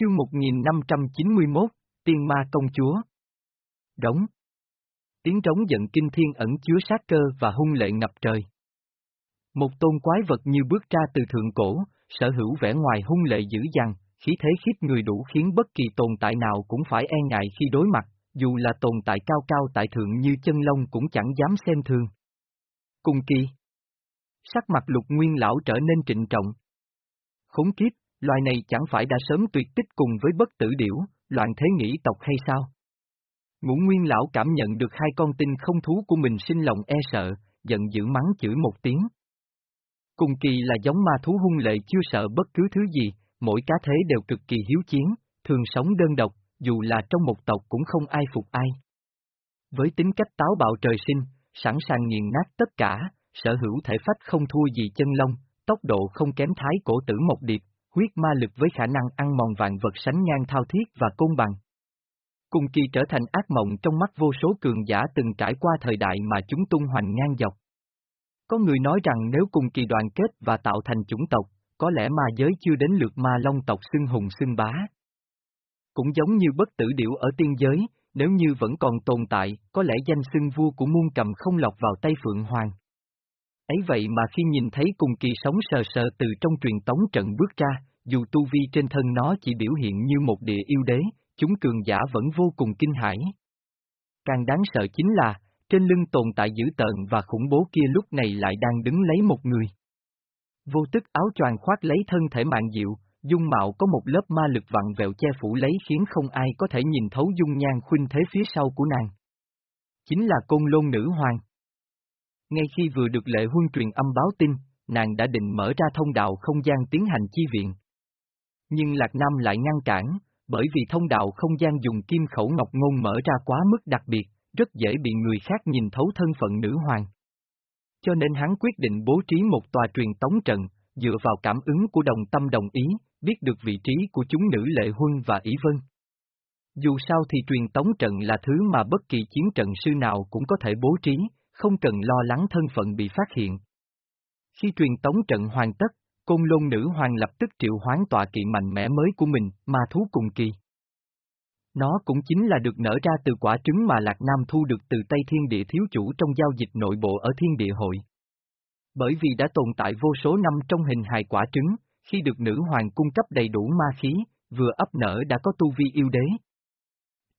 Chương 1591, Tiên Ma Công Chúa Đóng Tiếng trống giận kinh thiên ẩn chứa sát cơ và hung lệ ngập trời. Một tôn quái vật như bước ra từ thượng cổ, sở hữu vẻ ngoài hung lệ dữ dằn, khí thế khiếp người đủ khiến bất kỳ tồn tại nào cũng phải e ngại khi đối mặt, dù là tồn tại cao cao tại thượng như chân lông cũng chẳng dám xem thường. Cùng kỳ. Sắc mặt lục nguyên lão trở nên trịnh trọng. Khốn kiếp, loài này chẳng phải đã sớm tuyệt tích cùng với bất tử điểu, loạn thế nghĩ tộc hay sao? Ngũ nguyên lão cảm nhận được hai con tinh không thú của mình sinh lòng e sợ, giận dữ mắng chửi một tiếng. Cùng kỳ là giống ma thú hung lệ chưa sợ bất cứ thứ gì, mỗi cá thế đều cực kỳ hiếu chiến, thường sống đơn độc, dù là trong một tộc cũng không ai phục ai. Với tính cách táo bạo trời sinh, sẵn sàng nghiền nát tất cả, sở hữu thể phách không thua gì chân lông, tốc độ không kém thái cổ tử mộc điệp, huyết ma lực với khả năng ăn mòn vạn vật sánh ngang thao thiết và côn bằng. Cùng kỳ trở thành ác mộng trong mắt vô số cường giả từng trải qua thời đại mà chúng tung hoành ngang dọc. Có người nói rằng nếu cùng kỳ đoàn kết và tạo thành chủng tộc, có lẽ ma giới chưa đến lượt ma long tộc xưng hùng xưng bá. Cũng giống như bất tử điểu ở tiên giới, nếu như vẫn còn tồn tại, có lẽ danh xưng vua của muôn cầm không lọc vào tay Phượng Hoàng. Ấy vậy mà khi nhìn thấy cùng kỳ sống sờ sờ từ trong truyền tống trận bước ra, dù tu vi trên thân nó chỉ biểu hiện như một địa yêu đế, chúng cường giả vẫn vô cùng kinh hãi. Càng đáng sợ chính là, trên lưng tồn tại dữ tợn và khủng bố kia lúc này lại đang đứng lấy một người. Vô tức áo choàng khoác lấy thân thể mạng diệu, dung mạo có một lớp ma lực vặn vẹo che phủ lấy khiến không ai có thể nhìn thấu dung nhan khuynh thế phía sau của nàng. Chính là côn lôn nữ hoàng. Ngay khi vừa được lệ huân truyền âm báo tin, nàng đã định mở ra thông đạo không gian tiến hành chi viện. Nhưng Lạc Nam lại ngăn cản, bởi vì thông đạo không gian dùng kim khẩu ngọc ngôn mở ra quá mức đặc biệt, rất dễ bị người khác nhìn thấu thân phận nữ hoàng. Cho nên hắn quyết định bố trí một tòa truyền tống trận, dựa vào cảm ứng của đồng tâm đồng ý, biết được vị trí của chúng nữ Lệ Huân và Ý Vân. Dù sao thì truyền tống trận là thứ mà bất kỳ chiến trận sư nào cũng có thể bố trí, không cần lo lắng thân phận bị phát hiện. Khi truyền tống trận hoàn tất, Côn Lôn Nữ Hoàng lập tức triệu hoán tọa kỵ mạnh mẽ mới của mình, ma thú cùng kỳ. Nó cũng chính là được nở ra từ quả trứng mà Lạc Nam thu được từ Tây Thiên Địa Thiếu Chủ trong giao dịch nội bộ ở Thiên Địa Hội. Bởi vì đã tồn tại vô số năm trong hình hài quả trứng, khi được nữ hoàng cung cấp đầy đủ ma khí, vừa ấp nở đã có tu vi yêu đế.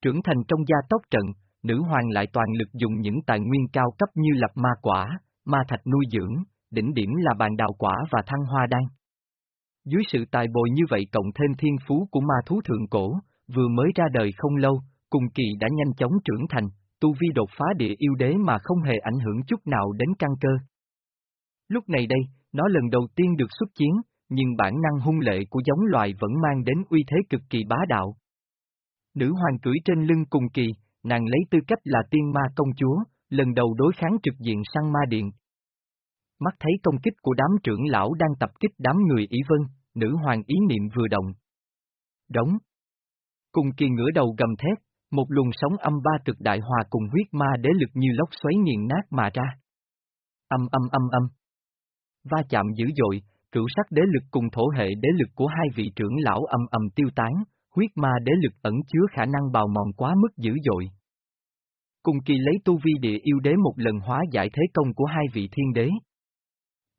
Trưởng thành trong gia tốc trận, nữ hoàng lại toàn lực dùng những tài nguyên cao cấp như lập ma quả, ma thạch nuôi dưỡng, đỉnh điểm là bàn đào quả và thăng hoa đan. Dưới sự tài bồi như vậy cộng thêm thiên phú của ma thú thượng cổ, vừa mới ra đời không lâu, cùng kỳ đã nhanh chóng trưởng thành, tu vi đột phá địa yêu đế mà không hề ảnh hưởng chút nào đến căn cơ. Lúc này đây, nó lần đầu tiên được xuất chiến, nhưng bản năng hung lệ của giống loài vẫn mang đến uy thế cực kỳ bá đạo. Nữ hoàng cưỡi trên lưng cùng kỳ, nàng lấy tư cách là tiên ma công chúa, lần đầu đối kháng trực diện sang ma điện. Mắt thấy công kích của đám trưởng lão đang tập kích đám người Ý Vân, nữ hoàng ý niệm vừa động. Đóng. Cùng kỳ ngửa đầu gầm thét, một luồng sóng âm ba cực đại hòa cùng huyết ma đế lực như lốc xoáy nghiền nát mà ra. Âm âm âm âm. Va chạm dữ dội, cửu sắc đế lực cùng thổ hệ đế lực của hai vị trưởng lão âm âm tiêu tán, huyết ma đế lực ẩn chứa khả năng bào mòn quá mức dữ dội. Cùng kỳ lấy tu vi địa yêu đế một lần hóa giải thế công của hai vị thiên đế.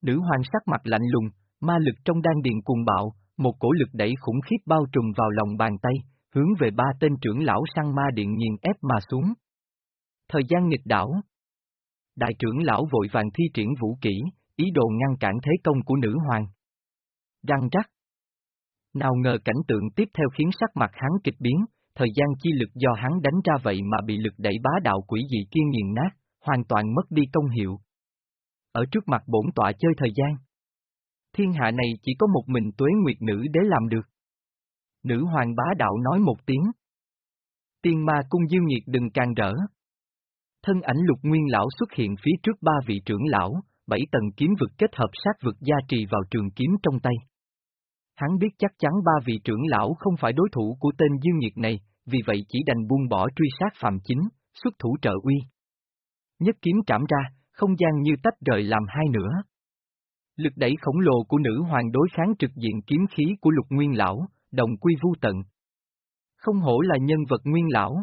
Nữ hoàng sắc mặt lạnh lùng, ma lực trong đan điện cuồng bạo, một cổ lực đẩy khủng khiếp bao trùm vào lòng bàn tay, hướng về ba tên trưởng lão sang ma điện nghiền ép mà xuống. Thời gian nghịch đảo. Đại trưởng lão vội vàng thi triển vũ kỹ, ý đồ ngăn cản thế công của nữ hoàng. Răng rắc. Nào ngờ cảnh tượng tiếp theo khiến sắc mặt hắn kịch biến, thời gian chi lực do hắn đánh ra vậy mà bị lực đẩy bá đạo quỷ dị kia nghiền nát, hoàn toàn mất đi công hiệu. Ở trước mặt bổn tọa chơi thời gian. Thiên hạ này chỉ có một mình tuế nguyệt nữ để làm được. Nữ hoàng bá đạo nói một tiếng. Tiên ma cung dương nhiệt đừng càng rỡ. Thân ảnh lục nguyên lão xuất hiện phía trước ba vị trưởng lão, bảy tầng kiếm vực kết hợp sát vực gia trì vào trường kiếm trong tay. Hắn biết chắc chắn ba vị trưởng lão không phải đối thủ của tên Dương Nhiệt này, vì vậy chỉ đành buông bỏ truy sát Phạm Chính, xuất thủ trợ uy. Nhất kiếm trảm ra, không gian như tách rời làm hai nửa. Lực đẩy khổng lồ của nữ hoàng đối kháng trực diện kiếm khí của lục nguyên lão, đồng quy vu tận. Không hổ là nhân vật nguyên lão.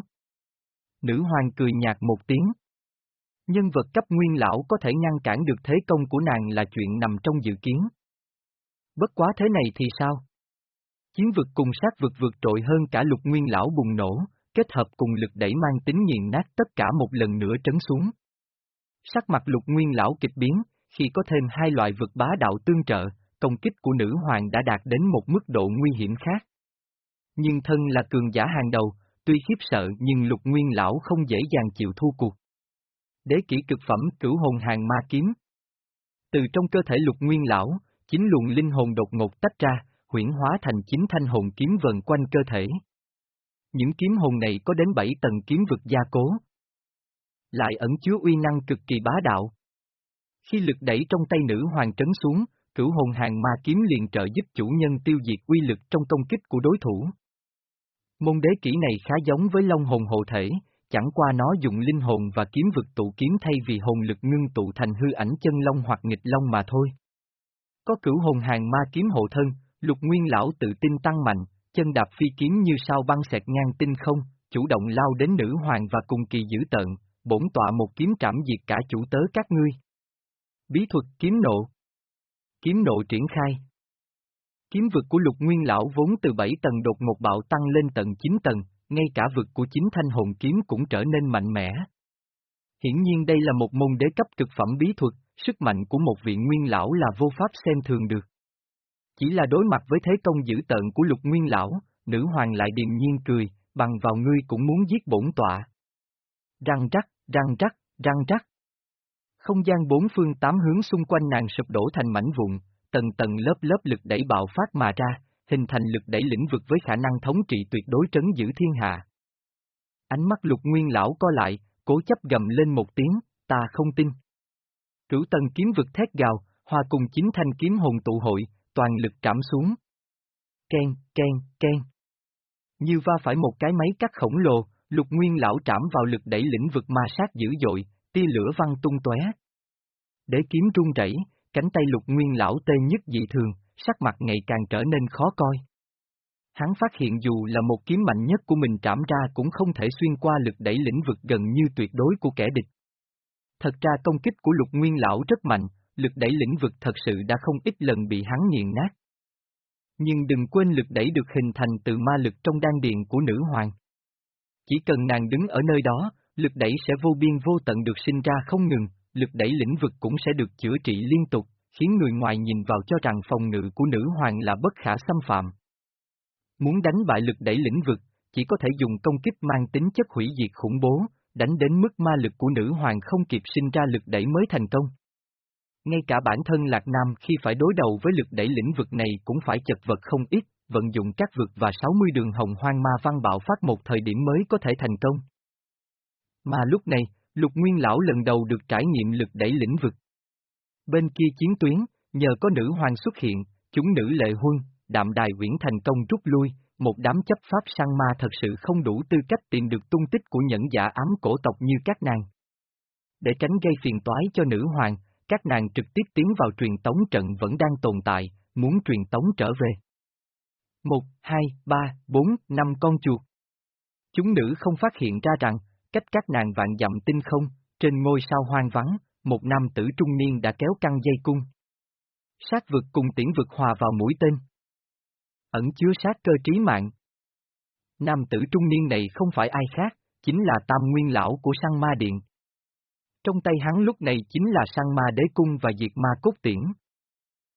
Nữ hoàng cười nhạt một tiếng. Nhân vật cấp nguyên lão có thể ngăn cản được thế công của nàng là chuyện nằm trong dự kiến. Bất quá thế này thì sao? Chiến vực cùng sát vực vượt trội hơn cả lục nguyên lão bùng nổ, kết hợp cùng lực đẩy mang tính nghiền nát tất cả một lần nữa trấn xuống. Sắc mặt lục nguyên lão kịch biến, khi có thêm hai loại vực bá đạo tương trợ, công kích của nữ hoàng đã đạt đến một mức độ nguy hiểm khác. Nhưng thân là cường giả hàng đầu, tuy khiếp sợ nhưng lục nguyên lão không dễ dàng chịu thu cuộc. Đế kỹ cực phẩm cửu hồn hàng ma kiếm. Từ trong cơ thể lục nguyên lão, chính luồng linh hồn đột ngột tách ra, huyển hóa thành chính thanh hồn kiếm vần quanh cơ thể. Những kiếm hồn này có đến bảy tầng kiếm vực gia cố. Lại ẩn chứa uy năng cực kỳ bá đạo. Khi lực đẩy trong tay nữ hoàng trấn xuống, cửu hồn hàng ma kiếm liền trợ giúp chủ nhân tiêu diệt uy lực trong công kích của đối thủ. Môn đế kỹ này khá giống với long hồn hộ thể, chẳng qua nó dùng linh hồn và kiếm vực tụ kiếm thay vì hồn lực ngưng tụ thành hư ảnh chân long hoặc nghịch long mà thôi. Có cửu hồn hàng ma kiếm hộ thân, lục nguyên lão tự tin tăng mạnh, chân đạp phi kiếm như sao băng xẹt ngang tinh không, chủ động lao đến nữ hoàng và cùng kỳ giữ tận, bổn tọa một kiếm trảm diệt cả chủ tớ các ngươi. Bí thuật kiếm nộ Kiếm nộ triển khai Kiếm vực của lục nguyên lão vốn từ 7 tầng đột ngột bạo tăng lên tầng 9 tầng, ngay cả vực của chính thanh hồn kiếm cũng trở nên mạnh mẽ. Hiển nhiên đây là một môn đế cấp cực phẩm bí thuật, sức mạnh của một vị nguyên lão là vô pháp xem thường được. Chỉ là đối mặt với thế công dữ tợn của lục nguyên lão, nữ hoàng lại điềm nhiên cười, bằng vào ngươi cũng muốn giết bổn tọa. Răng rắc, răng rắc, răng rắc. Không gian bốn phương tám hướng xung quanh nàng sụp đổ thành mảnh vụn, tầng tầng lớp lớp lực đẩy bạo phát mà ra, hình thành lực đẩy lĩnh vực với khả năng thống trị tuyệt đối trấn giữ thiên hạ. Ánh mắt lục nguyên lão co lại, cố chấp gầm lên một tiếng, ta không tin. Trữ tần kiếm vực thét gào, hòa cùng chính thanh kiếm hồn tụ hội, toàn lực trảm xuống. Ken, ken, ken. Như va phải một cái máy cắt khổng lồ, lục nguyên lão trảm vào lực đẩy lĩnh vực ma sát dữ dội, tia lửa văng tung tóe. Để kiếm rung rẩy, cánh tay lục nguyên lão tê nhất dị thường, sắc mặt ngày càng trở nên khó coi. Hắn phát hiện dù là một kiếm mạnh nhất của mình trảm ra cũng không thể xuyên qua lực đẩy lĩnh vực gần như tuyệt đối của kẻ địch. Thật ra công kích của lục nguyên lão rất mạnh, lực đẩy lĩnh vực thật sự đã không ít lần bị hắn nghiền nát. Nhưng đừng quên lực đẩy được hình thành từ ma lực trong đan điện của nữ hoàng. Chỉ cần nàng đứng ở nơi đó, lực đẩy sẽ vô biên vô tận được sinh ra không ngừng, lực đẩy lĩnh vực cũng sẽ được chữa trị liên tục, khiến người ngoài nhìn vào cho rằng phòng ngự của nữ hoàng là bất khả xâm phạm. Muốn đánh bại lực đẩy lĩnh vực, chỉ có thể dùng công kích mang tính chất hủy diệt khủng bố, đánh đến mức ma lực của nữ hoàng không kịp sinh ra lực đẩy mới thành công. Ngay cả bản thân Lạc Nam khi phải đối đầu với lực đẩy lĩnh vực này cũng phải chật vật không ít, vận dụng các vực và 60 đường hồng hoang ma văn bạo phát một thời điểm mới có thể thành công. Mà lúc này, Lục Nguyên Lão lần đầu được trải nghiệm lực đẩy lĩnh vực. Bên kia chiến tuyến, nhờ có nữ hoàng xuất hiện, chúng nữ lệ huân, đạm đài uyển thành công rút lui, một đám chấp pháp sang ma thật sự không đủ tư cách tìm được tung tích của nhẫn giả ám cổ tộc như các nàng. Để tránh gây phiền toái cho nữ hoàng, các nàng trực tiếp tiến vào truyền tống trận vẫn đang tồn tại, muốn truyền tống trở về. Một, hai, ba, bốn, năm con chuột. Chúng nữ không phát hiện ra rằng, cách các nàng vạn dặm tinh không, trên ngôi sao hoang vắng, một nam tử trung niên đã kéo căng dây cung. Sát vực cùng tiễn vực hòa vào mũi tên. Ẩn chứa sát cơ trí mạng. Nam tử trung niên này không phải ai khác, chính là tam nguyên lão của sang ma điện. Trong tay hắn lúc này chính là sang ma đế cung và diệt ma cốt tiễn.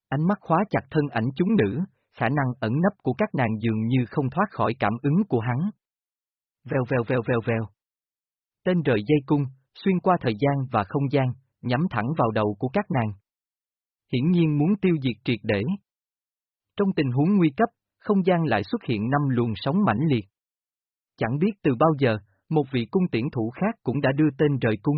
Ánh mắt khóa chặt thân ảnh chúng nữ, khả năng ẩn nấp của các nàng dường như không thoát khỏi cảm ứng của hắn. Vèo vèo vèo vèo vèo. Tên rời dây cung, xuyên qua thời gian và không gian, nhắm thẳng vào đầu của các nàng. Hiển nhiên muốn tiêu diệt triệt để. Trong tình huống nguy cấp, không gian lại xuất hiện năm luồng sóng mãnh liệt. Chẳng biết từ bao giờ, một vị cung tiễn thủ khác cũng đã đưa tên rời cung.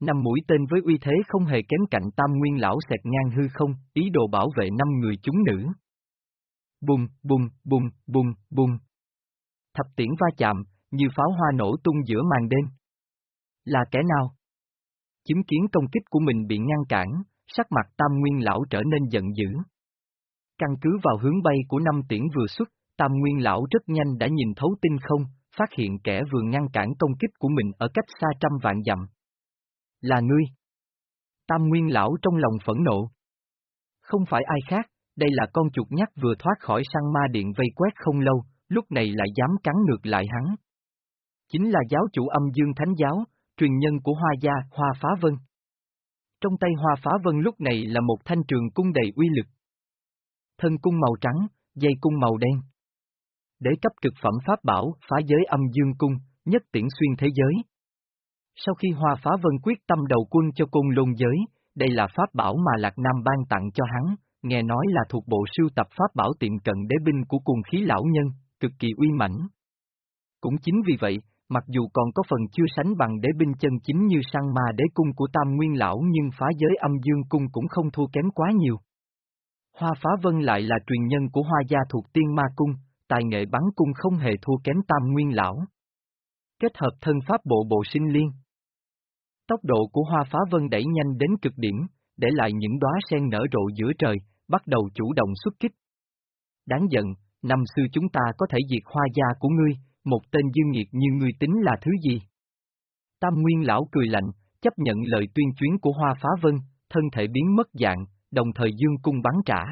Năm mũi tên với uy thế không hề kém cạnh tam nguyên lão xẹt ngang hư không, ý đồ bảo vệ năm người chúng nữ. Bùng, bùng, bùng, bùng, bùng. Thập tiễn va chạm, như pháo hoa nổ tung giữa màn đêm. Là kẻ nào? Chứng kiến công kích của mình bị ngăn cản, sắc mặt tam nguyên lão trở nên giận dữ. Căn cứ vào hướng bay của năm tiễn vừa xuất, Tam Nguyên Lão rất nhanh đã nhìn thấu tinh không, phát hiện kẻ vừa ngăn cản công kích của mình ở cách xa trăm vạn dặm. Là ngươi. Tam Nguyên Lão trong lòng phẫn nộ. Không phải ai khác, đây là con chuột nhắt vừa thoát khỏi săn ma điện vây quét không lâu, lúc này lại dám cắn ngược lại hắn. Chính là giáo chủ âm dương thánh giáo, truyền nhân của Hoa Gia, Hoa Phá Vân. Trong tay Hoa Phá Vân lúc này là một thanh trường cung đầy uy lực. Thân cung màu trắng, dây cung màu đen. để cấp cực phẩm pháp bảo, phá giới âm dương cung, nhất tiễn xuyên thế giới. Sau khi Hoa Phá Vân quyết tâm đầu quân cho côn lôn giới, đây là pháp bảo mà Lạc Nam ban tặng cho hắn, nghe nói là thuộc bộ sưu tập pháp bảo tiệm cận đế binh của cùng khí lão nhân, cực kỳ uy mãnh. Cũng chính vì vậy, mặc dù còn có phần chưa sánh bằng đế binh chân chính như sang ma đế cung của Tam Nguyên Lão nhưng phá giới âm dương cung cũng không thua kém quá nhiều. Hoa phá vân lại là truyền nhân của hoa gia thuộc tiên ma cung, tài nghệ bắn cung không hề thua kém Tam Nguyên Lão. Kết hợp thân pháp bộ bộ sinh liên. Tốc độ của hoa phá vân đẩy nhanh đến cực điểm, để lại những đóa sen nở rộ giữa trời, bắt đầu chủ động xuất kích. Đáng giận, năm xưa chúng ta có thể diệt hoa gia của ngươi, một tên dương nghiệt như ngươi tính là thứ gì? Tam Nguyên Lão cười lạnh, chấp nhận lời tuyên chuyến của Hoa Phá Vân, thân thể biến mất dạng, đồng thời dương cung bắn trả.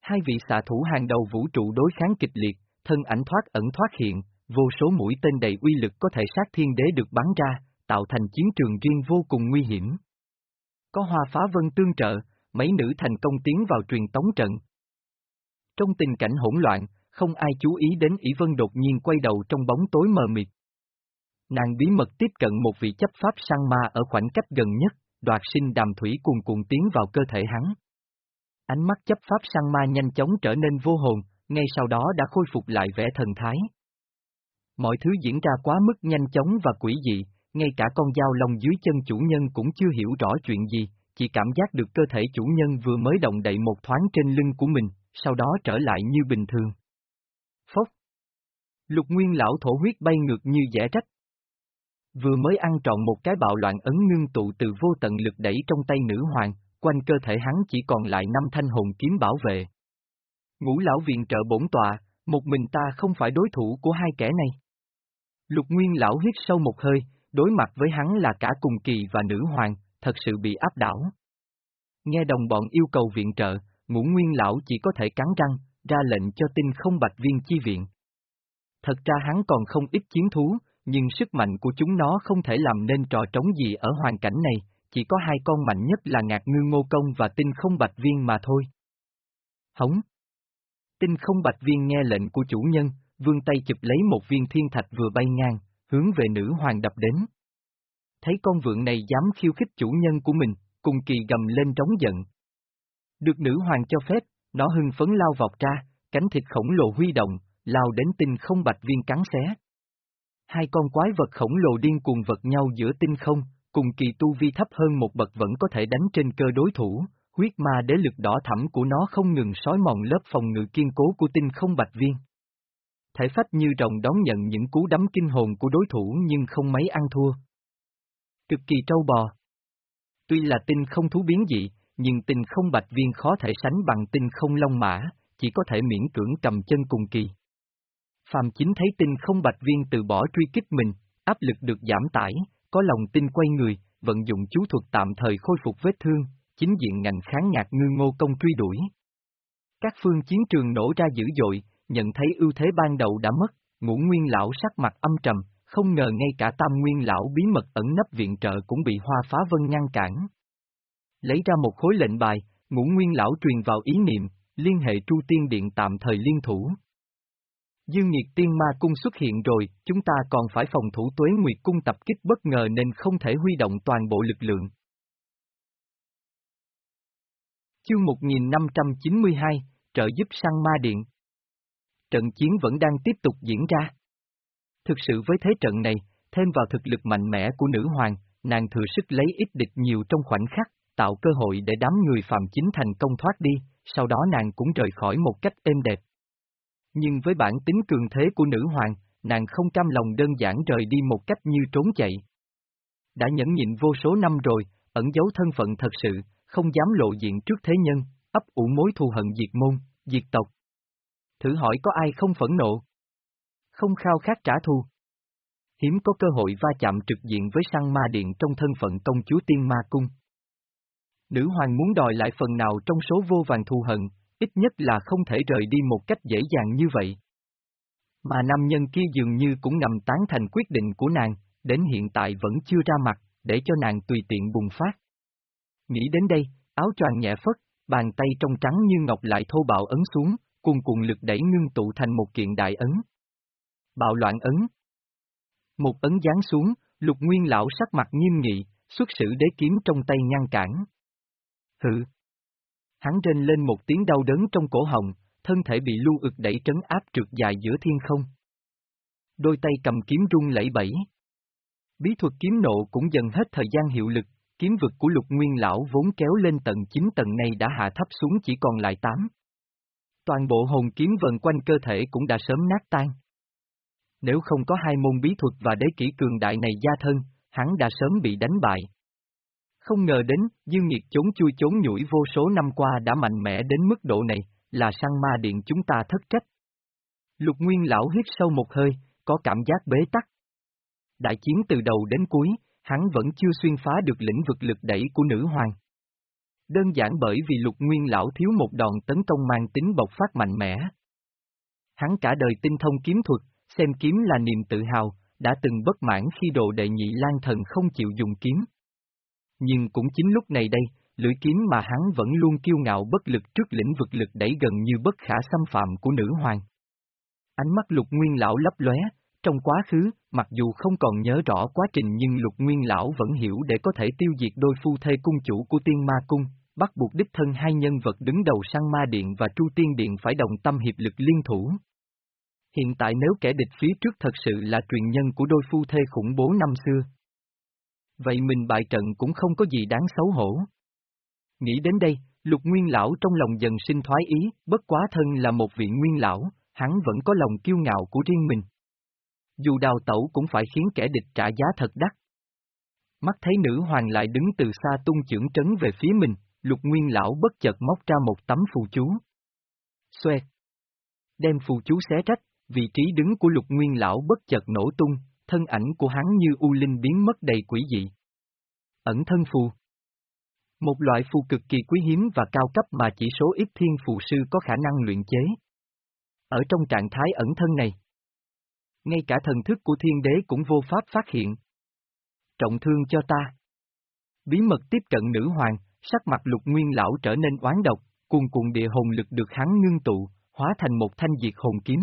Hai vị xạ thủ hàng đầu vũ trụ đối kháng kịch liệt, thân ảnh thoát ẩn thoát hiện, vô số mũi tên đầy uy lực có thể sát thiên đế được bắn ra, tạo thành chiến trường riêng vô cùng nguy hiểm. Có Hoa Phá Vân tương trợ, mấy nữ thành công tiến vào truyền tống trận. Trong tình cảnh hỗn loạn, không ai chú ý đến ỷ Vân đột nhiên quay đầu trong bóng tối mờ mịt. Nàng bí mật tiếp cận một vị chấp pháp sang ma ở khoảng cách gần nhất, đoạt sinh đàm thủy cuồn cuộn tiến vào cơ thể hắn. Ánh mắt chấp pháp sang ma nhanh chóng trở nên vô hồn, ngay sau đó đã khôi phục lại vẻ thần thái. Mọi thứ diễn ra quá mức nhanh chóng và quỷ dị, ngay cả con dao lông dưới chân chủ nhân cũng chưa hiểu rõ chuyện gì, chỉ cảm giác được cơ thể chủ nhân vừa mới động đậy một thoáng trên lưng của mình, sau đó trở lại như bình thường. Phốc. Lục nguyên lão thổ huyết bay ngược như dẻ trách. Vừa mới ăn trọn một cái bạo loạn ấn ngưng tụ từ vô tận lực đẩy trong tay nữ hoàng, quanh cơ thể hắn chỉ còn lại năm thanh hồn kiếm bảo vệ. Ngũ lão viện trợ bổn tọa, một mình ta không phải đối thủ của hai kẻ này. Lục nguyên lão hít sâu một hơi, đối mặt với hắn là cả cùng kỳ và nữ hoàng, thật sự bị áp đảo. Nghe đồng bọn yêu cầu viện trợ, ngũ nguyên lão chỉ có thể cắn răng, ra lệnh cho tinh không bạch viên chi viện. Thật ra hắn còn không ít chiến thú, nhưng sức mạnh của chúng nó không thể làm nên trò trống gì ở hoàn cảnh này, chỉ có hai con mạnh nhất là ngạc ngư ngô công và tinh không bạch viên mà thôi. Hống! Tinh không bạch viên nghe lệnh của chủ nhân, vương tay chụp lấy một viên thiên thạch vừa bay ngang, hướng về nữ hoàng đập đến. Thấy con vượng này dám khiêu khích chủ nhân của mình, cùng kỳ gầm lên trống giận. Được nữ hoàng cho phép, nó hưng phấn lao vọt ra, cánh thịt khổng lồ huy động, lao đến tinh không bạch viên cắn xé. Hai con quái vật khổng lồ điên cuồng vật nhau giữa tinh không, cùng kỳ tu vi thấp hơn một bậc vẫn có thể đánh trên cơ đối thủ, huyết ma đế lực đỏ thẳm của nó không ngừng sói mòn lớp phòng ngự kiên cố của tinh không bạch viên. Thể phách như rồng đón nhận những cú đấm kinh hồn của đối thủ nhưng không mấy ăn thua. Cực kỳ trâu bò. Tuy là tinh không thú biến dị, nhưng tinh không bạch viên khó thể sánh bằng tinh không long mã, chỉ có thể miễn cưỡng cầm chân cùng kỳ. Phạm chính thấy tinh không bạch viên từ bỏ truy kích mình, áp lực được giảm tải, có lòng tin quay người, vận dụng chú thuật tạm thời khôi phục vết thương, chính diện ngành kháng ngạc ngư ngô công truy đuổi. Các phương chiến trường nổ ra dữ dội, nhận thấy ưu thế ban đầu đã mất, ngũ nguyên lão sắc mặt âm trầm, không ngờ ngay cả tam nguyên lão bí mật ẩn nấp viện trợ cũng bị hoa phá vân ngăn cản. Lấy ra một khối lệnh bài, ngũ nguyên lão truyền vào ý niệm, liên hệ tru tiên điện tạm thời liên thủ. Dương nhiệt tiên ma cung xuất hiện rồi, chúng ta còn phải phòng thủ tuế nguyệt cung tập kích bất ngờ nên không thể huy động toàn bộ lực lượng. Chương 1592, trợ giúp săn ma điện. Trận chiến vẫn đang tiếp tục diễn ra. Thực sự với thế trận này, thêm vào thực lực mạnh mẽ của nữ hoàng, nàng thừa sức lấy ít địch nhiều trong khoảnh khắc, tạo cơ hội để đám người phạm chính thành công thoát đi, sau đó nàng cũng rời khỏi một cách êm đẹp. Nhưng với bản tính cường thế của nữ hoàng, nàng không cam lòng đơn giản rời đi một cách như trốn chạy. Đã nhẫn nhịn vô số năm rồi, ẩn giấu thân phận thật sự, không dám lộ diện trước thế nhân, ấp ủ mối thù hận diệt môn, diệt tộc. Thử hỏi có ai không phẫn nộ? Không khao khát trả thù. Hiếm có cơ hội va chạm trực diện với săn ma điện trong thân phận công chúa tiên ma cung. Nữ hoàng muốn đòi lại phần nào trong số vô vàng thù hận, ít nhất là không thể rời đi một cách dễ dàng như vậy. Mà nam nhân kia dường như cũng ngầm tán thành quyết định của nàng, đến hiện tại vẫn chưa ra mặt, để cho nàng tùy tiện bùng phát. Nghĩ đến đây, áo choàng nhẹ phất, bàn tay trong trắng như ngọc lại thô bạo ấn xuống, cùng cùng lực đẩy ngưng tụ thành một kiện đại ấn. Bạo loạn ấn. Một ấn giáng xuống, lục nguyên lão sắc mặt nghiêm nghị, xuất sử đế kiếm trong tay ngăn cản. Hự. Hắn rên lên một tiếng đau đớn trong cổ họng, thân thể bị lưu ực đẩy trấn áp trượt dài giữa thiên không. Đôi tay cầm kiếm rung lẫy bẫy. Bí thuật kiếm nộ cũng dần hết thời gian hiệu lực, kiếm vực của lục nguyên lão vốn kéo lên tận 9 tầng này đã hạ thấp xuống chỉ còn lại 8. Toàn bộ hồn kiếm vần quanh cơ thể cũng đã sớm nát tan. Nếu không có hai môn bí thuật và đế kỹ cường đại này gia thân, hắn đã sớm bị đánh bại. Không ngờ đến, Dương Nhiệt trốn chui trốn nhủi vô số năm qua đã mạnh mẽ đến mức độ này, là sang ma điện chúng ta thất trách. Lục Nguyên lão hít sâu một hơi, có cảm giác bế tắc. Đại chiến từ đầu đến cuối, hắn vẫn chưa xuyên phá được lĩnh vực lực đẩy của nữ hoàng. Đơn giản bởi vì lục nguyên lão thiếu một đòn tấn công mang tính bộc phát mạnh mẽ. Hắn cả đời tinh thông kiếm thuật, xem kiếm là niềm tự hào, đã từng bất mãn khi đồ đệ nhị lan thần không chịu dùng kiếm. Nhưng cũng chính lúc này đây, lưỡi kiếm mà hắn vẫn luôn kiêu ngạo bất lực trước lĩnh vực lực đẩy gần như bất khả xâm phạm của nữ hoàng. Ánh mắt lục nguyên lão lấp lóe, trong quá khứ, mặc dù không còn nhớ rõ quá trình nhưng lục nguyên lão vẫn hiểu để có thể tiêu diệt đôi phu thê cung chủ của tiên ma cung, bắt buộc đích thân hai nhân vật đứng đầu sang ma điện và tru tiên điện phải đồng tâm hiệp lực liên thủ. Hiện tại nếu kẻ địch phía trước thật sự là truyền nhân của đôi phu thê khủng bố năm xưa. Vậy mình bại trận cũng không có gì đáng xấu hổ. Nghĩ đến đây, lục nguyên lão trong lòng dần sinh thoái ý, bất quá thân là một vị nguyên lão, hắn vẫn có lòng kiêu ngạo của riêng mình. Dù đào tẩu cũng phải khiến kẻ địch trả giá thật đắt. Mắt thấy nữ hoàng lại đứng từ xa tung chưởng trấn về phía mình, lục nguyên lão bất chợt móc ra một tấm phù chú. Xoẹt. Đem phù chú xé rách, vị trí đứng của lục nguyên lão bất chợt nổ tung, thân ảnh của hắn như u linh biến mất đầy quỷ dị. Ẩn thân phù. Một loại phù cực kỳ quý hiếm và cao cấp mà chỉ số ít thiên phù sư có khả năng luyện chế. Ở trong trạng thái ẩn thân này, ngay cả thần thức của thiên đế cũng vô pháp phát hiện. Trọng thương cho ta. Bí mật tiếp cận nữ hoàng, sắc mặt lục nguyên lão trở nên oán độc, cuồn cuộn địa hồn lực được hắn ngưng tụ, hóa thành một thanh diệt hồn kiếm.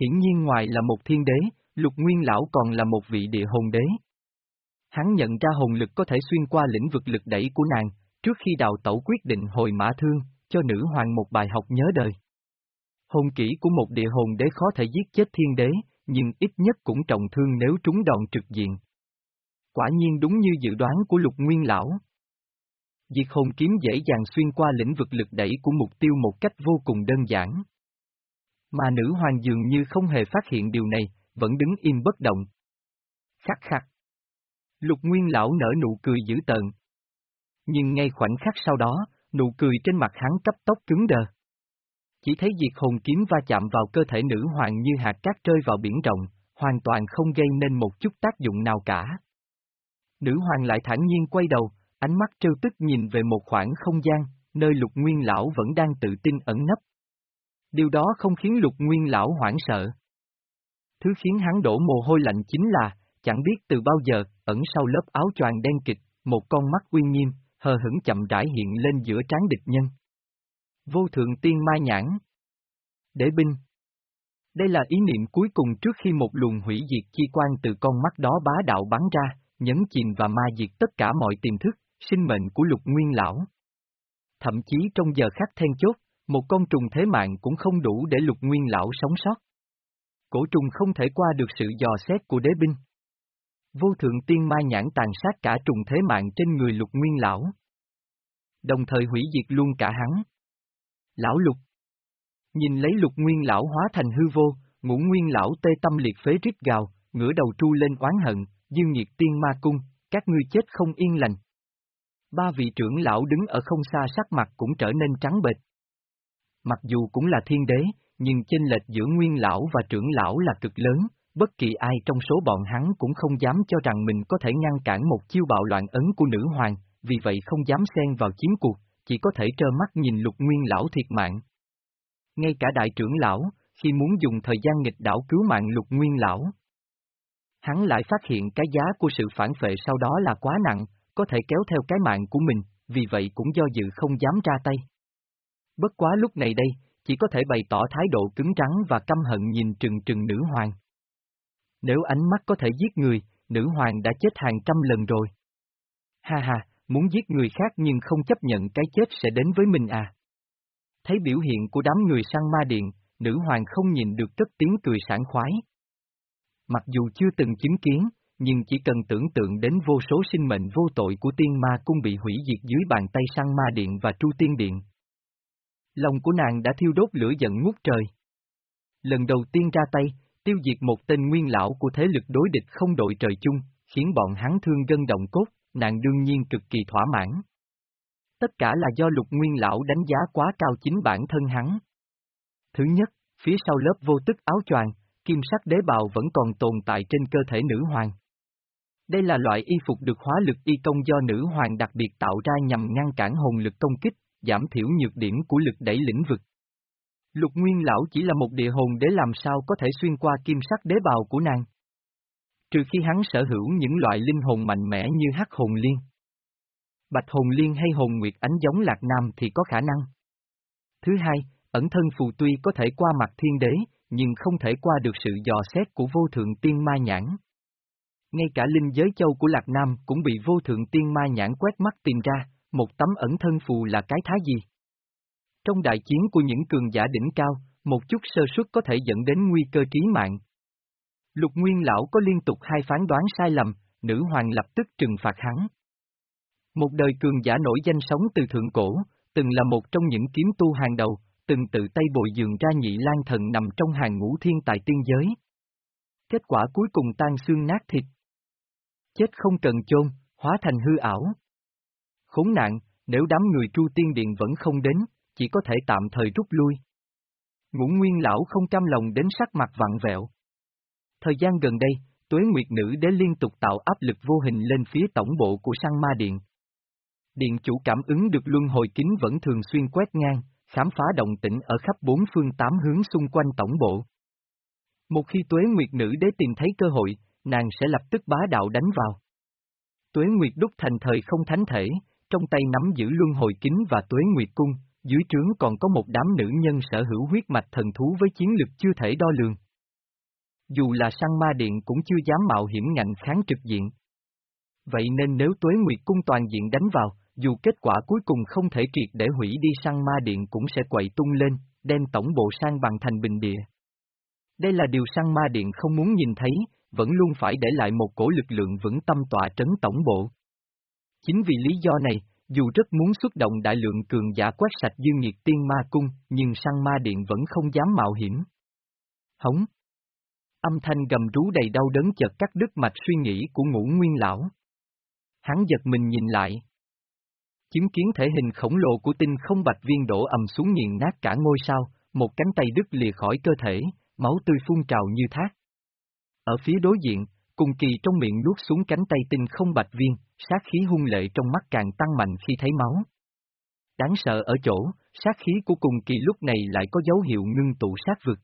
Hiển nhiên ngoài là một thiên đế, lục nguyên lão còn là một vị địa hồn đế. Hắn nhận ra hồn lực có thể xuyên qua lĩnh vực lực đẩy của nàng, trước khi đào tẩu quyết định hồi mã thương, cho nữ hoàng một bài học nhớ đời. Hồn kỹ của một địa hồn đế khó thể giết chết thiên đế, nhưng ít nhất cũng trọng thương nếu trúng đòn trực diện. Quả nhiên đúng như dự đoán của lục nguyên lão. Diệt hồn kiếm dễ dàng xuyên qua lĩnh vực lực đẩy của mục tiêu một cách vô cùng đơn giản. Mà nữ hoàng dường như không hề phát hiện điều này, vẫn đứng im bất động. Khắc khắc. Lục nguyên lão nở nụ cười dữ tợn. Nhưng ngay khoảnh khắc sau đó, nụ cười trên mặt hắn cấp tốc cứng đờ. Chỉ thấy diệt hồn kiếm va chạm vào cơ thể nữ hoàng như hạt cát rơi vào biển rộng, hoàn toàn không gây nên một chút tác dụng nào cả. Nữ hoàng lại thản nhiên quay đầu, ánh mắt trêu tức nhìn về một khoảng không gian, nơi lục nguyên lão vẫn đang tự tin ẩn nấp. Điều đó không khiến lục nguyên lão hoảng sợ. Thứ khiến hắn đổ mồ hôi lạnh chính là, chẳng biết từ bao giờ, ẩn sau lớp áo choàng đen kịch, một con mắt uy nghiêm, hờ hững chậm rãi hiện lên giữa trán địch nhân. Vô thượng tiên ma nhãn. Đế binh. Đây là ý niệm cuối cùng trước khi một luồng hủy diệt chi quan từ con mắt đó bá đạo bắn ra, nhấn chìm và ma diệt tất cả mọi tiềm thức, sinh mệnh của lục nguyên lão. Thậm chí trong giờ khắc then chốt, một con trùng thế mạng cũng không đủ để lục nguyên lão sống sót. Cổ trùng không thể qua được sự dò xét của đế binh. Vô thượng tiên ma nhãn tàn sát cả trùng thế mạng trên người lục nguyên lão. Đồng thời hủy diệt luôn cả hắn. Lão lục. Nhìn lấy lục nguyên lão hóa thành hư vô, ngũ nguyên lão tê tâm liệt phế rít gào, ngửa đầu tru lên oán hận, dương nhiệt tiên ma cung, các ngươi chết không yên lành. Ba vị trưởng lão đứng ở không xa sắc mặt cũng trở nên trắng bệch. Mặc dù cũng là thiên đế, nhưng chênh lệch giữa nguyên lão và trưởng lão là cực lớn, bất kỳ ai trong số bọn hắn cũng không dám cho rằng mình có thể ngăn cản một chiêu bạo loạn ấn của nữ hoàng, vì vậy không dám xen vào chiến cuộc, chỉ có thể trơ mắt nhìn lục nguyên lão thiệt mạng. Ngay cả đại trưởng lão, khi muốn dùng thời gian nghịch đảo cứu mạng lục nguyên lão. Hắn lại phát hiện cái giá của sự phản phệ sau đó là quá nặng, có thể kéo theo cái mạng của mình, vì vậy cũng do dự không dám ra tay. Bất quá lúc này đây, chỉ có thể bày tỏ thái độ cứng rắn và căm hận nhìn trừng trừng nữ hoàng. Nếu ánh mắt có thể giết người, nữ hoàng đã chết hàng trăm lần rồi. Ha ha, muốn giết người khác nhưng không chấp nhận cái chết sẽ đến với mình à. Thấy biểu hiện của đám người sang ma điện, nữ hoàng không nhìn được cất tiếng cười sảng khoái. Mặc dù chưa từng chứng kiến, nhưng chỉ cần tưởng tượng đến vô số sinh mệnh vô tội của tiên ma cung bị hủy diệt dưới bàn tay sang ma điện và tru tiên điện. Lòng của nàng đã thiêu đốt lửa giận ngút trời. Lần đầu tiên ra tay, tiêu diệt một tên nguyên lão của thế lực đối địch không đội trời chung, khiến bọn hắn thương gân động cốt, nàng đương nhiên cực kỳ thỏa mãn. Tất cả là do lục nguyên lão đánh giá quá cao chính bản thân hắn. Thứ nhất, phía sau lớp vô tức áo choàng, kim sắc đế bào vẫn còn tồn tại trên cơ thể nữ hoàng. Đây là loại y phục được hóa lực y công do nữ hoàng đặc biệt tạo ra nhằm ngăn cản hồn lực công kích, giảm thiểu nhược điểm của lực đẩy lĩnh vực. Lục Nguyên Lão chỉ là một địa hồn để làm sao có thể xuyên qua kim sắc đế bào của nàng. Trừ khi hắn sở hữu những loại linh hồn mạnh mẽ như hắc hồn liên. Bạch hồn liên hay hồn nguyệt ánh giống lạc nam thì có khả năng. Thứ hai, ẩn thân phù tuy có thể qua mặt thiên đế, nhưng không thể qua được sự dò xét của vô thượng tiên ma nhãn. Ngay cả linh giới châu của Lạc Nam cũng bị vô thượng tiên ma nhãn quét mắt tìm ra, một tấm ẩn thân phù là cái thái gì. Trong đại chiến của những cường giả đỉnh cao, một chút sơ suất có thể dẫn đến nguy cơ trí mạng. Lục Nguyên Lão có liên tục hai phán đoán sai lầm, nữ hoàng lập tức trừng phạt hắn. Một đời cường giả nổi danh sống từ thượng cổ, từng là một trong những kiếm tu hàng đầu, từng tự tay bồi dưỡng ra nhị lan thần nằm trong hàng ngũ thiên tài tiên giới. Kết quả cuối cùng tan xương nát thịt. Chết không cần chôn, hóa thành hư ảo. Khốn nạn, nếu đám người tru tiên điện vẫn không đến, chỉ có thể tạm thời rút lui. Ngũ Nguyên Lão không cam lòng đến sắc mặt vặn vẹo. Thời gian gần đây, Tuế Nguyệt Nữ đế liên tục tạo áp lực vô hình lên phía tổng bộ của sang ma điện. Điện chủ cảm ứng được luân hồi kính vẫn thường xuyên quét ngang, khám phá động tĩnh ở khắp bốn phương tám hướng xung quanh tổng bộ. Một khi Tuế Nguyệt Nữ đế tìm thấy cơ hội, nàng sẽ lập tức bá đạo đánh vào. Tuế Nguyệt đúc thành thời không thánh thể, trong tay nắm giữ luân hồi kính và Tuế Nguyệt cung, dưới trướng còn có một đám nữ nhân sở hữu huyết mạch thần thú với chiến lực chưa thể đo lường. Dù là sang ma điện cũng chưa dám mạo hiểm ngạnh kháng trực diện. Vậy nên nếu Tuế Nguyệt cung toàn diện đánh vào, dù kết quả cuối cùng không thể triệt để hủy đi sang ma điện cũng sẽ quậy tung lên, đem tổng bộ sang bằng thành bình địa. Đây là điều sang ma điện không muốn nhìn thấy, vẫn luôn phải để lại một cổ lực lượng vững tâm tọa trấn tổng bộ. Chính vì lý do này, dù rất muốn xuất động đại lượng cường giả quét sạch dương nhiệt tiên ma cung, nhưng sang ma điện vẫn không dám mạo hiểm. Hống! Âm thanh gầm rú đầy đau đớn chợt cắt đứt mạch suy nghĩ của ngũ nguyên lão. Hắn giật mình nhìn lại. Chứng kiến thể hình khổng lồ của tinh không bạch viên đổ ầm xuống nghiền nát cả ngôi sao, một cánh tay đứt lìa khỏi cơ thể, máu tươi phun trào như thác. Ở phía đối diện, cùng kỳ trong miệng nuốt xuống cánh tay tinh không bạch viên, sát khí hung lệ trong mắt càng tăng mạnh khi thấy máu. Đáng sợ ở chỗ, sát khí của cùng kỳ lúc này lại có dấu hiệu ngưng tụ sát vực.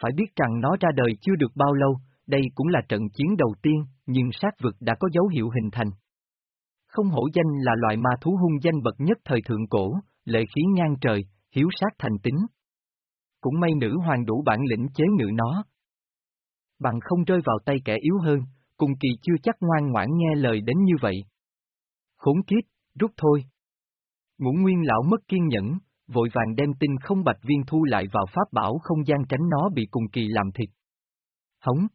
Phải biết rằng nó ra đời chưa được bao lâu, đây cũng là trận chiến đầu tiên, nhưng sát vực đã có dấu hiệu hình thành. Không hổ danh là loài ma thú hung danh bậc nhất thời thượng cổ, lệ khí ngang trời, hiếu sát thành tính. Cũng may nữ hoàng đủ bản lĩnh chế ngự nó. Bằng không rơi vào tay kẻ yếu hơn, cùng kỳ chưa chắc ngoan ngoãn nghe lời đến như vậy. Khốn kiếp, rút thôi. Ngũ Nguyên lão mất kiên nhẫn, vội vàng đem tinh không bạch viên thu lại vào pháp bảo không gian tránh nó bị cùng kỳ làm thịt. Hống.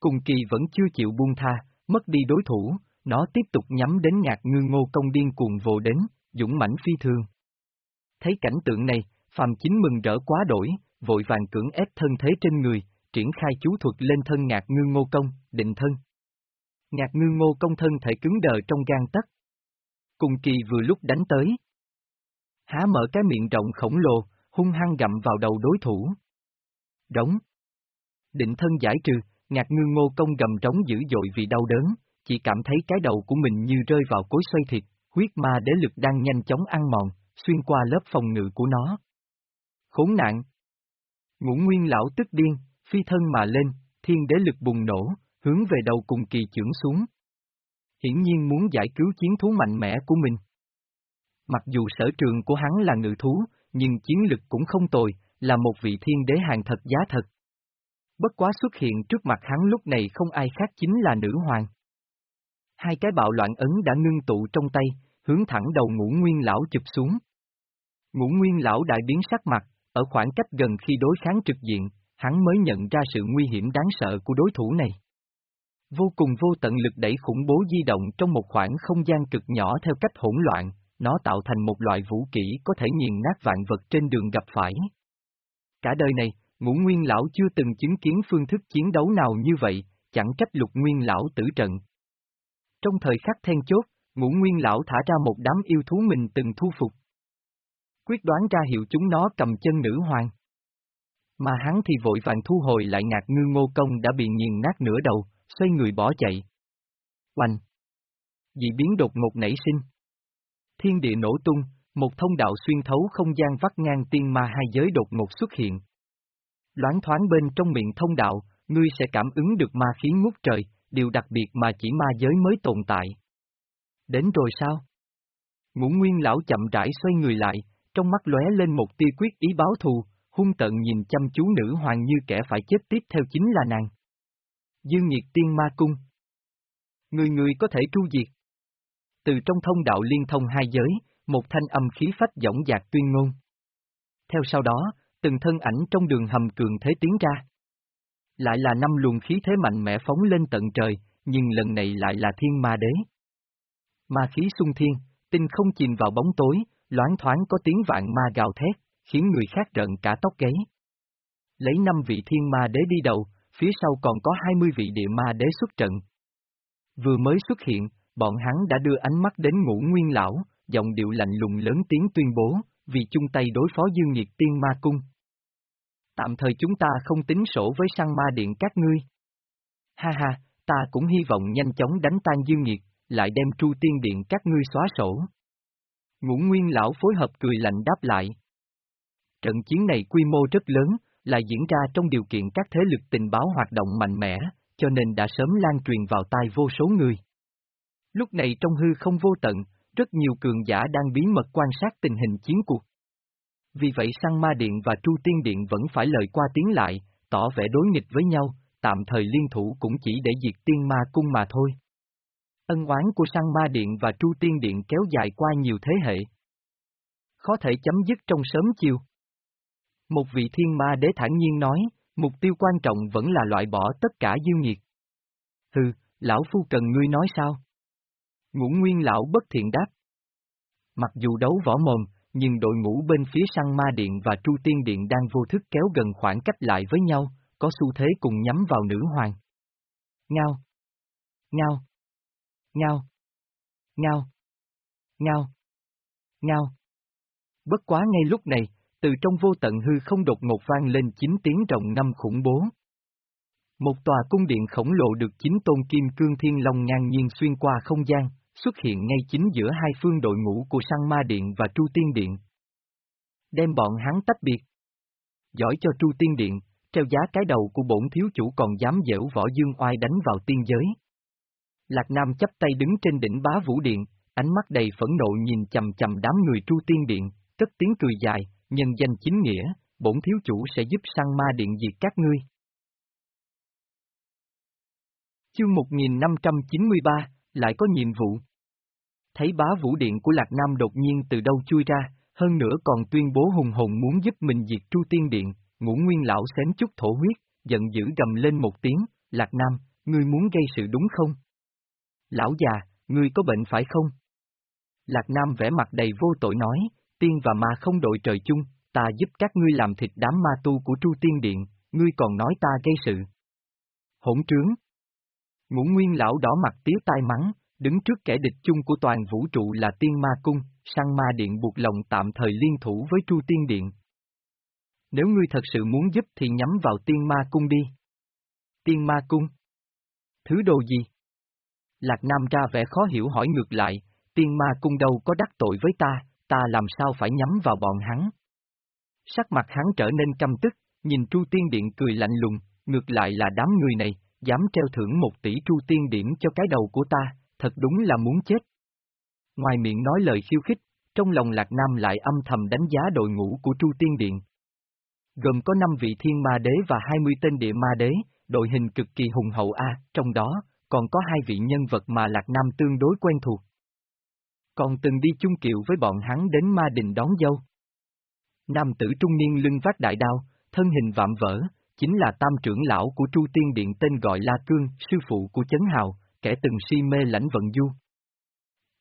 Cùng kỳ vẫn chưa chịu buông tha, mất đi đối thủ, nó tiếp tục nhắm đến ngạc ngư ngô công điên cuồng vồ đến, dũng mãnh phi thường. Thấy cảnh tượng này, Phạm Chính mừng rỡ quá đổi, vội vàng cưỡng ép thân thế trên người, triển khai chú thuật lên thân ngạc ngư ngô công, định thân. Ngạc ngư ngô công thân thể cứng đờ trong gan tắc. Cùng kỳ vừa lúc đánh tới. Há mở cái miệng rộng khổng lồ, hung hăng gặm vào đầu đối thủ. Đóng. Định thân giải trừ, ngạc ngư ngô công gầm trống dữ dội vì đau đớn, chỉ cảm thấy cái đầu của mình như rơi vào cối xoay thịt, huyết ma đế lực đang nhanh chóng ăn mòn, xuyên qua lớp phòng ngự của nó. Khốn nạn! Ngũ nguyên lão tức điên, phi thân mà lên, thiên đế lực bùng nổ, hướng về đầu cùng kỳ trưởng xuống. Hiển nhiên muốn giải cứu chiến thú mạnh mẽ của mình. Mặc dù sở trường của hắn là ngự thú, nhưng chiến lực cũng không tồi, là một vị thiên đế hàng thật giá thật. Bất quá xuất hiện trước mặt hắn lúc này không ai khác chính là nữ hoàng. Hai cái bạo loạn ấn đã ngưng tụ trong tay, hướng thẳng đầu ngũ nguyên lão chụp xuống. Ngũ nguyên lão đại biến sắc mặt, ở khoảng cách gần khi đối kháng trực diện, hắn mới nhận ra sự nguy hiểm đáng sợ của đối thủ này. Vô cùng vô tận lực đẩy khủng bố di động trong một khoảng không gian cực nhỏ theo cách hỗn loạn, nó tạo thành một loại vũ kỹ có thể nghiền nát vạn vật trên đường gặp phải. Cả đời này, ngũ nguyên lão chưa từng chứng kiến phương thức chiến đấu nào như vậy, chẳng trách lục nguyên lão tử trận. Trong thời khắc then chốt, ngũ nguyên lão thả ra một đám yêu thú mình từng thu phục. Quyết đoán ra hiệu chúng nó cầm chân nữ hoàng. Mà hắn thì vội vàng thu hồi lại ngạc ngư ngô công đã bị nghiền nát nửa đầu, xoay người bỏ chạy. Oanh! Dị biến đột ngột nảy sinh. Thiên địa nổ tung, một thông đạo xuyên thấu không gian vắt ngang tiên ma hai giới đột ngột xuất hiện. Loáng thoáng bên trong miệng thông đạo, ngươi sẽ cảm ứng được ma khí ngút trời, điều đặc biệt mà chỉ ma giới mới tồn tại. Đến rồi sao? Ngũ Nguyên lão chậm rãi xoay người lại, trong mắt lóe lên một tia quyết ý báo thù, hung tận nhìn chăm chú nữ hoàng như kẻ phải chết tiếp theo chính là nàng. Dương nhiệt tiên ma cung. Người người có thể tru diệt. Từ trong thông đạo liên thông hai giới, một thanh âm khí phách dõng dạc tuyên ngôn. Theo sau đó, từng thân ảnh trong đường hầm cường thế tiến ra. Lại là năm luồng khí thế mạnh mẽ phóng lên tận trời, nhưng lần này lại là thiên ma đế. Ma khí xung thiên, tinh không chìm vào bóng tối, loáng thoáng có tiếng vạn ma gào thét, khiến người khác rợn cả tóc gáy. Lấy năm vị thiên ma đế đi đầu, phía sau còn có 20 vị địa ma đế xuất trận. Vừa mới xuất hiện, bọn hắn đã đưa ánh mắt đến ngũ nguyên lão, giọng điệu lạnh lùng lớn tiếng tuyên bố, vì chung tay đối phó dương nhiệt tiên ma cung. Tạm thời chúng ta không tính sổ với săn ma điện các ngươi. Ha ha, ta cũng hy vọng nhanh chóng đánh tan dương nhiệt, lại đem tru tiên điện các ngươi xóa sổ. Ngũ Nguyên lão phối hợp cười lạnh đáp lại. Trận chiến này quy mô rất lớn, lại diễn ra trong điều kiện các thế lực tình báo hoạt động mạnh mẽ, cho nên đã sớm lan truyền vào tai vô số người. Lúc này trong hư không vô tận, rất nhiều cường giả đang bí mật quan sát tình hình chiến cuộc. Vì vậy Sang Ma Điện và Tru Tiên Điện vẫn phải lời qua tiếng lại, tỏ vẻ đối nghịch với nhau, tạm thời liên thủ cũng chỉ để diệt tiên ma cung mà thôi. Ân oán của Sang Ma Điện và Tru Tiên Điện kéo dài qua nhiều thế hệ. Khó thể chấm dứt trong sớm chiều. Một vị thiên ma đế thản nhiên nói, mục tiêu quan trọng vẫn là loại bỏ tất cả dư nhiệt. Hừ, lão phu cần ngươi nói sao? Ngũ Nguyên lão bất thiện đáp. Mặc dù đấu võ mồm, nhưng đội ngũ bên phía Sang Ma Điện và Tru Tiên Điện đang vô thức kéo gần khoảng cách lại với nhau, có xu thế cùng nhắm vào nữ hoàng. Ngao. Ngao. Ngao. Ngao. Ngao. Ngao. Bất quá ngay lúc này, từ trong vô tận hư không đột ngột vang lên chín tiếng rồng năm khủng bố. Một tòa cung điện khổng lồ được chín tôn kim cương thiên long ngang nhiên xuyên qua không gian, xuất hiện ngay chính giữa hai phương đội ngũ của Sang Ma Điện và Tru Tiên Điện. Đem bọn hắn tách biệt. Giỏi cho Tru Tiên Điện, treo giá cái đầu của bổn thiếu chủ còn dám dễu võ dương oai đánh vào tiên giới. Lạc Nam chấp tay đứng trên đỉnh bá vũ điện, ánh mắt đầy phẫn nộ nhìn chầm chầm đám người Tru Tiên Điện, cất tiếng cười dài, nhân danh chính nghĩa, bổn thiếu chủ sẽ giúp Sang Ma Điện diệt các ngươi. Chương 1593, lại có nhiệm vụ. Thấy bá vũ điện của Lạc Nam đột nhiên từ đâu chui ra, hơn nữa còn tuyên bố hùng hồn muốn giúp mình diệt Tru Tiên Điện, ngũ nguyên lão xém chút thổ huyết, giận dữ gầm lên một tiếng, Lạc Nam, ngươi muốn gây sự đúng không? Lão già, ngươi có bệnh phải không? Lạc Nam vẽ mặt đầy vô tội nói, tiên và ma không đội trời chung, ta giúp các ngươi làm thịt đám ma tu của Tru Tiên Điện, ngươi còn nói ta gây sự. Hỗn trướng! Ngũ Nguyên lão đỏ mặt tiếu tai mắng, Đứng trước kẻ địch chung của toàn vũ trụ là tiên ma cung, sang ma điện buộc lòng tạm thời liên thủ với Tru Tiên Điện. Nếu ngươi thật sự muốn giúp thì nhắm vào tiên ma cung đi. Tiên ma cung? Thứ đồ gì? Lạc Nam ra vẻ khó hiểu hỏi ngược lại, tiên ma cung đâu có đắc tội với ta, ta làm sao phải nhắm vào bọn hắn. Sắc mặt hắn trở nên căm tức, nhìn Tru Tiên Điện cười lạnh lùng, ngược lại là đám người này, dám treo thưởng một tỷ Tru Tiên Điểm cho cái đầu của ta, thật đúng là muốn chết. Ngoài miệng nói lời khiêu khích, trong lòng Lạc Nam lại âm thầm đánh giá đội ngũ của Tru Tiên Điện. Gồm có 5 vị thiên ma đế và 20 tên địa ma đế, đội hình cực kỳ hùng hậu A, trong đó, còn có hai vị nhân vật mà Lạc Nam tương đối quen thuộc. Còn từng đi chung kiệu với bọn hắn đến ma đình đón dâu. Nam tử trung niên lưng vác đại đao, thân hình vạm vỡ, chính là tam trưởng lão của Tru Tiên Điện tên gọi La Cương, sư phụ của Chấn Hào, kẻ từng si mê lãnh vận du.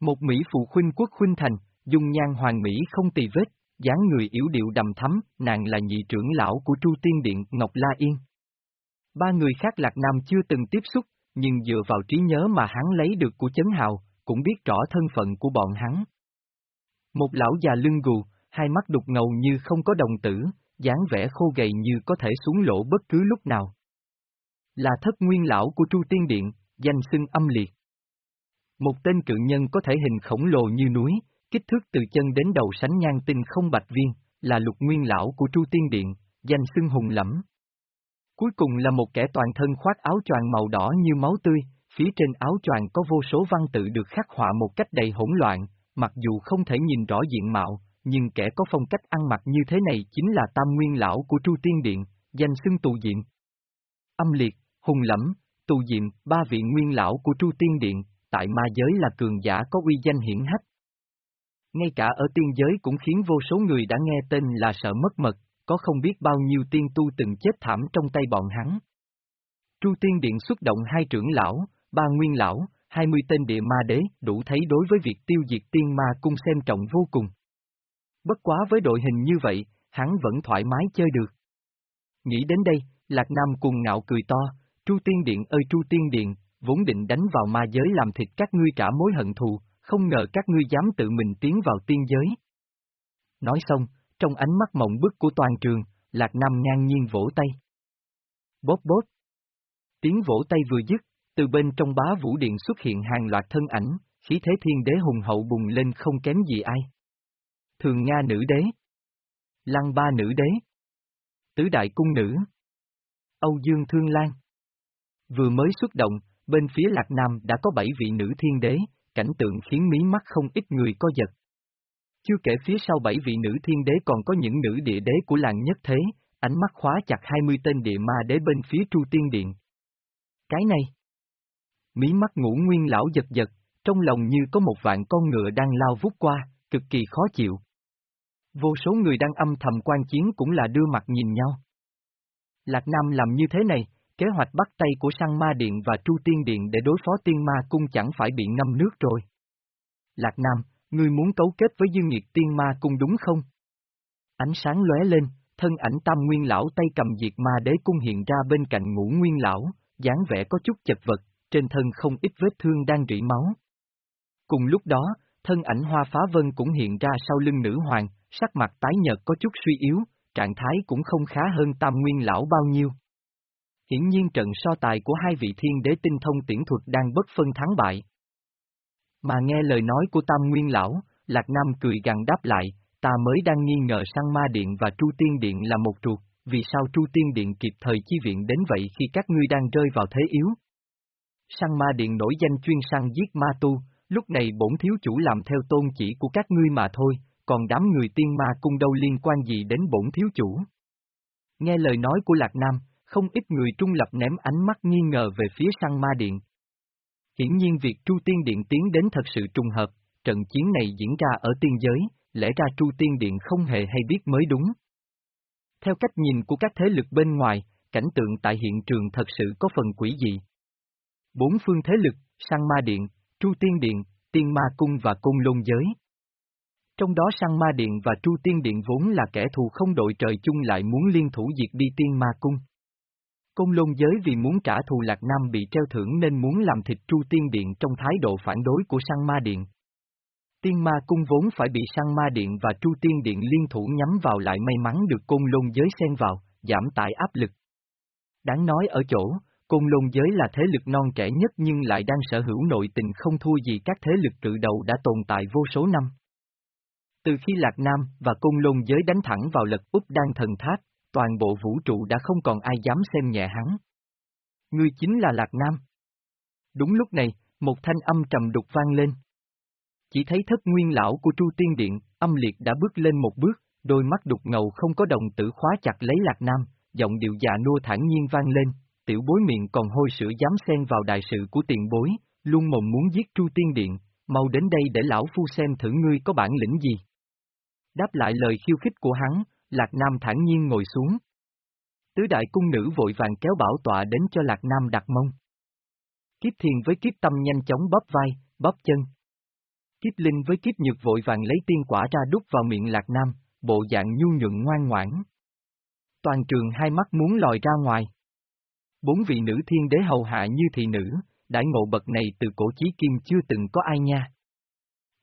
Một Mỹ phụ khuynh quốc khuynh thành, dung nhan hoàng Mỹ không tì vết, dáng người yếu điệu đầm thắm, nàng là nhị trưởng lão của Tru Tiên Điện Ngọc La Yên. Ba người khác Lạc Nam chưa từng tiếp xúc, nhưng dựa vào trí nhớ mà hắn lấy được của Chấn Hào, cũng biết rõ thân phận của bọn hắn. Một lão già lưng gù, hai mắt đục ngầu như không có đồng tử, dáng vẻ khô gầy như có thể xuống lỗ bất cứ lúc nào. Là thất nguyên lão của Tru Tiên Điện, danh xưng âm liệt. Một tên cự nhân có thể hình khổng lồ như núi, kích thước từ chân đến đầu sánh ngang tinh không bạch viên, là lục nguyên lão của Tru Tiên Điện, danh xưng hùng lẫm. Cuối cùng là một kẻ toàn thân khoác áo choàng màu đỏ như máu tươi, phía trên áo choàng có vô số văn tự được khắc họa một cách đầy hỗn loạn, mặc dù không thể nhìn rõ diện mạo, nhưng kẻ có phong cách ăn mặc như thế này chính là Tam Nguyên Lão của Tru Tiên Điện, danh xưng tù diệm. Âm liệt, hùng lẫm, tù diệm, ba vị Nguyên Lão của Tru Tiên Điện, tại ma giới là cường giả có uy danh hiển hách. Ngay cả ở tiên giới cũng khiến vô số người đã nghe tên là sợ mất mật, có không biết bao nhiêu tiên tu từng chết thảm trong tay bọn hắn. Tru Tiên Điện xuất động hai trưởng lão, ba nguyên lão, hai mươi tên địa ma đế đủ thấy đối với việc tiêu diệt tiên ma cung xem trọng vô cùng. Bất quá với đội hình như vậy, hắn vẫn thoải mái chơi được. Nghĩ đến đây, Lạc Nam cùng ngạo cười to, Tru Tiên Điện ơi Tru Tiên Điện, vốn định đánh vào ma giới làm thịt các ngươi trả mối hận thù, không ngờ các ngươi dám tự mình tiến vào tiên giới. Nói xong, trong ánh mắt mộng bức của toàn trường, Lạc Nam ngang nhiên vỗ tay. Bóp bóp. Tiếng vỗ tay vừa dứt, từ bên trong bá vũ điện xuất hiện hàng loạt thân ảnh, khí thế thiên đế hùng hậu bùng lên không kém gì ai. Thường Nga nữ đế. Lăng ba nữ đế. Tứ đại cung nữ. Âu Dương Thương Lan. Vừa mới xuất động, bên phía Lạc Nam đã có bảy vị nữ thiên đế, cảnh tượng khiến mí mắt không ít người co giật. Chưa kể phía sau bảy vị nữ thiên đế còn có những nữ địa đế của làng nhất thế, ánh mắt khóa chặt 20 tên địa ma đế bên phía Tru Tiên Điện. Cái này. Mí mắt ngủ nguyên lão giật giật, trong lòng như có một vạn con ngựa đang lao vút qua, cực kỳ khó chịu. Vô số người đang âm thầm quan chiến cũng là đưa mặt nhìn nhau. Lạc Nam làm như thế này, kế hoạch bắt tay của Sang Ma Điện và Tru Tiên Điện để đối phó Tiên Ma Cung chẳng phải bị ngâm nước rồi. Lạc Nam, ngươi muốn cấu kết với Dương Nhiệt Tiên Ma Cung đúng không? Ánh sáng lóe lên, thân ảnh Tam Nguyên Lão tay cầm diệt ma đế cung hiện ra bên cạnh ngũ Nguyên Lão, dáng vẻ có chút chật vật, trên thân không ít vết thương đang rỉ máu. Cùng lúc đó, thân ảnh Hoa Phá Vân cũng hiện ra sau lưng nữ hoàng, sắc mặt tái nhợt có chút suy yếu, trạng thái cũng không khá hơn Tam Nguyên Lão bao nhiêu. Hiển nhiên trận so tài của hai vị thiên đế tinh thông tiễn thuật đang bất phân thắng bại. Mà nghe lời nói của Tam Nguyên Lão, Lạc Nam cười gằn đáp lại, ta mới đang nghi ngờ sang ma điện và Tru Tiên Điện là một ruột, vì sao Tru Tiên Điện kịp thời chi viện đến vậy khi các ngươi đang rơi vào thế yếu? Sang ma điện nổi danh chuyên săn giết ma tu, lúc này bổn thiếu chủ làm theo tôn chỉ của các ngươi mà thôi, còn đám người tiên ma cung đâu liên quan gì đến bổn thiếu chủ. Nghe lời nói của Lạc Nam, không ít người trung lập ném ánh mắt nghi ngờ về phía sang ma điện. Hiển nhiên việc Tru Tiên Điện tiến đến thật sự trùng hợp, trận chiến này diễn ra ở tiên giới, lẽ ra Tru Tiên Điện không hề hay biết mới đúng. Theo cách nhìn của các thế lực bên ngoài, cảnh tượng tại hiện trường thật sự có phần quỷ dị. Bốn phương thế lực, Sang Ma Điện, Tru Tiên Điện, Tiên Ma Cung và cung Lôn Giới. Trong đó Sang Ma Điện và Tru Tiên Điện vốn là kẻ thù không đội trời chung lại muốn liên thủ diệt đi Tiên Ma Cung. Công lôn giới vì muốn trả thù Lạc Nam bị treo thưởng nên muốn làm thịt Tru Tiên Điện trong thái độ phản đối của Sang Ma Điện. Tiên Ma cung vốn phải bị Sang Ma Điện và Tru Tiên Điện liên thủ nhắm vào lại may mắn được côn lôn giới xen vào, giảm tải áp lực. Đáng nói ở chỗ, côn lôn giới là thế lực non trẻ nhất nhưng lại đang sở hữu nội tình không thua gì các thế lực cự đầu đã tồn tại vô số năm. Từ khi Lạc Nam và côn lôn giới đánh thẳng vào lật úp đan thần tháp, toàn bộ vũ trụ đã không còn ai dám xem nhẹ hắn. Ngươi chính là Lạc Nam. Đúng lúc này, một thanh âm trầm đục vang lên. Chỉ thấy thất nguyên lão của Tru Tiên Điện, âm liệt đã bước lên một bước, đôi mắt đục ngầu không có đồng tử khóa chặt lấy Lạc Nam, giọng điệu già nua thản nhiên vang lên, tiểu bối miệng còn hôi sữa dám xen vào đại sự của tiền bối, luôn mồm muốn giết Tru Tiên Điện, mau đến đây để lão phu xem thử ngươi có bản lĩnh gì. Đáp lại lời khiêu khích của hắn, Lạc Nam thản nhiên ngồi xuống. Tứ đại cung nữ vội vàng kéo bảo tọa đến cho Lạc Nam đặt mông. Kiếp thiền với kiếp tâm nhanh chóng bóp vai, bóp chân. Kiếp linh với kiếp nhược vội vàng lấy tiên quả ra đút vào miệng Lạc Nam, bộ dạng nhu nhuận ngoan ngoãn. Toàn trường hai mắt muốn lòi ra ngoài. Bốn vị nữ thiên đế hầu hạ như thị nữ, đại ngộ bậc này từ cổ chí kim chưa từng có ai nha.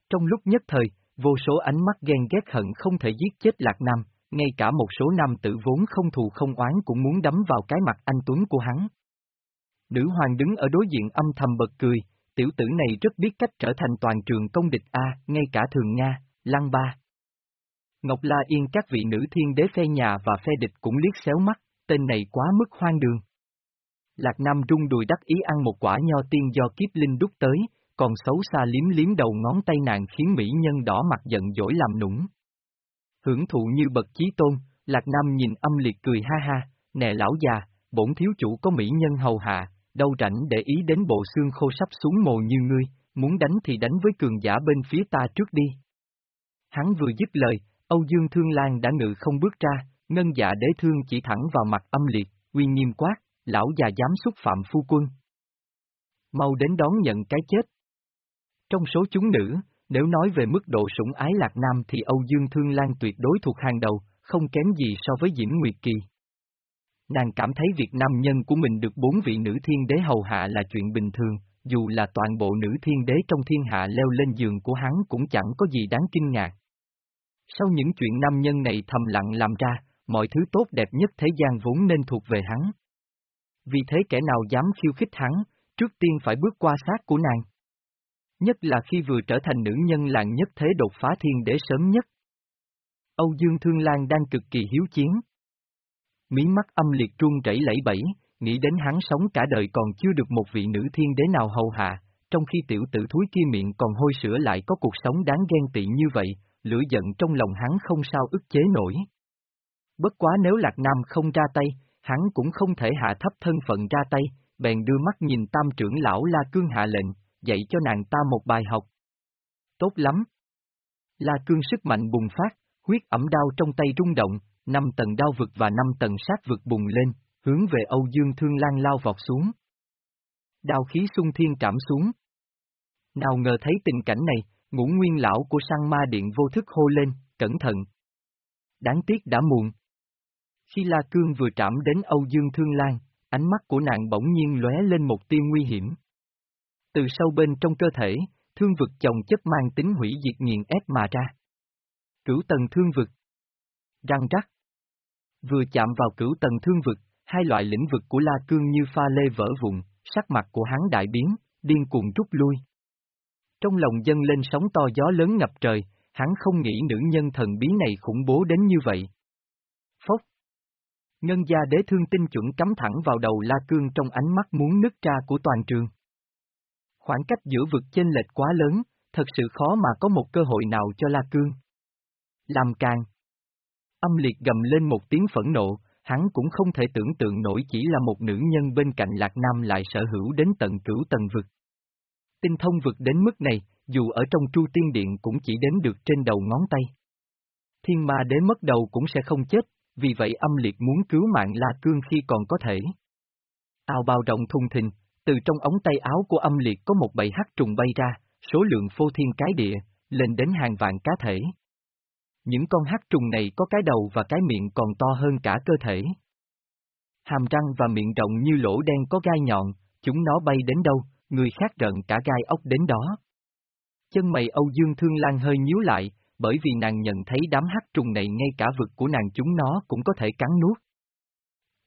Trong lúc nhất thời, vô số ánh mắt ghen ghét hận không thể giết chết Lạc Nam, ngay cả một số nam tử vốn không thù không oán cũng muốn đấm vào cái mặt anh Tuấn của hắn. Nữ hoàng đứng ở đối diện âm thầm bật cười, tiểu tử này rất biết cách trở thành toàn trường công địch A, ngay cả thường Nga, Lăng Ba. Ngọc La Yên các vị nữ thiên đế phe nhà và phe địch cũng liếc xéo mắt, tên này quá mức hoang đường. Lạc Nam rung đùi đắc ý ăn một quả nho tiên do kiếp linh đúc tới, còn xấu xa liếm liếm đầu ngón tay nàng khiến mỹ nhân đỏ mặt giận dỗi làm nũng. Hưởng thụ như bậc chí tôn, Lạc Nam nhìn âm liệt cười ha ha, nè lão già, bổn thiếu chủ có mỹ nhân hầu hạ, đâu rảnh để ý đến bộ xương khô sắp xuống mồ như ngươi, muốn đánh thì đánh với cường giả bên phía ta trước đi. Hắn vừa dứt lời, Âu Dương Thương Lan đã ngự không bước ra, ngân dạ đế thương chỉ thẳng vào mặt âm liệt, uy nghiêm quát, lão già dám xúc phạm phu quân. Mau đến đón nhận cái chết. Trong số chúng nữ, nếu nói về mức độ sủng ái Lạc Nam thì Âu Dương Thương Lan tuyệt đối thuộc hàng đầu, không kém gì so với Diễm Nguyệt Kỳ. Nàng cảm thấy việc nam nhân của mình được bốn vị nữ thiên đế hầu hạ là chuyện bình thường, dù là toàn bộ nữ thiên đế trong thiên hạ leo lên giường của hắn cũng chẳng có gì đáng kinh ngạc. Sau những chuyện nam nhân này thầm lặng làm ra, mọi thứ tốt đẹp nhất thế gian vốn nên thuộc về hắn. Vì thế kẻ nào dám khiêu khích hắn, trước tiên phải bước qua sát của nàng nhất là khi vừa trở thành nữ nhân làng nhất thế đột phá thiên đế sớm nhất. Âu Dương Thương Lan đang cực kỳ hiếu chiến. Mí mắt âm liệt trung rẩy lẫy bẫy, nghĩ đến hắn sống cả đời còn chưa được một vị nữ thiên đế nào hầu hạ, trong khi tiểu tử thúi kia miệng còn hôi sữa lại có cuộc sống đáng ghen tị như vậy, lửa giận trong lòng hắn không sao ức chế nổi. Bất quá nếu Lạc Nam không ra tay, hắn cũng không thể hạ thấp thân phận ra tay, bèn đưa mắt nhìn tam trưởng lão La Cương hạ lệnh, dạy cho nàng ta một bài học. Tốt lắm. La cương sức mạnh bùng phát, huyết ẩm đao trong tay rung động, năm tầng đao vực và năm tầng sát vực bùng lên, hướng về Âu Dương Thương Lan lao vọt xuống. Đao khí xung thiên trảm xuống. Nào ngờ thấy tình cảnh này, ngũ nguyên lão của sang ma điện vô thức hô lên, cẩn thận. Đáng tiếc đã muộn. Khi La Cương vừa trảm đến Âu Dương Thương Lan, ánh mắt của nàng bỗng nhiên lóe lên một tia nguy hiểm. Từ sâu bên trong cơ thể, thương vực chồng chất mang tính hủy diệt nghiền ép mà ra. Cửu tầng thương vực. Răng rắc. Vừa chạm vào cửu tầng thương vực, hai loại lĩnh vực của La Cương như pha lê vỡ vụn, sắc mặt của hắn đại biến, điên cuồng rút lui. Trong lòng dân lên sóng to gió lớn ngập trời, hắn không nghĩ nữ nhân thần bí này khủng bố đến như vậy. Phốc. Ngân gia đế thương tinh chuẩn cắm thẳng vào đầu La Cương trong ánh mắt muốn nứt ra của toàn trường. Khoảng cách giữa vực chênh lệch quá lớn, thật sự khó mà có một cơ hội nào cho La Cương. Làm càng. Âm liệt gầm lên một tiếng phẫn nộ, hắn cũng không thể tưởng tượng nổi chỉ là một nữ nhân bên cạnh Lạc Nam lại sở hữu đến tận cửu tầng vực. Tinh thông vực đến mức này, dù ở trong tru tiên điện cũng chỉ đến được trên đầu ngón tay. Thiên ma đế mất đầu cũng sẽ không chết, vì vậy âm liệt muốn cứu mạng La Cương khi còn có thể. Ao bao động thùng thình, từ trong ống tay áo của âm liệt có một bầy hắc trùng bay ra, số lượng phô thiên cái địa, lên đến hàng vạn cá thể. Những con hắc trùng này có cái đầu và cái miệng còn to hơn cả cơ thể. hàm răng và miệng rộng như lỗ đen có gai nhọn, chúng nó bay đến đâu, người khác rợn cả gai ốc đến đó. Chân mày Âu Dương Thương Lan hơi nhíu lại, bởi vì nàng nhận thấy đám hắc trùng này ngay cả vực của nàng chúng nó cũng có thể cắn nuốt.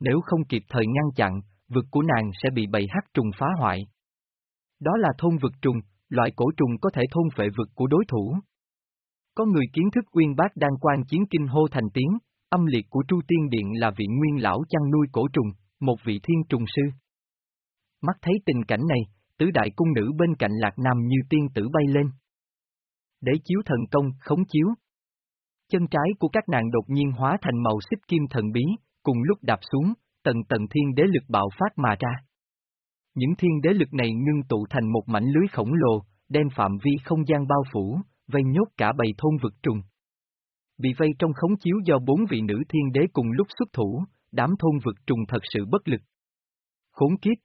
Nếu không kịp thời ngăn chặn, vực của nàng sẽ bị bầy hắc trùng phá hoại. Đó là thôn vực trùng, loại cổ trùng có thể thôn phệ vực của đối thủ. Có người kiến thức uyên bác đang quan chiến kinh hô thành tiếng, âm liệt của Tru Tiên Điện là vị nguyên lão chăn nuôi cổ trùng, một vị thiên trùng sư. Mắt thấy tình cảnh này, tứ đại cung nữ bên cạnh Lạc Nam như tiên tử bay lên. Để chiếu thần công, khống chiếu. Chân trái của các nàng đột nhiên hóa thành màu xích kim thần bí, cùng lúc đạp xuống, tầng tầng thiên đế lực bạo phát mà ra. Những thiên đế lực này ngưng tụ thành một mảnh lưới khổng lồ, đem phạm vi không gian bao phủ, vây nhốt cả bầy thôn vực trùng. Bị vây trong khống chiếu do bốn vị nữ thiên đế cùng lúc xuất thủ, đám thôn vực trùng thật sự bất lực. Khốn kiếp!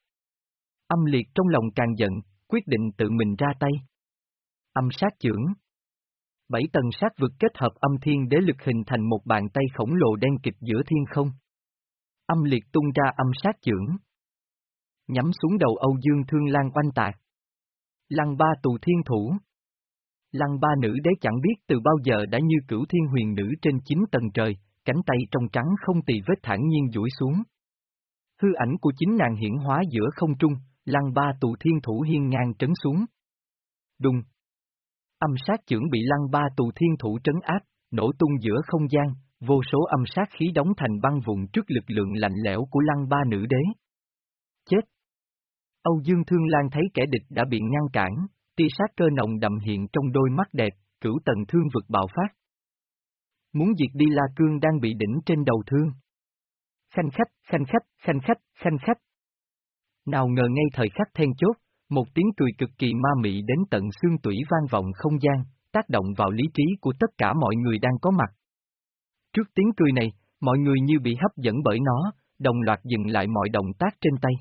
Âm liệt trong lòng càng giận, quyết định tự mình ra tay. Âm sát trưởng Bảy tầng sát vực kết hợp âm thiên đế lực hình thành một bàn tay khổng lồ đen kịch giữa thiên không. Âm liệt tung ra âm sát chưởng. Nhắm xuống đầu Âu Dương Thương Lan oanh tạc. Lăng ba tù thiên thủ. Lăng ba nữ đế chẳng biết từ bao giờ đã như cửu thiên huyền nữ trên chín tầng trời, cánh tay trong trắng không tì vết thản nhiên duỗi xuống. Hư ảnh của chính nàng hiển hóa giữa không trung, lăng ba tù thiên thủ hiên ngang trấn xuống. Đùng. Âm sát trưởng bị lăng ba tù thiên thủ trấn áp, nổ tung giữa không gian, vô số âm sát khí đóng thành băng vụn trước lực lượng lạnh lẽo của lăng ba nữ đế. Chết! Âu Dương Thương Lan thấy kẻ địch đã bị ngăn cản, tia sát cơ nồng đậm hiện trong đôi mắt đẹp, cửu tầng thương vực bạo phát. Muốn diệt đi La Cương đang bị đỉnh trên đầu thương. Khanh khách, khanh khách, khanh khách, khanh khách. Nào ngờ ngay thời khắc then chốt, một tiếng cười cực kỳ ma mị đến tận xương tủy vang vọng không gian, tác động vào lý trí của tất cả mọi người đang có mặt. Trước tiếng cười này, mọi người như bị hấp dẫn bởi nó, đồng loạt dừng lại mọi động tác trên tay.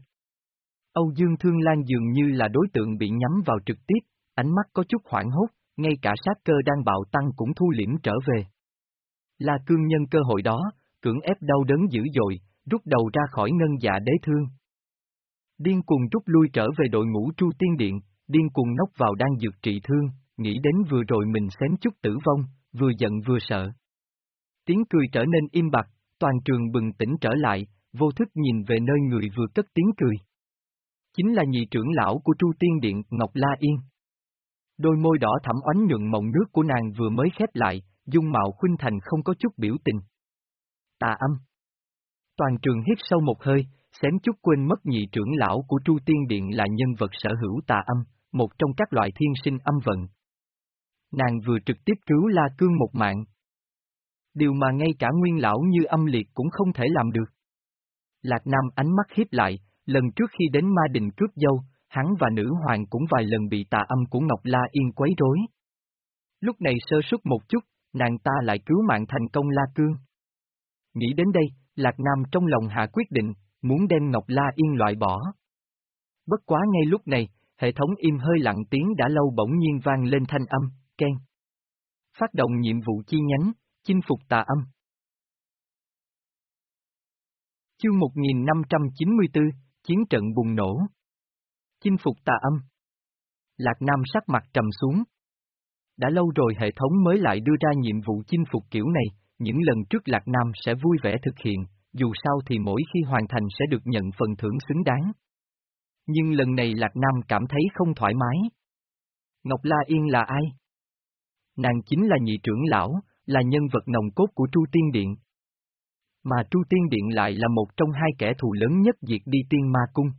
Âu Dương Thương Lan dường như là đối tượng bị nhắm vào trực tiếp, ánh mắt có chút hoảng hốt, ngay cả sát cơ đang bạo tăng cũng thu liễm trở về. La cương nhân cơ hội đó, cưỡng ép đau đớn dữ dội, rút đầu ra khỏi ngân dạ đế thương. Điên cuồng rút lui trở về đội ngũ Tru Tiên Điện, điên cuồng nốc vào đang dược trị thương, nghĩ đến vừa rồi mình xém chút tử vong, vừa giận vừa sợ. Tiếng cười trở nên im bặt, toàn trường bừng tỉnh trở lại, vô thức nhìn về nơi người vừa cất tiếng cười. Chính là nhị trưởng lão của Tru Tiên Điện, Ngọc La Yên. Đôi môi đỏ thẳm oánh nhuận mộng nước của nàng vừa mới khép lại, dung mạo khuynh thành không có chút biểu tình. Tà âm. Toàn trường hít sâu một hơi, xém chút quên mất nhị trưởng lão của Tru Tiên Điện là nhân vật sở hữu tà âm, một trong các loại thiên sinh âm vận. Nàng vừa trực tiếp cứu La Cương một mạng. Điều mà ngay cả nguyên lão như âm liệt cũng không thể làm được. Lạc Nam ánh mắt hiếp lại, lần trước khi đến ma đình cướp dâu, hắn và nữ hoàng cũng vài lần bị tà âm của Ngọc La Yên quấy rối. Lúc này sơ suất một chút, nàng ta lại cứu mạng thành công La Cương. Nghĩ đến đây, Lạc Nam trong lòng hạ quyết định, muốn đem Ngọc La Yên loại bỏ. Bất quá ngay lúc này, hệ thống im hơi lặng tiếng đã lâu bỗng nhiên vang lên thanh âm, khen Phát động nhiệm vụ chi nhánh, chinh phục tà âm. Chương 1594, Chiến trận bùng nổ. Chinh phục tà âm. Lạc Nam sắc mặt trầm xuống. Đã lâu rồi hệ thống mới lại đưa ra nhiệm vụ chinh phục kiểu này, những lần trước Lạc Nam sẽ vui vẻ thực hiện, dù sao thì mỗi khi hoàn thành sẽ được nhận phần thưởng xứng đáng. Nhưng lần này Lạc Nam cảm thấy không thoải mái. Ngọc La Yên là ai? Nàng chính là nhị trưởng lão, là nhân vật nồng cốt của Tru Tiên Điện. Mà Tru Tiên Điện lại là một trong hai kẻ thù lớn nhất diệt đi Tiên Ma Cung.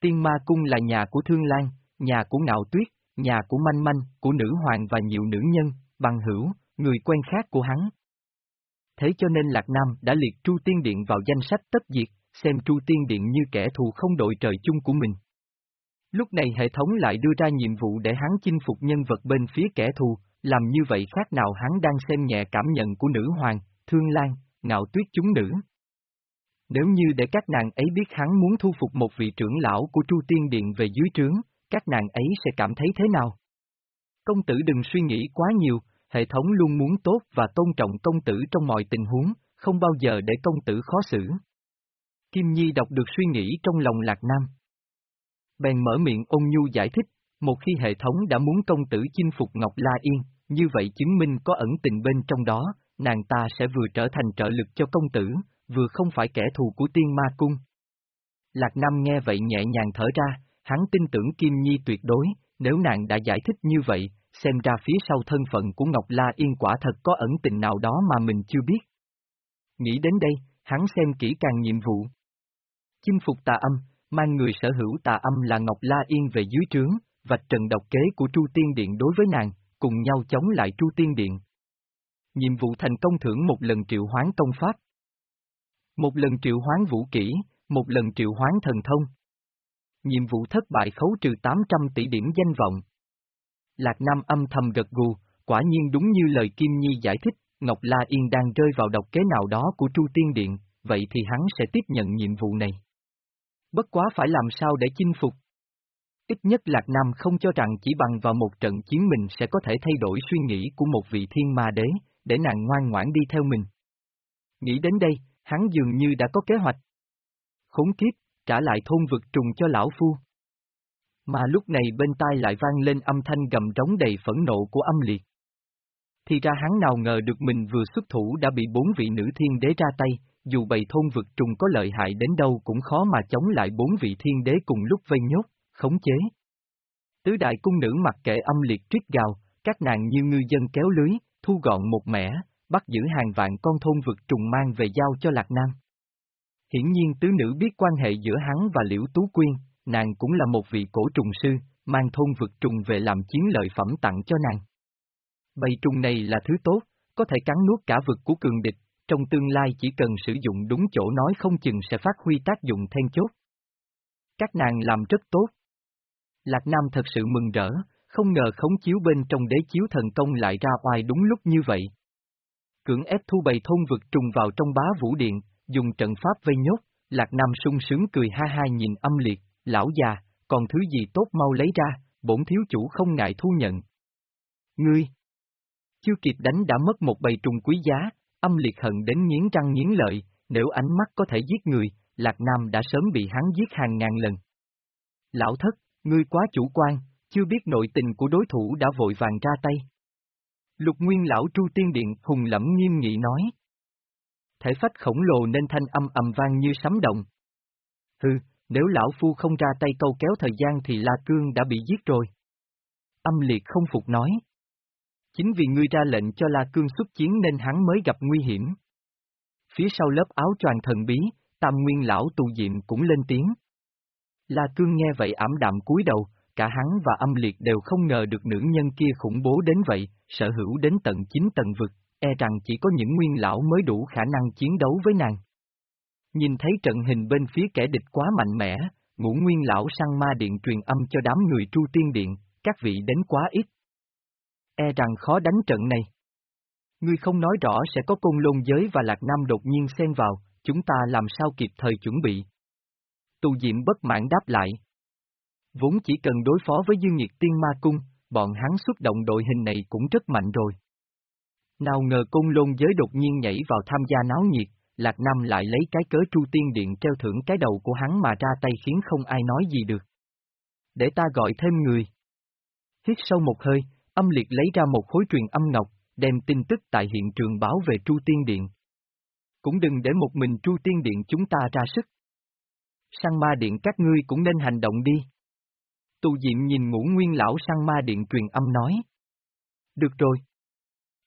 Tiên Ma Cung là nhà của Thương Lan, nhà của Ngạo Tuyết, nhà của Manh Manh, của Nữ Hoàng và nhiều nữ nhân, bằng hữu, người quen khác của hắn. Thế cho nên Lạc Nam đã liệt Tru Tiên Điện vào danh sách tất diệt, xem Tru Tiên Điện như kẻ thù không đội trời chung của mình. Lúc này hệ thống lại đưa ra nhiệm vụ để hắn chinh phục nhân vật bên phía kẻ thù, làm như vậy khác nào hắn đang xem nhẹ cảm nhận của nữ hoàng, thương lan, ngạo tuyết chúng nữ. Nếu như để các nàng ấy biết hắn muốn thu phục một vị trưởng lão của Tru Tiên Điện về dưới trướng, các nàng ấy sẽ cảm thấy thế nào? Công tử đừng suy nghĩ quá nhiều, hệ thống luôn muốn tốt và tôn trọng công tử trong mọi tình huống, không bao giờ để công tử khó xử. Kim Nhi đọc được suy nghĩ trong lòng Lạc Nam. Bèn mở miệng ôn nhu giải thích, một khi hệ thống đã muốn công tử chinh phục Ngọc La Yên, như vậy chứng minh có ẩn tình bên trong đó, nàng ta sẽ vừa trở thành trợ lực cho công tử, vừa không phải kẻ thù của tiên ma cung. Lạc Nam nghe vậy nhẹ nhàng thở ra, hắn tin tưởng Kim Nhi tuyệt đối, nếu nàng đã giải thích như vậy, xem ra phía sau thân phận của Ngọc La Yên quả thật có ẩn tình nào đó mà mình chưa biết. Nghĩ đến đây, hắn xem kỹ càng nhiệm vụ. Chinh phục tà âm, mang người sở hữu tà âm là Ngọc La Yên về dưới trướng, vạch trần độc kế của chu Tiên Điện đối với nàng, cùng nhau chống lại chu Tiên Điện. Nhiệm vụ thành công thưởng một lần triệu hoán công pháp. Một lần triệu hoán vũ kỹ, một lần triệu hoán thần thông. Nhiệm vụ thất bại khấu trừ 800 tỷ điểm danh vọng. Lạc Nam âm thầm gật gù, quả nhiên đúng như lời Kim Nhi giải thích, Ngọc La Yên đang rơi vào độc kế nào đó của chu Tiên Điện, vậy thì hắn sẽ tiếp nhận nhiệm vụ này. Bất quá phải làm sao để chinh phục. Ít nhất Lạc Nam không cho rằng chỉ bằng vào một trận chiến mình sẽ có thể thay đổi suy nghĩ của một vị thiên ma đế, để nàng ngoan ngoãn đi theo mình. Nghĩ đến đây, hắn dường như đã có kế hoạch. Khốn kiếp, trả lại thôn vực trùng cho lão phu. Mà lúc này bên tai lại vang lên âm thanh gầm trống đầy phẫn nộ của âm liệt. Thì ra hắn nào ngờ được mình vừa xuất thủ đã bị bốn vị nữ thiên đế ra tay, dù bầy thôn vực trùng có lợi hại đến đâu cũng khó mà chống lại bốn vị thiên đế cùng lúc vây nhốt, khống chế. Tứ đại cung nữ mặc kệ âm liệt trích gào, các nàng như ngư dân kéo lưới, thu gọn một mẻ, bắt giữ hàng vạn con thôn vực trùng mang về giao cho Lạc Nam. Hiển nhiên tứ nữ biết quan hệ giữa hắn và Liễu Tú Quyên, nàng cũng là một vị cổ trùng sư, mang thôn vực trùng về làm chiến lợi phẩm tặng cho nàng. Bầy trùng này là thứ tốt, có thể cắn nuốt cả vực của cường địch, trong tương lai chỉ cần sử dụng đúng chỗ nói không chừng sẽ phát huy tác dụng then chốt. Các nàng làm rất tốt. Lạc Nam thật sự mừng rỡ, không ngờ khống chiếu bên trong đế chiếu thần công lại ra oai đúng lúc như vậy. Cưỡng ép thu bầy thôn vực trùng vào trong bá vũ điện, dùng trận pháp vây nhốt, Lạc Nam sung sướng cười ha ha nhìn âm liệt, lão già, còn thứ gì tốt mau lấy ra, bổn thiếu chủ không ngại thu nhận. Ngươi! Chưa kịp đánh đã mất một bầy trùng quý giá, âm liệt hận đến nghiến răng nghiến lợi, nếu ánh mắt có thể giết người, Lạc Nam đã sớm bị hắn giết hàng ngàn lần. Lão thất, ngươi quá chủ quan, chưa biết nội tình của đối thủ đã vội vàng ra tay. Lục Nguyên lão Tru Tiên Điện hùng lẫm nghiêm nghị nói. Thể phách khổng lồ nên thanh âm ầm vang như sấm động. Hừ, nếu lão phu không ra tay câu kéo thời gian thì La Cương đã bị giết rồi. Âm liệt không phục nói. Chính vì ngươi ra lệnh cho La Cương xuất chiến nên hắn mới gặp nguy hiểm. Phía sau lớp áo choàng thần bí, Tam Nguyên lão tù diệm cũng lên tiếng. La Cương nghe vậy ảm đạm cúi đầu, cả hắn và âm liệt đều không ngờ được nữ nhân kia khủng bố đến vậy, sở hữu đến tận chín tầng vực, e rằng chỉ có những nguyên lão mới đủ khả năng chiến đấu với nàng. Nhìn thấy trận hình bên phía kẻ địch quá mạnh mẽ, ngũ nguyên lão sang ma điện truyền âm cho đám người tru tiên điện, các vị đến quá ít. E rằng khó đánh trận này. Ngươi không nói rõ sẽ có côn lôn giới và lạc nam đột nhiên xen vào, chúng ta làm sao kịp thời chuẩn bị. Tu Diệm bất mãn đáp lại. Vốn chỉ cần đối phó với Dương Nhiệt Tiên Ma Cung, bọn hắn xuất động đội hình này cũng rất mạnh rồi. Nào ngờ cung lôn giới đột nhiên nhảy vào tham gia náo nhiệt, Lạc Nam lại lấy cái cớ Tru Tiên Điện treo thưởng cái đầu của hắn mà ra tay khiến không ai nói gì được. Để ta gọi thêm người. Hít sâu một hơi, âm liệt lấy ra một khối truyền âm ngọc, đem tin tức tại hiện trường báo về Tru Tiên Điện. Cũng đừng để một mình Tru Tiên Điện chúng ta ra sức. Sang ma điện các ngươi cũng nên hành động đi. Tu Diệm nhìn ngũ nguyên lão sang ma điện truyền âm nói. Được rồi.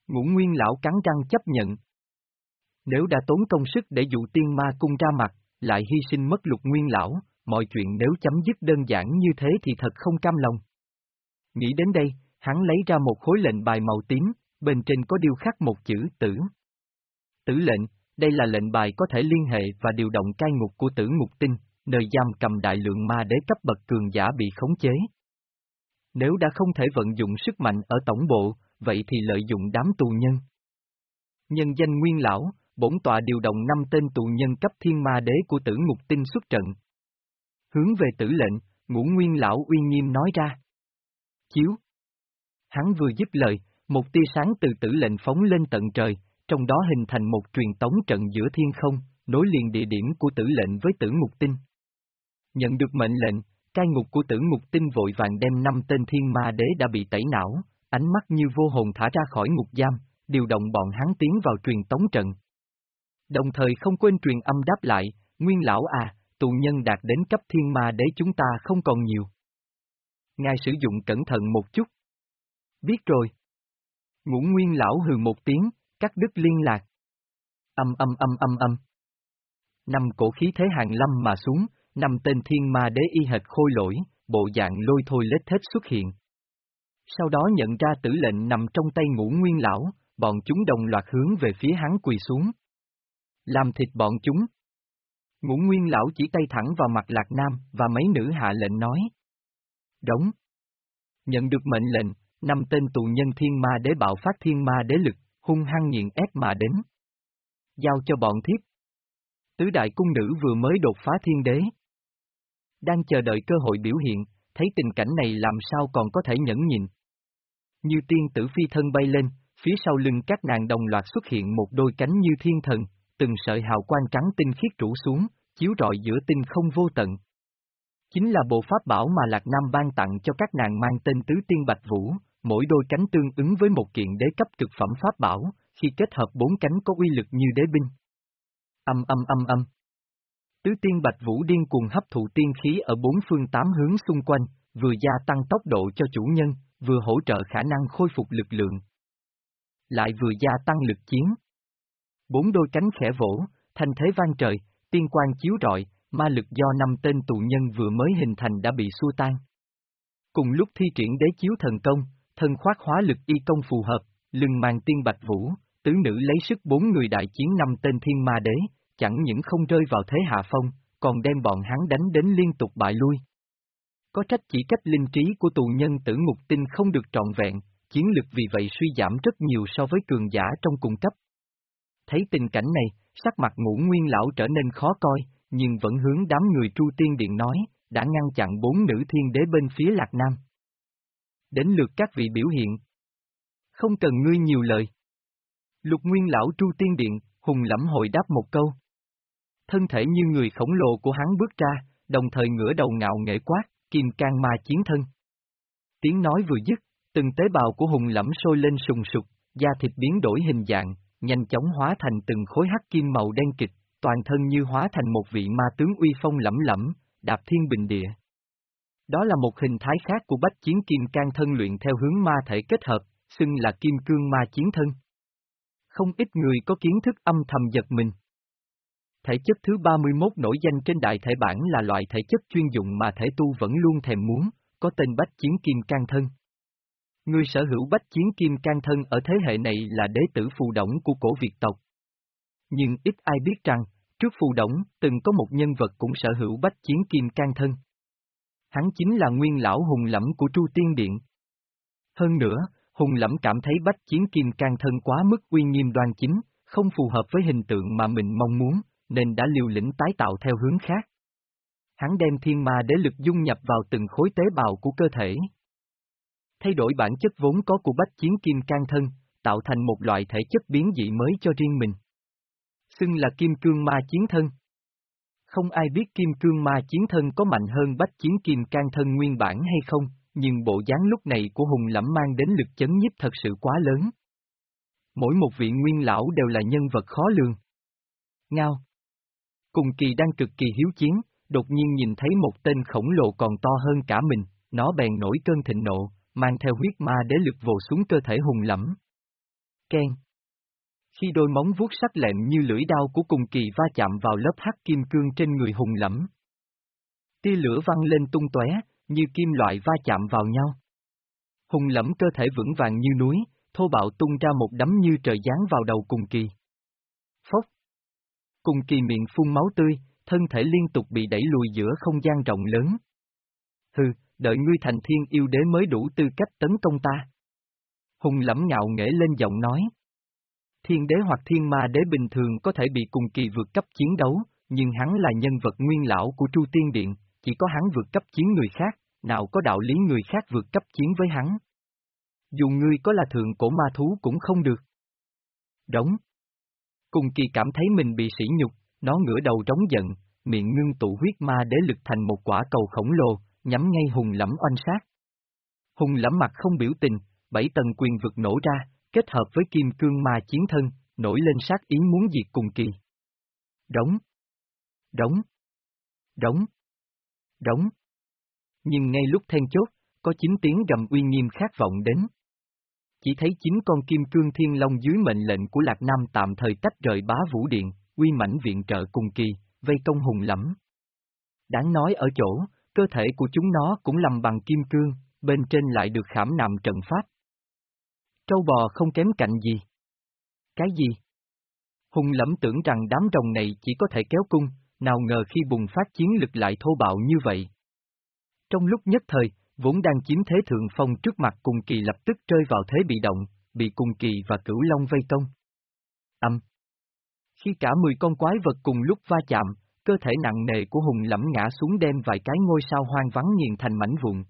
Ngũ nguyên lão cắn răng chấp nhận. Nếu đã tốn công sức để dụ tiên ma cung ra mặt, lại hy sinh mất lục nguyên lão, mọi chuyện nếu chấm dứt đơn giản như thế thì thật không cam lòng. Nghĩ đến đây, hắn lấy ra một khối lệnh bài màu tím, bên trên có điêu khắc một chữ tử. Tử lệnh, đây là lệnh bài có thể liên hệ và điều động cai ngục của tử ngục tinh, nơi giam cầm đại lượng ma đế cấp bậc cường giả bị khống chế. Nếu đã không thể vận dụng sức mạnh ở tổng bộ, vậy thì lợi dụng đám tù nhân. Nhân danh nguyên lão, bổn tọa điều động năm tên tù nhân cấp thiên ma đế của tử ngục tinh xuất trận. Hướng về tử lệnh, ngũ nguyên lão uy nghiêm nói ra. Chiếu. Hắn vừa dứt lời, một tia sáng từ tử lệnh phóng lên tận trời, trong đó hình thành một truyền tống trận giữa thiên không, nối liền địa điểm của tử lệnh với tử ngục tinh. Nhận được mệnh lệnh, cai ngục của tử ngục tinh vội vàng đem năm tên thiên ma đế đã bị tẩy não, ánh mắt như vô hồn thả ra khỏi ngục giam, điều động bọn hắn tiến vào truyền tống trận. Đồng thời không quên truyền âm đáp lại, nguyên lão à, tù nhân đạt đến cấp thiên ma đế chúng ta không còn nhiều. Ngài sử dụng cẩn thận một chút. Biết rồi. Ngũ nguyên lão hừ một tiếng, cắt đứt liên lạc. Âm âm âm âm âm. Năm cổ khí thế hàng lâm mà xuống, năm tên thiên ma đế y hệt khôi lỗi, bộ dạng lôi thôi lết thết xuất hiện. Sau đó nhận ra tử lệnh nằm trong tay ngũ nguyên lão, bọn chúng đồng loạt hướng về phía hắn quỳ xuống. Làm thịt bọn chúng. Ngũ nguyên lão chỉ tay thẳng vào mặt lạc nam, và mấy nữ hạ lệnh nói. Đóng. Nhận được mệnh lệnh, năm tên tù nhân thiên ma đế bạo phát thiên ma đế lực, hung hăng nghiện ép mà đến. Giao cho bọn thiếp. Tứ đại cung nữ vừa mới đột phá thiên đế. Đang chờ đợi cơ hội biểu hiện, thấy tình cảnh này làm sao còn có thể nhẫn nhịn. Như tiên tử phi thân bay lên, phía sau lưng các nàng đồng loạt xuất hiện một đôi cánh như thiên thần, từng sợi hào quang trắng tinh khiết rủ xuống, chiếu rọi giữa tinh không vô tận. Chính là bộ pháp bảo mà Lạc Nam ban tặng cho các nàng mang tên Tứ Tiên Bạch Vũ, mỗi đôi cánh tương ứng với một kiện đế cấp cực phẩm pháp bảo, khi kết hợp bốn cánh có uy lực như đế binh. Âm âm âm âm. Tứ Tiên Bạch Vũ điên cuồng hấp thụ tiên khí ở bốn phương tám hướng xung quanh, vừa gia tăng tốc độ cho chủ nhân, vừa hỗ trợ khả năng khôi phục lực lượng. Lại vừa gia tăng lực chiến. Bốn đôi cánh khẽ vỗ, thành thế vang trời, tiên quang chiếu rọi, ma lực do năm tên tù nhân vừa mới hình thành đã bị xua tan. Cùng lúc thi triển đế chiếu thần công, thân khoác hóa lực y công phù hợp, lưng mang tiên bạch vũ, tứ nữ lấy sức bốn người đại chiến năm tên thiên ma đế, chẳng những không rơi vào thế hạ phong, còn đem bọn hắn đánh đến liên tục bại lui. Có trách chỉ cách linh trí của tù nhân tử ngục tinh không được trọn vẹn, chiến lực vì vậy suy giảm rất nhiều so với cường giả trong cùng cấp. Thấy tình cảnh này, sắc mặt ngũ nguyên lão trở nên khó coi, nhưng vẫn hướng đám người Tru Tiên Điện nói, đã ngăn chặn bốn nữ thiên đế bên phía Lạc Nam. Đến lượt các vị biểu hiện. Không cần ngươi nhiều lời. Lục Nguyên Lão Tru Tiên Điện, hùng lẫm hồi đáp một câu. Thân thể như người khổng lồ của hắn bước ra, đồng thời ngửa đầu ngạo nghệ quát, kim can ma chiến thân. Tiếng nói vừa dứt, từng tế bào của hùng lẫm sôi lên sùng sục, da thịt biến đổi hình dạng, nhanh chóng hóa thành từng khối hắc kim màu đen kịch, toàn thân như hóa thành một vị ma tướng uy phong lẫm lẫm, đạp thiên bình địa. Đó là một hình thái khác của bách chiến kim can thân luyện theo hướng ma thể kết hợp, xưng là kim cương ma chiến thân. Không ít người có kiến thức âm thầm giật mình. Thể chất thứ 31 nổi danh trên đại thể bản là loại thể chất chuyên dụng mà thể tu vẫn luôn thèm muốn, có tên bách chiến kim can thân. Người sở hữu bách chiến kim can thân ở thế hệ này là đế tử phù động của cổ Việt tộc. Nhưng ít ai biết rằng, trước phù động, từng có một nhân vật cũng sở hữu bách chiến kim can thân. Hắn chính là nguyên lão hùng lẫm của Tru Tiên Điện. Hơn nữa, hùng lẫm cảm thấy bách chiến kim can thân quá mức uy nghiêm đoan chính, không phù hợp với hình tượng mà mình mong muốn, nên đã liều lĩnh tái tạo theo hướng khác. Hắn đem thiên ma đế lực dung nhập vào từng khối tế bào của cơ thể. Thay đổi bản chất vốn có của bách chiến kim can thân, tạo thành một loại thể chất biến dị mới cho riêng mình. Xưng là kim cương ma chiến thân. Không ai biết kim cương ma chiến thân có mạnh hơn bách chiến kim can thân nguyên bản hay không, nhưng bộ dáng lúc này của Hùng Lẫm mang đến lực chấn nhiếp thật sự quá lớn. Mỗi một vị nguyên lão đều là nhân vật khó lường. Ngao. Cùng kỳ đang cực kỳ hiếu chiến, đột nhiên nhìn thấy một tên khổng lồ còn to hơn cả mình, nó bèn nổi cơn thịnh nộ, mang theo huyết ma đế lực vồ xuống cơ thể Hùng Lẫm. Ken. Khi đôi móng vuốt sắc lẹm như lưỡi đao của cùng kỳ va chạm vào lớp hắc kim cương trên người Hùng Lẫm. Tia lửa văng lên tung tóe, như kim loại va chạm vào nhau. Hùng lẫm cơ thể vững vàng như núi, thô bạo tung ra một đấm như trời giáng vào đầu cùng kỳ. Cùng kỳ miệng phun máu tươi, thân thể liên tục bị đẩy lùi giữa không gian rộng lớn. Hừ, đợi ngươi thành thiên yêu đế mới đủ tư cách tấn công ta. Hùng lẫm ngạo nghễ lên giọng nói. Thiên đế hoặc thiên ma đế bình thường có thể bị cùng kỳ vượt cấp chiến đấu, nhưng hắn là nhân vật nguyên lão của chu Tiên Điện, chỉ có hắn vượt cấp chiến người khác, nào có đạo lý người khác vượt cấp chiến với hắn. Dù ngươi có là thượng cổ ma thú cũng không được. Đóng. Cùng kỳ cảm thấy mình bị sỉ nhục, nó ngửa đầu trống giận, miệng ngưng tụ huyết ma đế lực thành một quả cầu khổng lồ, nhắm ngay hùng lẫm oanh sát. Hùng lẫm mặt không biểu tình, bảy tầng quyền vực nổ ra, kết hợp với kim cương ma chiến thân, nổi lên sát ý muốn diệt cùng kỳ. Đóng. Đóng. Đóng. Đóng. Nhưng ngay lúc then chốt, có chín tiếng gầm uy nghiêm khát vọng đến. Chỉ thấy chín con kim cương thiên long dưới mệnh lệnh của Lạc Nam tạm thời tách rời bá vũ điện, uy mãnh viện trợ cùng kỳ, vây công hùng lẫm. Đáng nói ở chỗ, cơ thể của chúng nó cũng làm bằng kim cương, bên trên lại được khảm nạm trận pháp. Trâu bò không kém cạnh gì. Cái gì? Hùng lẫm tưởng rằng đám rồng này chỉ có thể kéo cung, nào ngờ khi bùng phát chiến lực lại thô bạo như vậy. Trong lúc nhất thời, vốn đang chiếm thế thượng phong trước mặt cùng kỳ lập tức rơi vào thế bị động, bị cùng kỳ và cửu long vây công. Âm. Khi cả 10 con quái vật cùng lúc va chạm, cơ thể nặng nề của hùng lẫm ngã xuống đem vài cái ngôi sao hoang vắng nghiền thành mảnh vụn.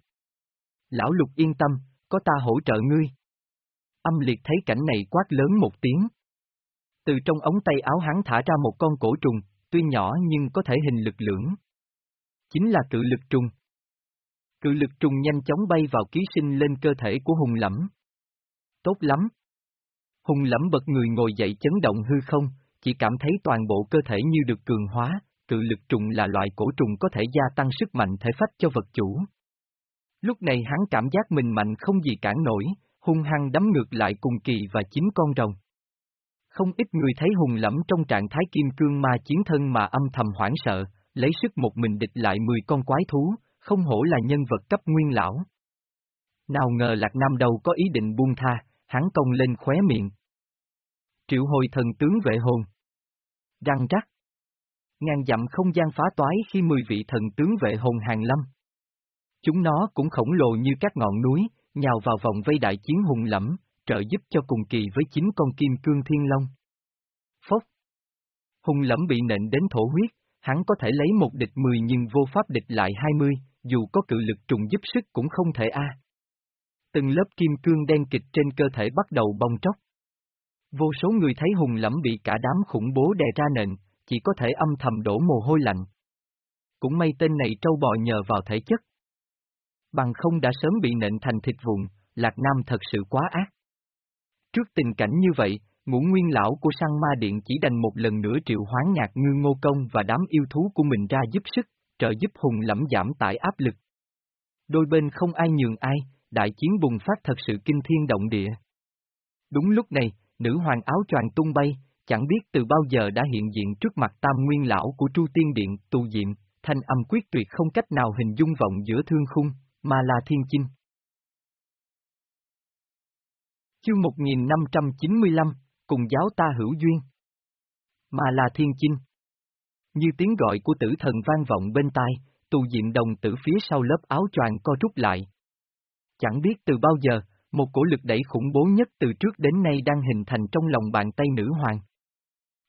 Lão lục yên tâm, có ta hỗ trợ ngươi. Âm liệt thấy cảnh này quát lớn một tiếng. Từ trong ống tay áo hắn thả ra một con cổ trùng, tuy nhỏ nhưng có thể hình lực lưỡng. Chính là cự lực trùng. Cự lực trùng nhanh chóng bay vào ký sinh lên cơ thể của hùng lẫm. Tốt lắm. Hùng lẫm bật người ngồi dậy chấn động hư không, chỉ cảm thấy toàn bộ cơ thể như được cường hóa, cự lực trùng là loại cổ trùng có thể gia tăng sức mạnh thể phách cho vật chủ. Lúc này hắn cảm giác mình mạnh không gì cản nổi, hung hăng đấm ngược lại cùng kỳ và chín con rồng. Không ít người thấy hùng lẫm trong trạng thái kim cương ma chiến thân mà âm thầm hoảng sợ, lấy sức một mình địch lại 10 con quái thú, không hổ là nhân vật cấp nguyên lão. Nào ngờ Lạc Nam đâu có ý định buông tha, hắn công lên khóe miệng. Triệu hồi thần tướng vệ hồn. Răng rắc. Ngàn dặm không gian phá toái khi 10 vị thần tướng vệ hồn hàng lâm. Chúng nó cũng khổng lồ như các ngọn núi, nhào vào vòng vây đại chiến hùng lẫm, trợ giúp cho cùng kỳ với chính con kim cương thiên long. Phốc. Hùng lẫm bị nện đến thổ huyết, hắn có thể lấy một địch mười nhưng vô pháp địch lại hai mươi, dù có cự lực trùng giúp sức cũng không thể a. Từng lớp kim cương đen kịch trên cơ thể bắt đầu bong tróc. Vô số người thấy hùng lẫm bị cả đám khủng bố đè ra nền, chỉ có thể âm thầm đổ mồ hôi lạnh. Cũng may tên này trâu bò nhờ vào thể chất. Bằng không đã sớm bị nện thành thịt vụn, Lạc Nam thật sự quá ác. Trước tình cảnh như vậy, ngũ nguyên lão của săn ma điện chỉ đành một lần nữa triệu hoán nhạc ngư ngô công và đám yêu thú của mình ra giúp sức, trợ giúp hùng lẫm giảm tải áp lực. Đôi bên không ai nhường ai, đại chiến bùng phát thật sự kinh thiên động địa. Đúng lúc này, nữ hoàng áo choàng tung bay, chẳng biết từ bao giờ đã hiện diện trước mặt tam nguyên lão của Tru Tiên Điện, tu diệm, thanh âm quyết tuyệt không cách nào hình dung vọng giữa thương khung, mà là thiên chinh. Chương 1595, cùng giáo ta hữu duyên. Mà là thiên chinh. Như tiếng gọi của tử thần vang vọng bên tai, tù diệm đồng tử phía sau lớp áo choàng co rút lại. Chẳng biết từ bao giờ, một cổ lực đẩy khủng bố nhất từ trước đến nay đang hình thành trong lòng bàn tay nữ hoàng.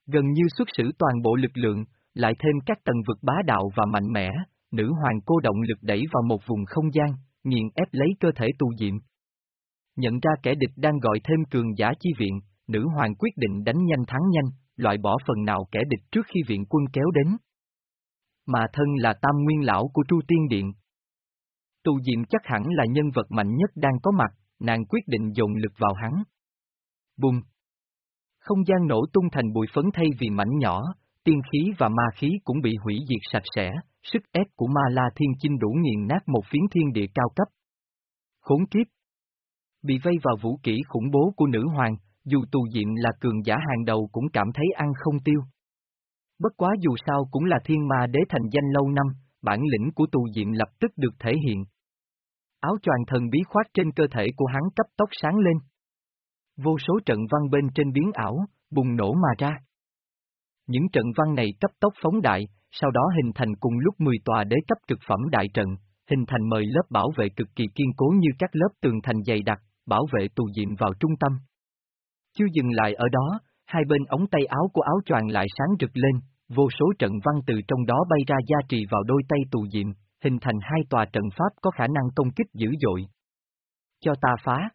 Gần như xuất xử toàn bộ lực lượng, lại thêm các tầng vực bá đạo và mạnh mẽ, nữ hoàng cô động lực đẩy vào một vùng không gian, nghiền ép lấy cơ thể tù diệm. Nhận ra kẻ địch đang gọi thêm cường giả chi viện, nữ hoàng quyết định đánh nhanh thắng nhanh, loại bỏ phần nào kẻ địch trước khi viện quân kéo đến. Mà thân là tam nguyên lão của Tru Tiên Điện. Tù Diệm chắc hẳn là nhân vật mạnh nhất đang có mặt, nàng quyết định dồn lực vào hắn. Bùng! Không gian nổ tung thành bụi phấn thay vì mảnh nhỏ, tiên khí và ma khí cũng bị hủy diệt sạch sẽ, sức ép của ma la thiên chinh đủ nghiền nát một phiến thiên địa cao cấp. Khốn kiếp! Bị vây vào vũ kỹ khủng bố của nữ hoàng, dù tù diệm là cường giả hàng đầu cũng cảm thấy ăn không tiêu. Bất quá dù sao cũng là thiên ma đế thành danh lâu năm, bản lĩnh của tù diệm lập tức được thể hiện. Áo choàng thần bí khoát trên cơ thể của hắn cấp tốc sáng lên. Vô số trận văn bên trên biến ảo, bùng nổ mà ra. Những trận văn này cấp tốc phóng đại, sau đó hình thành cùng lúc 10 tòa đế cấp cực phẩm đại trận, hình thành mời lớp bảo vệ cực kỳ kiên cố như các lớp tường thành dày đặc, bảo vệ tù diệm vào trung tâm. Chưa dừng lại ở đó, hai bên ống tay áo của áo choàng lại sáng rực lên, vô số trận văn từ trong đó bay ra gia trì vào đôi tay tù diệm, hình thành hai tòa trận pháp có khả năng công kích dữ dội. Cho ta phá.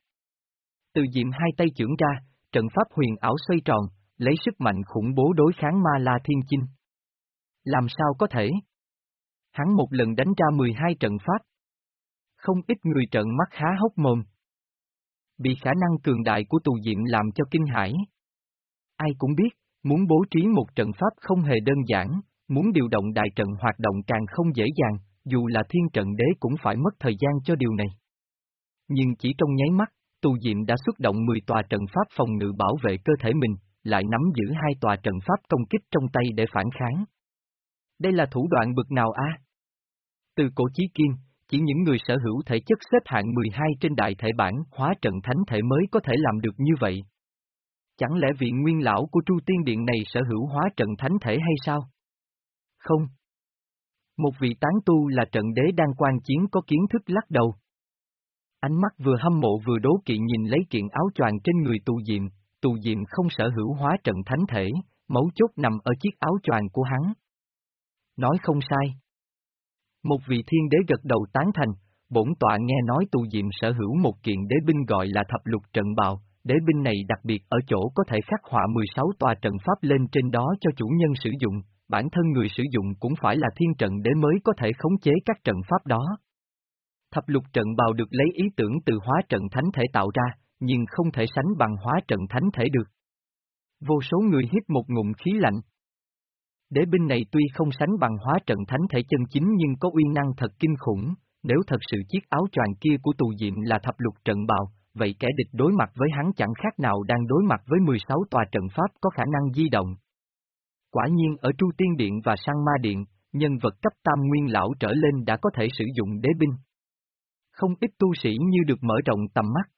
Từ diệm hai tay trưởng ra, trận pháp huyền ảo xoay tròn, lấy sức mạnh khủng bố đối kháng ma la thiên chinh. Làm sao có thể? Hắn một lần đánh ra 12 trận pháp. Không ít người trận mắt há hốc mồm. Bị khả năng cường đại của tù diệm làm cho kinh hãi. Ai cũng biết, muốn bố trí một trận pháp không hề đơn giản, muốn điều động đại trận hoạt động càng không dễ dàng, dù là thiên trận đế cũng phải mất thời gian cho điều này. Nhưng chỉ trong nháy mắt, tù diệm đã xuất động 10 tòa trận pháp phòng ngự bảo vệ cơ thể mình, lại nắm giữ hai tòa trận pháp công kích trong tay để phản kháng. Đây là thủ đoạn bực nào a? Từ cổ chí kim, chỉ những người sở hữu thể chất xếp hạng 12 trên đại thể bản hóa trận thánh thể mới có thể làm được như vậy. Chẳng lẽ vị nguyên lão của Tru Tiên Điện này sở hữu hóa trận thánh thể hay sao? Không. Một vị tán tu là trận đế đang quan chiến có kiến thức lắc đầu. Ánh mắt vừa hâm mộ vừa đố kỵ nhìn lấy kiện áo choàng trên người tù diệm, tù diệm không sở hữu hóa trận thánh thể, mấu chốt nằm ở chiếc áo choàng của hắn. Nói không sai. Một vị thiên đế gật đầu tán thành, bổn tọa nghe nói tù diệm sở hữu một kiện đế binh gọi là thập lục trận bào, đế binh này đặc biệt ở chỗ có thể khắc họa 16 tòa trận pháp lên trên đó cho chủ nhân sử dụng, bản thân người sử dụng cũng phải là thiên trận đế mới có thể khống chế các trận pháp đó. Thập lục trận bào được lấy ý tưởng từ hóa trận thánh thể tạo ra, nhưng không thể sánh bằng hóa trận thánh thể được. Vô số người hít một ngụm khí lạnh. Đế binh này tuy không sánh bằng hóa trận thánh thể chân chính nhưng có uy năng thật kinh khủng, nếu thật sự chiếc áo choàng kia của tù diệm là thập lục trận bào, vậy kẻ địch đối mặt với hắn chẳng khác nào đang đối mặt với 16 tòa trận pháp có khả năng di động. Quả nhiên ở Tru Tiên Điện và Sang Ma Điện, nhân vật cấp tam nguyên lão trở lên đã có thể sử dụng đế binh. Không ít tu sĩ như được mở rộng tầm mắt.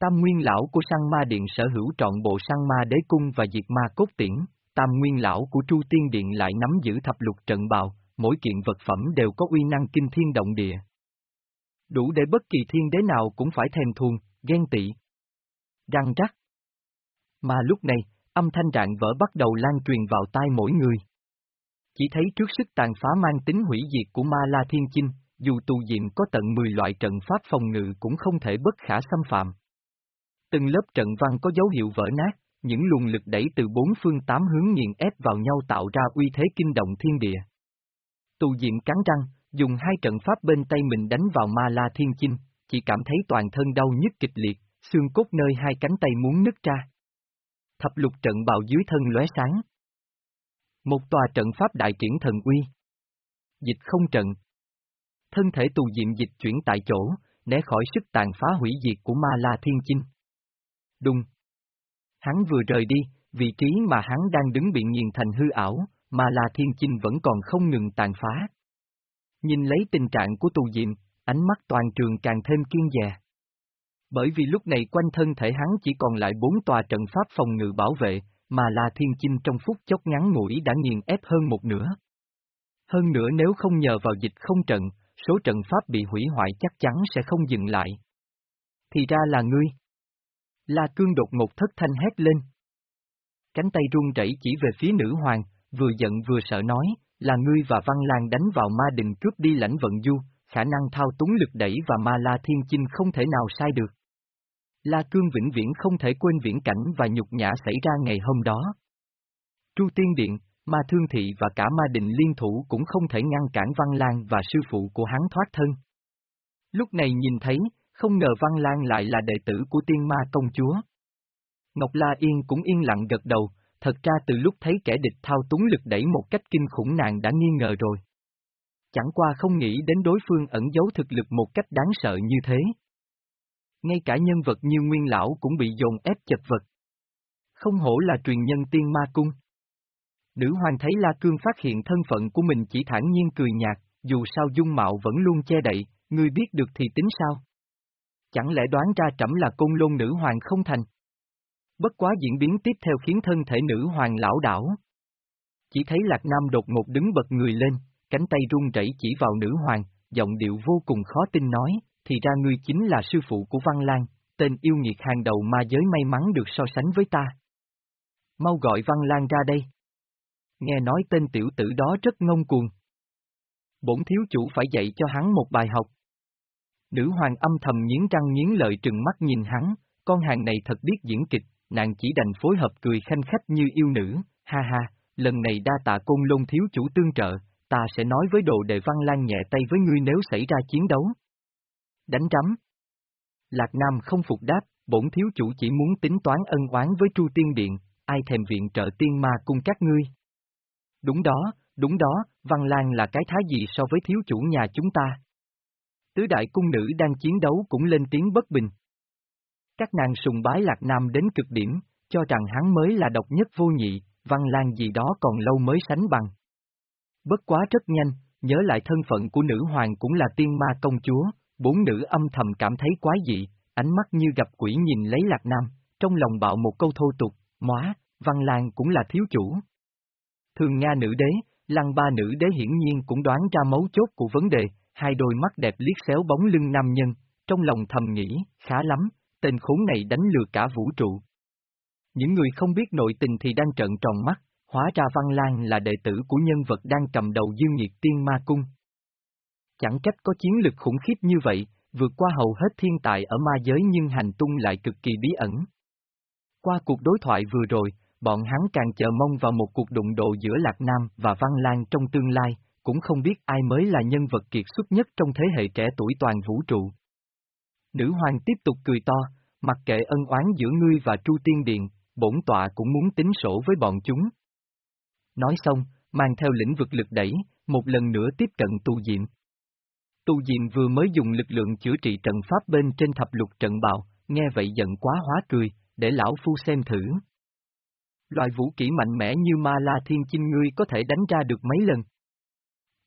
Tam nguyên lão của Sang Ma Điện sở hữu trọn bộ Sang Ma Đế Cung và Diệt Ma Cốt Tiễn, tam nguyên lão của Tru Tiên Điện lại nắm giữ thập lục trận bào, mỗi kiện vật phẩm đều có uy năng kinh thiên động địa. Đủ để bất kỳ thiên đế nào cũng phải thèm thuồng, ghen tị. Răng rắc. Mà lúc này, âm thanh rạng vỡ bắt đầu lan truyền vào tai mỗi người. Chỉ thấy trước sức tàn phá mang tính hủy diệt của Ma La Thiên Chinh, dù tù diệm có tận 10 loại trận pháp phòng ngự cũng không thể bất khả xâm phạm. Từng lớp trận văn có dấu hiệu vỡ nát, những luồng lực đẩy từ bốn phương tám hướng nghiền ép vào nhau tạo ra uy thế kinh động thiên địa. Tù Diện cắn răng, dùng hai trận pháp bên tay mình đánh vào Ma La Thiên Chinh, chỉ cảm thấy toàn thân đau nhức kịch liệt, xương cốt nơi hai cánh tay muốn nứt ra. Thập lục trận bào dưới thân lóe sáng. Một tòa trận pháp đại triển thần uy. Dịch không trận. Thân thể tù diệm dịch chuyển tại chỗ, né khỏi sức tàn phá hủy diệt của Ma La Thiên Chinh. Đùng. Hắn vừa rời đi, vị trí mà hắn đang đứng bị nghiền thành hư ảo, mà La Thiên Chinh vẫn còn không ngừng tàn phá. Nhìn lấy tình trạng của tù diệm, ánh mắt toàn trường càng thêm kiên dè. Bởi vì lúc này quanh thân thể hắn chỉ còn lại bốn tòa trận pháp phòng ngự bảo vệ, mà là thiên chinh trong phút chốc ngắn ngủi đã nghiền ép hơn một nửa. Hơn nữa nếu không nhờ vào dịch không trận, số trận pháp bị hủy hoại chắc chắn sẽ không dừng lại. Thì ra là ngươi. La cương đột ngột thất thanh hét lên. Cánh tay run rẩy chỉ về phía nữ hoàng, vừa giận vừa sợ nói, là ngươi và Văn Lan đánh vào ma đình cướp đi lãnh vận du, khả năng thao túng lực đẩy và ma la thiên chinh không thể nào sai được. La Cương vĩnh viễn không thể quên viễn cảnh và nhục nhã xảy ra ngày hôm đó. Tru Tiên Điện, Ma Thương Thị và cả Ma Định liên thủ cũng không thể ngăn cản Văn Lan và sư phụ của hắn thoát thân. Lúc này nhìn thấy, không ngờ Văn Lan lại là đệ tử của tiên ma công chúa. Ngọc La Yên cũng yên lặng gật đầu, thật ra từ lúc thấy kẻ địch thao túng lực đẩy một cách kinh khủng nàng đã nghi ngờ rồi. Chẳng qua không nghĩ đến đối phương ẩn giấu thực lực một cách đáng sợ như thế. Ngay cả nhân vật như Nguyên Lão cũng bị dồn ép chật vật. Không hổ là truyền nhân tiên ma cung. Nữ hoàng thấy La Cương phát hiện thân phận của mình chỉ thản nhiên cười nhạt, dù sao dung mạo vẫn luôn che đậy, ngươi biết được thì tính sao? Chẳng lẽ đoán ra trẫm là côn lôn nữ hoàng không thành? Bất quá diễn biến tiếp theo khiến thân thể nữ hoàng lão đảo. Chỉ thấy Lạc Nam đột ngột đứng bật người lên, cánh tay run rẩy chỉ vào nữ hoàng, giọng điệu vô cùng khó tin nói, thì ra ngươi chính là sư phụ của Văn Lan, tên yêu nghiệt hàng đầu ma giới may mắn được so sánh với ta. Mau gọi Văn Lan ra đây. Nghe nói tên tiểu tử đó rất ngông cuồng. Bổn thiếu chủ phải dạy cho hắn một bài học. Nữ hoàng âm thầm nghiến răng nghiến lợi trừng mắt nhìn hắn, con hàng này thật biết diễn kịch, nàng chỉ đành phối hợp cười khanh khách như yêu nữ, ha ha, lần này đa tạ côn lôn thiếu chủ tương trợ, ta sẽ nói với đồ đệ Văn Lan nhẹ tay với ngươi nếu xảy ra chiến đấu. Đánh trắm. Lạc Nam không phục đáp, bổn thiếu chủ chỉ muốn tính toán ân oán với Tru Tiên Điện, ai thèm viện trợ tiên ma cung các ngươi. Đúng đó, đúng đó, Văn Lan là cái thái gì so với thiếu chủ nhà chúng ta. Tứ đại cung nữ đang chiến đấu cũng lên tiếng bất bình. Các nàng sùng bái Lạc Nam đến cực điểm, cho rằng hắn mới là độc nhất vô nhị, Văn Lan gì đó còn lâu mới sánh bằng. Bất quá rất nhanh, nhớ lại thân phận của nữ hoàng cũng là tiên ma công chúa, bốn nữ âm thầm cảm thấy quái dị, ánh mắt như gặp quỷ nhìn lấy Lạc Nam, trong lòng bạo một câu thô tục, móa, Văn Lan cũng là thiếu chủ. Thường Nga nữ đế, lăng ba nữ đế hiển nhiên cũng đoán ra mấu chốt của vấn đề, hai đôi mắt đẹp liếc xéo bóng lưng nam nhân, trong lòng thầm nghĩ, khá lắm, tên khốn này đánh lừa cả vũ trụ. Những người không biết nội tình thì đang trợn tròn mắt, hóa ra Văn Lan là đệ tử của nhân vật đang cầm đầu dương nhiệt tiên ma cung. Chẳng trách có chiến lực khủng khiếp như vậy, vượt qua hầu hết thiên tài ở ma giới nhưng hành tung lại cực kỳ bí ẩn. Qua cuộc đối thoại vừa rồi, bọn hắn càng chờ mong vào một cuộc đụng độ giữa Lạc Nam và Văn Lan trong tương lai, cũng không biết ai mới là nhân vật kiệt xuất nhất trong thế hệ trẻ tuổi toàn vũ trụ. Nữ hoàng tiếp tục cười to, mặc kệ ân oán giữa ngươi và chu Tiên Điện, bổn tọa cũng muốn tính sổ với bọn chúng. Nói xong, mang theo lĩnh vực lực đẩy, một lần nữa tiếp cận tu diệm. Tu diệm vừa mới dùng lực lượng chữa trị trận pháp bên trên thập lục trận bào, nghe vậy giận quá hóa cười, để lão phu xem thử. Loại vũ kỹ mạnh mẽ như ma la thiên chinh ngươi có thể đánh ra được mấy lần.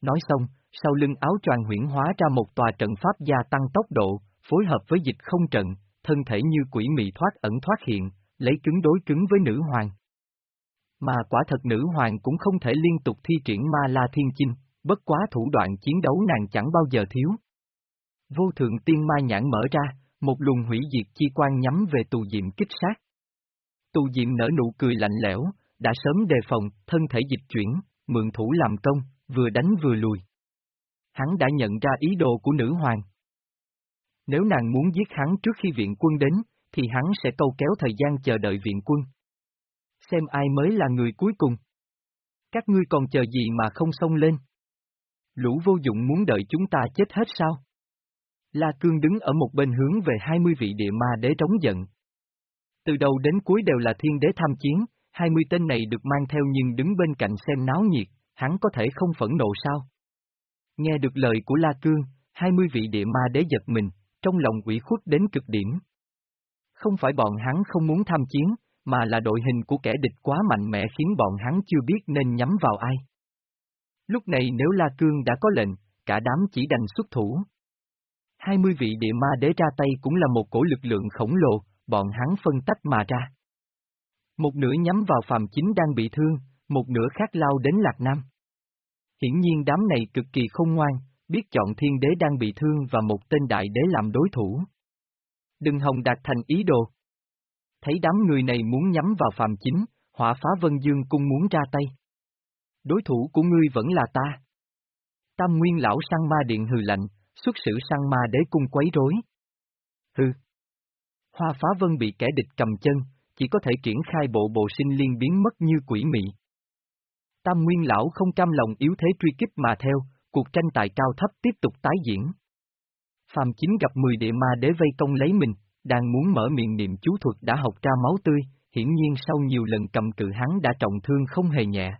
Nói xong, sau lưng áo choàng huyển hóa ra một tòa trận pháp gia tăng tốc độ, phối hợp với dịch không trận, thân thể như quỷ mị thoát ẩn thoát hiện, lấy cứng đối cứng với nữ hoàng. Mà quả thật nữ hoàng cũng không thể liên tục thi triển ma la thiên chinh, bất quá thủ đoạn chiến đấu nàng chẳng bao giờ thiếu. Vô thượng tiên ma nhãn mở ra, một luồng hủy diệt chi quan nhắm về tù diệm kích sát. Tù diệm nở nụ cười lạnh lẽo, đã sớm đề phòng, thân thể dịch chuyển, mượn thủ làm công, vừa đánh vừa lùi. Hắn đã nhận ra ý đồ của nữ hoàng. Nếu nàng muốn giết hắn trước khi viện quân đến, thì hắn sẽ câu kéo thời gian chờ đợi viện quân. Xem ai mới là người cuối cùng. Các ngươi còn chờ gì mà không xông lên? Lũ vô dụng muốn đợi chúng ta chết hết sao? La Cương đứng ở một bên hướng về 20 vị địa ma đế trống giận. Từ đầu đến cuối đều là thiên đế tham chiến, 20 tên này được mang theo nhưng đứng bên cạnh xem náo nhiệt, hắn có thể không phẫn nộ sao? Nghe được lời của La Cương, 20 vị địa ma đế giật mình, trong lòng ủy khuất đến cực điểm. Không phải bọn hắn không muốn tham chiến, mà là đội hình của kẻ địch quá mạnh mẽ khiến bọn hắn chưa biết nên nhắm vào ai. Lúc này nếu La Cương đã có lệnh, cả đám chỉ đành xuất thủ. 20 vị địa ma đế ra tay cũng là một cổ lực lượng khổng lồ, bọn hắn phân tách mà ra. Một nửa nhắm vào phàm chính đang bị thương, một nửa khác lao đến Lạc Nam. Hiển nhiên đám này cực kỳ không ngoan, biết chọn thiên đế đang bị thương và một tên đại đế làm đối thủ. Đừng hồng đạt thành ý đồ. Thấy đám người này muốn nhắm vào phàm chính, hỏa phá vân dương cung muốn ra tay. Đối thủ của ngươi vẫn là ta. Tam nguyên lão sang ma điện hừ lạnh, xuất sử sang ma đế cung quấy rối. Hừ. Hoa phá vân bị kẻ địch cầm chân, chỉ có thể triển khai bộ bộ sinh liên biến mất như quỷ mị. Tam nguyên lão không cam lòng yếu thế truy kích mà theo, cuộc tranh tài cao thấp tiếp tục tái diễn. Phạm chính gặp 10 địa ma đế vây công lấy mình, đang muốn mở miệng niệm chú thuật đã học ra máu tươi, hiển nhiên sau nhiều lần cầm cự hắn đã trọng thương không hề nhẹ.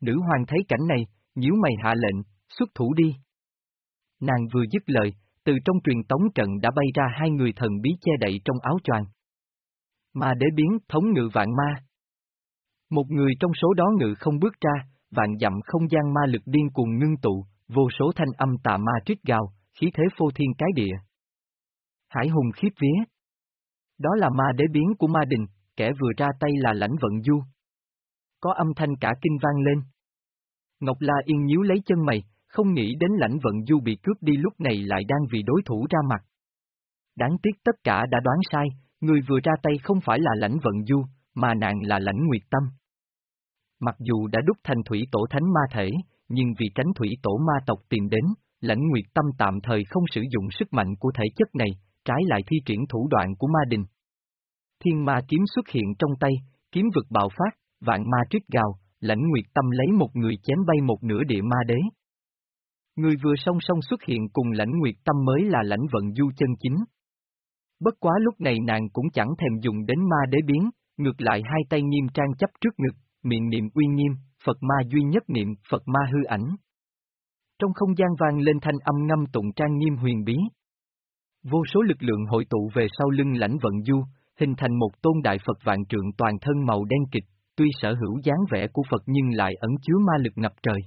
Nữ hoàng thấy cảnh này, nhíu mày hạ lệnh, xuất thủ đi. Nàng vừa dứt lời, từ trong truyền tống trận đã bay ra hai người thần bí che đậy trong áo choàng. Ma đế biến thống ngự vạn ma. Một người trong số đó ngự không bước ra, vạn dặm không gian ma lực điên cuồng ngưng tụ, vô số thanh âm tà ma trích gào, khí thế phô thiên cái địa. Hải hùng khiếp vía. Đó là ma đế biến của ma đình, kẻ vừa ra tay là lãnh vận du. Có âm thanh cả kinh vang lên. Ngọc La Yên nhíu lấy chân mày, không nghĩ đến lãnh vận du bị cướp đi lúc này lại đang vì đối thủ ra mặt. Đáng tiếc tất cả đã đoán sai, người vừa ra tay không phải là lãnh vận du, mà nàng là lãnh nguyệt tâm. Mặc dù đã đúc thành thủy tổ thánh ma thể, nhưng vì tránh thủy tổ ma tộc tìm đến, lãnh nguyệt tâm tạm thời không sử dụng sức mạnh của thể chất này, trái lại thi triển thủ đoạn của ma đình. Thiên ma kiếm xuất hiện trong tay, kiếm vực bạo phát, vạn ma trích gào, lãnh nguyệt tâm lấy một người chém bay một nửa địa ma đế. Người vừa song song xuất hiện cùng lãnh nguyệt tâm mới là lãnh vận du chân chính. Bất quá lúc này nàng cũng chẳng thèm dùng đến ma đế biến, ngược lại hai tay nghiêm trang chấp trước ngực, miệng niệm uy nghiêm, Phật ma duy nhất niệm, Phật ma hư ảnh. Trong không gian vang lên thanh âm ngâm tụng trang nghiêm huyền bí. Vô số lực lượng hội tụ về sau lưng lãnh vận du, hình thành một tôn đại Phật vạn trượng toàn thân màu đen kịch, tuy sở hữu dáng vẻ của Phật nhưng lại ẩn chứa ma lực ngập trời.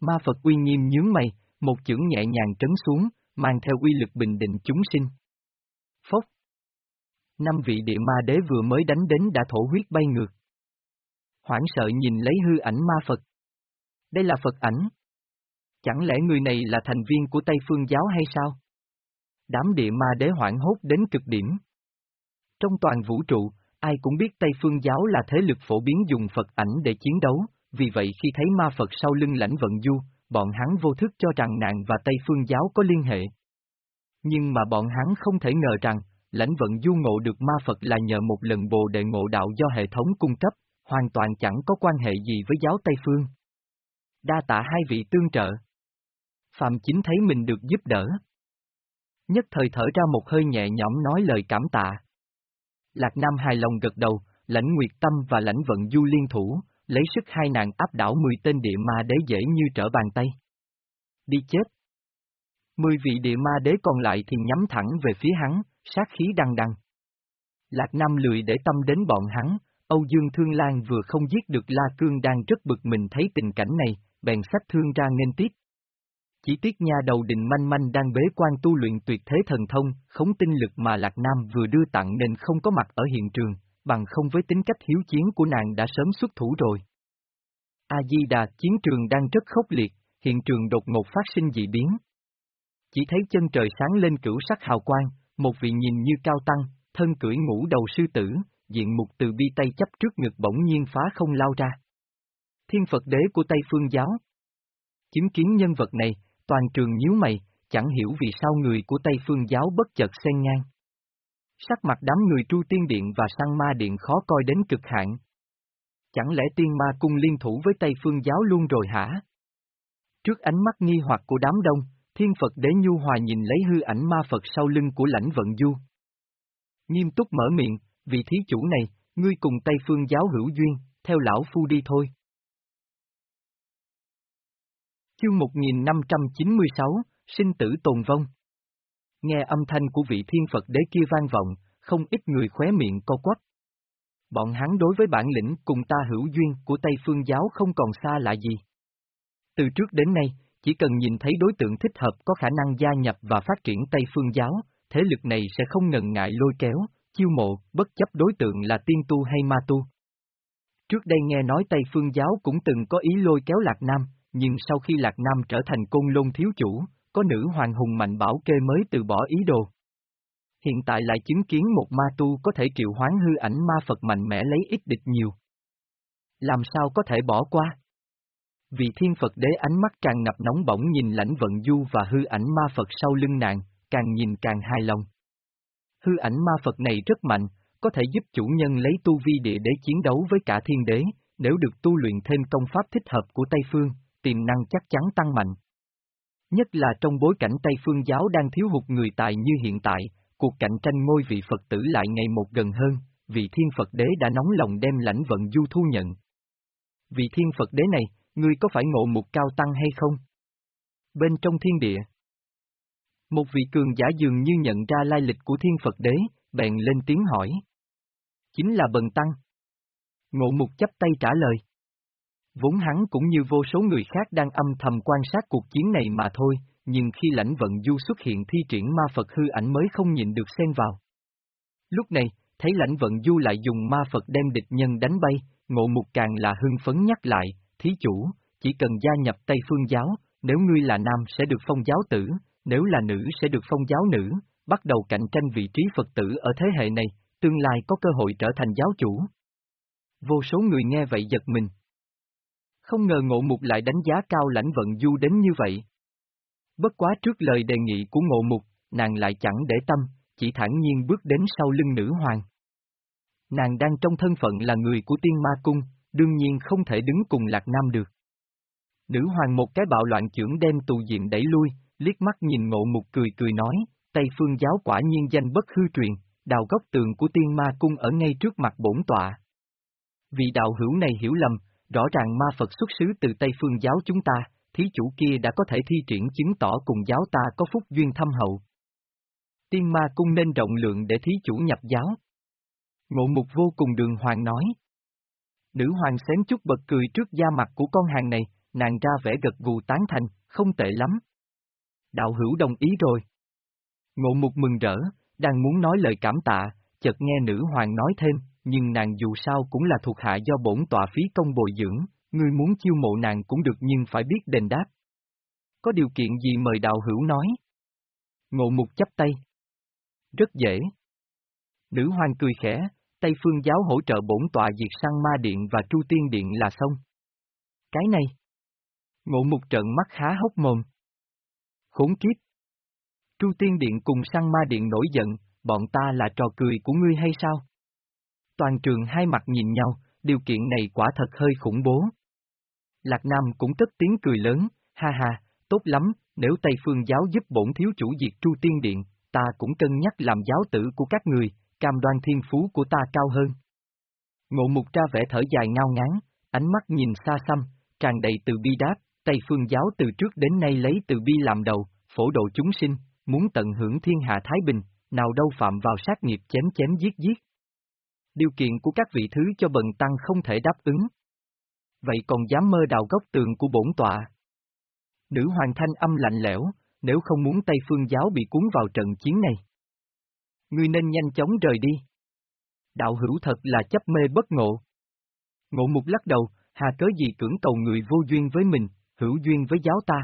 Ma Phật uy nghiêm nhướng mày, một chưởng nhẹ nhàng trấn xuống, mang theo uy lực bình định chúng sinh. Phốc. Năm vị địa ma đế vừa mới đánh đến đã thổ huyết bay ngược. Hoảng sợ nhìn lấy hư ảnh ma Phật. Đây là Phật ảnh. Chẳng lẽ người này là thành viên của Tây Phương giáo hay sao? Đám địa ma đế hoảng hốt đến cực điểm. Trong toàn vũ trụ, ai cũng biết Tây Phương giáo là thế lực phổ biến dùng Phật ảnh để chiến đấu, vì vậy khi thấy ma Phật sau lưng lãnh vận du, bọn hắn vô thức cho rằng nạn và Tây Phương giáo có liên hệ. Nhưng mà bọn hắn không thể ngờ rằng, lãnh vận du ngộ được ma Phật là nhờ một lần bồ đề ngộ đạo do hệ thống cung cấp, hoàn toàn chẳng có quan hệ gì với giáo Tây Phương. Đa tạ hai vị tương trợ. Phạm Chính thấy mình được giúp đỡ. Nhất thời thở ra một hơi nhẹ nhõm nói lời cảm tạ. Lạc Nam hài lòng gật đầu, lãnh Nguyệt Tâm và lãnh Vận Du liên thủ, lấy sức hai nàng áp đảo 10 tên địa ma đế dễ như trở bàn tay. Đi chết. Mười vị địa ma đế còn lại thì nhắm thẳng về phía hắn, sát khí đăng đăng. Lạc Nam lười để tâm đến bọn hắn, Âu Dương Thương Lan vừa không giết được La Cương đang rất bực mình thấy tình cảnh này, bèn sách thương ra nên tiếp. Chỉ tiếc nha đầu đình manh manh đang bế quan tu luyện tuyệt thế thần thông, khống tinh lực mà Lạc Nam vừa đưa tặng nên không có mặt ở hiện trường, bằng không với tính cách hiếu chiến của nàng đã sớm xuất thủ rồi. A-di-đà chiến trường đang rất khốc liệt, hiện trường đột ngột phát sinh dị biến. Chỉ thấy chân trời sáng lên cửu sắc hào quang, một vị nhìn như cao tăng, thân cưỡi ngũ đầu sư tử, diện mục từ bi tay chấp trước ngực bỗng nhiên phá không lao ra. Thiên Phật đế của Tây Phương giáo. Chứng kiến nhân vật này, toàn trường nhíu mày, chẳng hiểu vì sao người của Tây Phương giáo bất chợt xen ngang. Sắc mặt đám người tru tiên điện và sang ma điện khó coi đến cực hạn. Chẳng lẽ tiên ma cung liên thủ với Tây Phương giáo luôn rồi hả? Trước ánh mắt nghi hoặc của đám đông, thiên Phật đế nhu hòa nhìn lấy hư ảnh ma Phật sau lưng của lãnh vận du. Nghiêm túc mở miệng, vị thí chủ này, ngươi cùng Tây Phương giáo hữu duyên, theo lão phu đi thôi. Chương 1596, Sinh tử tồn vong. Nghe âm thanh của vị thiên Phật đế kia vang vọng, không ít người khóe miệng co quắp. Bọn hắn đối với bản lĩnh cùng ta hữu duyên của Tây Phương giáo không còn xa lạ gì. Từ trước đến nay, chỉ cần nhìn thấy đối tượng thích hợp có khả năng gia nhập và phát triển Tây Phương giáo, thế lực này sẽ không ngần ngại lôi kéo, chiêu mộ, bất chấp đối tượng là tiên tu hay ma tu. Trước đây nghe nói Tây Phương giáo cũng từng có ý lôi kéo Lạc Nam, nhưng sau khi Lạc Nam trở thành côn lôn thiếu chủ, có nữ hoàng hùng mạnh bảo kê mới từ bỏ ý đồ. Hiện tại lại chứng kiến một ma tu có thể triệu hoán hư ảnh ma Phật mạnh mẽ lấy ít địch nhiều. Làm sao có thể bỏ qua? Vị thiên Phật đế ánh mắt càng ngập nóng bỏng nhìn lãnh vận du và hư ảnh ma Phật sau lưng nàng, càng nhìn càng hài lòng. Hư ảnh ma Phật này rất mạnh, có thể giúp chủ nhân lấy tu vi địa đế chiến đấu với cả thiên đế, nếu được tu luyện thêm công pháp thích hợp của Tây Phương, tiềm năng chắc chắn tăng mạnh. Nhất là trong bối cảnh Tây Phương giáo đang thiếu hụt người tài như hiện tại, cuộc cạnh tranh ngôi vị Phật tử lại ngày một gần hơn, vị thiên Phật đế đã nóng lòng đem lãnh vận du thu nhận. Vị thiên Phật đế này, ngươi có phải ngộ mục cao tăng hay không? Bên trong thiên địa. Một vị cường giả dường như nhận ra lai lịch của thiên Phật đế, bèn lên tiếng hỏi. Chính là bần tăng. Ngộ mục chấp tay trả lời. Vốn hắn cũng như vô số người khác đang âm thầm quan sát cuộc chiến này mà thôi, nhưng khi lãnh vận du xuất hiện thi triển ma Phật hư ảnh mới không nhịn được xen vào. Lúc này, thấy lãnh vận du lại dùng ma Phật đem địch nhân đánh bay, ngộ mục càng là hưng phấn nhắc lại, thí chủ, chỉ cần gia nhập Tây Phương giáo, nếu ngươi là nam sẽ được phong giáo tử, nếu là nữ sẽ được phong giáo nữ, bắt đầu cạnh tranh vị trí Phật tử ở thế hệ này, tương lai có cơ hội trở thành giáo chủ. Vô số người nghe vậy giật mình. Không ngờ ngộ mục lại đánh giá cao lãnh vận du đến như vậy. Bất quá trước lời đề nghị của ngộ mục, nàng lại chẳng để tâm, chỉ thản nhiên bước đến sau lưng nữ hoàng. Nàng đang trong thân phận là người của tiên ma cung, đương nhiên không thể đứng cùng Lạc Nam được. Nữ hoàng một cái bạo loạn trưởng đem tù diện đẩy lui, liếc mắt nhìn ngộ mục cười cười nói, Tây phương giáo quả nhiên danh bất hư truyền, đào góc tường của tiên ma cung ở ngay trước mặt bổn tọa. Vị đạo hữu này hiểu lầm, rõ ràng ma Phật xuất xứ từ Tây phương giáo chúng ta, thí chủ kia đã có thể thi triển chứng tỏ cùng giáo ta có phúc duyên thâm hậu. Tiên ma cung nên rộng lượng để thí chủ nhập giáo. Ngộ mục vô cùng đường hoàng nói. Nữ hoàng xém chút bật cười trước da mặt của con hàng này, nàng ra vẻ gật gù tán thành, không tệ lắm. Đạo hữu đồng ý rồi. Ngộ mục mừng rỡ, đang muốn nói lời cảm tạ, chợt nghe nữ hoàng nói thêm, nhưng nàng dù sao cũng là thuộc hạ do bổn tọa phí công bồi dưỡng, ngươi muốn chiêu mộ nàng cũng được nhưng phải biết đền đáp. Có điều kiện gì mời đạo hữu nói? Ngộ mục chấp tay. Rất dễ. Nữ hoàng cười khẽ, Tây Phương giáo hỗ trợ bổn tọa diệt sang ma điện và tru tiên điện là xong. Cái này. Ngộ mục trận mắt khá hốc mồm. Khốn kiếp. Tru tiên điện cùng sang ma điện nổi giận, bọn ta là trò cười của ngươi hay sao? Toàn trường hai mặt nhìn nhau, điều kiện này quả thật hơi khủng bố. Lạc Nam cũng cất tiếng cười lớn, ha ha, tốt lắm, nếu Tây Phương giáo giúp bổn thiếu chủ diệt Tru Tiên Điện, ta cũng cân nhắc làm giáo tử của các người, cam đoan thiên phú của ta cao hơn. Ngộ mục ra vẻ thở dài ngao ngán, ánh mắt nhìn xa xăm, tràn đầy từ bi đáp, Tây Phương giáo từ trước đến nay lấy từ bi làm đầu, phổ độ chúng sinh, muốn tận hưởng thiên hạ Thái Bình, nào đâu phạm vào sát nghiệp chém chém giết giết. Điều kiện của các vị thứ cho bần tăng không thể đáp ứng. Vậy còn dám mơ đào gốc tường của bổn tọa? Nữ hoàng thanh âm lạnh lẽo, nếu không muốn Tây Phương giáo bị cuốn vào trận chiến này. Ngươi nên nhanh chóng rời đi. Đạo hữu thật là chấp mê bất ngộ. Ngộ mục lắc đầu, hà cớ gì cưỡng cầu người vô duyên với mình, hữu duyên với giáo ta.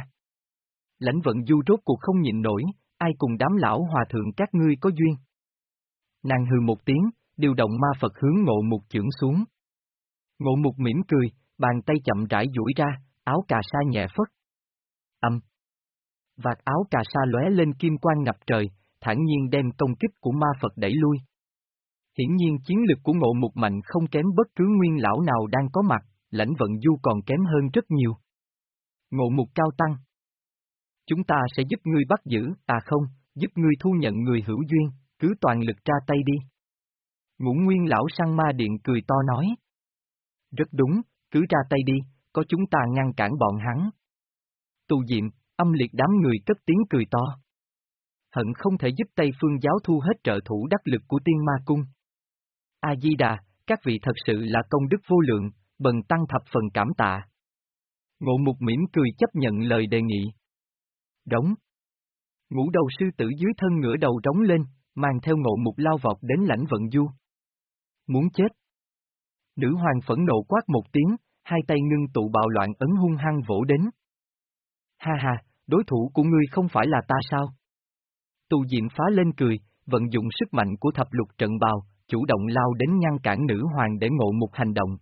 Lãnh vận du rốt cuộc không nhịn nổi, ai cùng đám lão hòa thượng các ngươi có duyên. Nàng hừ một tiếng, điều động ma Phật hướng ngộ mục trưởng xuống. Ngộ mục mỉm cười, bàn tay chậm rãi duỗi ra, áo cà sa nhẹ phất. Âm. Vạt áo cà sa lóe lên kim quang ngập trời, thản nhiên đem công kích của ma Phật đẩy lui. Hiển nhiên chiến lực của ngộ mục mạnh không kém bất cứ nguyên lão nào đang có mặt, lãnh vận du còn kém hơn rất nhiều. Ngộ mục cao tăng. Chúng ta sẽ giúp ngươi bắt giữ, à không, giúp ngươi thu nhận người hữu duyên, cứ toàn lực ra tay đi. Ngũ nguyên lão sang ma điện cười to nói. Rất đúng, cứ ra tay đi, có chúng ta ngăn cản bọn hắn. Tù diệm, âm liệt đám người cất tiếng cười to. Hận không thể giúp Tây Phương giáo thu hết trợ thủ đắc lực của tiên ma cung. A-di-đà, các vị thật sự là công đức vô lượng, bần tăng thập phần cảm tạ. Ngộ mục mỉm cười chấp nhận lời đề nghị. Đóng. Ngũ đầu sư tử dưới thân ngửa đầu đóng lên, mang theo ngộ mục lao vọt đến lãnh vận du. Muốn chết. Nữ hoàng phẫn nộ quát một tiếng, hai tay ngưng tụ bạo loạn ấn hung hăng vỗ đến. Ha ha, đối thủ của ngươi không phải là ta sao? Tu Diệm phá lên cười, vận dụng sức mạnh của thập lục trận bào, chủ động lao đến ngăn cản nữ hoàng để ngộ một hành động.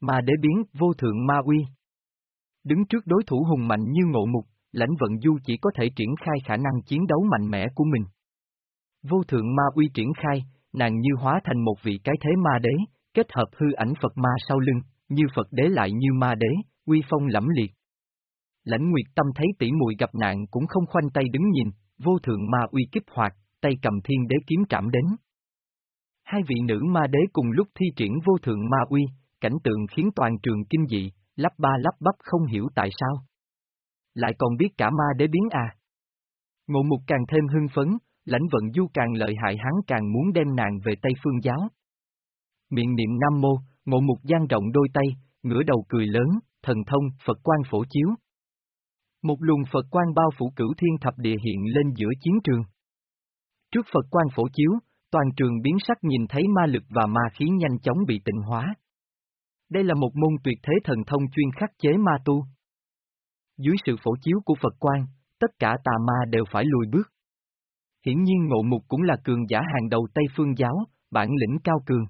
Mà để biến vô thượng ma uy. Đứng trước đối thủ hùng mạnh như ngộ mục, lãnh vận du chỉ có thể triển khai khả năng chiến đấu mạnh mẽ của mình. Vô thượng ma uy triển khai, nàng như hóa thành một vị cái thế ma đế, kết hợp hư ảnh Phật ma sau lưng, như Phật đế lại như ma đế, uy phong lẫm liệt. Lãnh Nguyệt Tâm thấy tỷ muội gặp nạn cũng không khoanh tay đứng nhìn, vô thượng ma uy kích hoạt, tay cầm thiên đế kiếm trảm đến. Hai vị nữ ma đế cùng lúc thi triển vô thượng ma uy, cảnh tượng khiến toàn trường kinh dị, lắp ba lắp bắp không hiểu tại sao. Lại còn biết cả ma đế biến à. Ngộ mục càng thêm hưng phấn, lãnh vận du càng lợi hại hắn càng muốn đem nàng về Tây Phương giáo. Miệng niệm Nam Mô, ngộ mục gian rộng đôi tay, ngửa đầu cười lớn, thần thông, Phật quan phổ chiếu. Một luồng Phật quan bao phủ cửu thiên thập địa hiện lên giữa chiến trường. Trước Phật quan phổ chiếu, toàn trường biến sắc nhìn thấy ma lực và ma khí nhanh chóng bị tịnh hóa. Đây là một môn tuyệt thế thần thông chuyên khắc chế ma tu. Dưới sự phổ chiếu của Phật quan, tất cả tà ma đều phải lùi bước. Hiển nhiên ngộ mục cũng là cường giả hàng đầu Tây Phương giáo, bản lĩnh cao cường.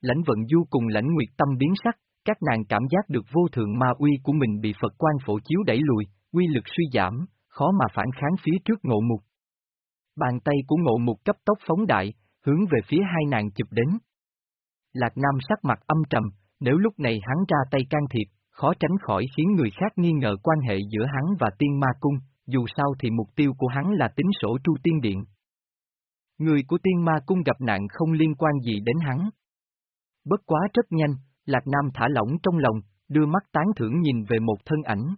Lãnh vận du cùng lãnh nguyệt tâm biến sắc, các nàng cảm giác được vô thượng ma uy của mình bị Phật quan phổ chiếu đẩy lùi, quy lực suy giảm, khó mà phản kháng phía trước ngộ mục. Bàn tay của ngộ mục cấp tốc phóng đại, hướng về phía hai nàng chụp đến. Lạc Nam sắc mặt âm trầm, Nếu lúc này hắn ra tay can thiệp, khó tránh khỏi khiến người khác nghi ngờ quan hệ giữa hắn và tiên ma cung, dù sao thì mục tiêu của hắn là tính sổ tru tiên điện. Người của tiên ma cung gặp nạn không liên quan gì đến hắn. Bất quá rất nhanh, Lạc Nam thả lỏng trong lòng, đưa mắt tán thưởng nhìn về một thân ảnh.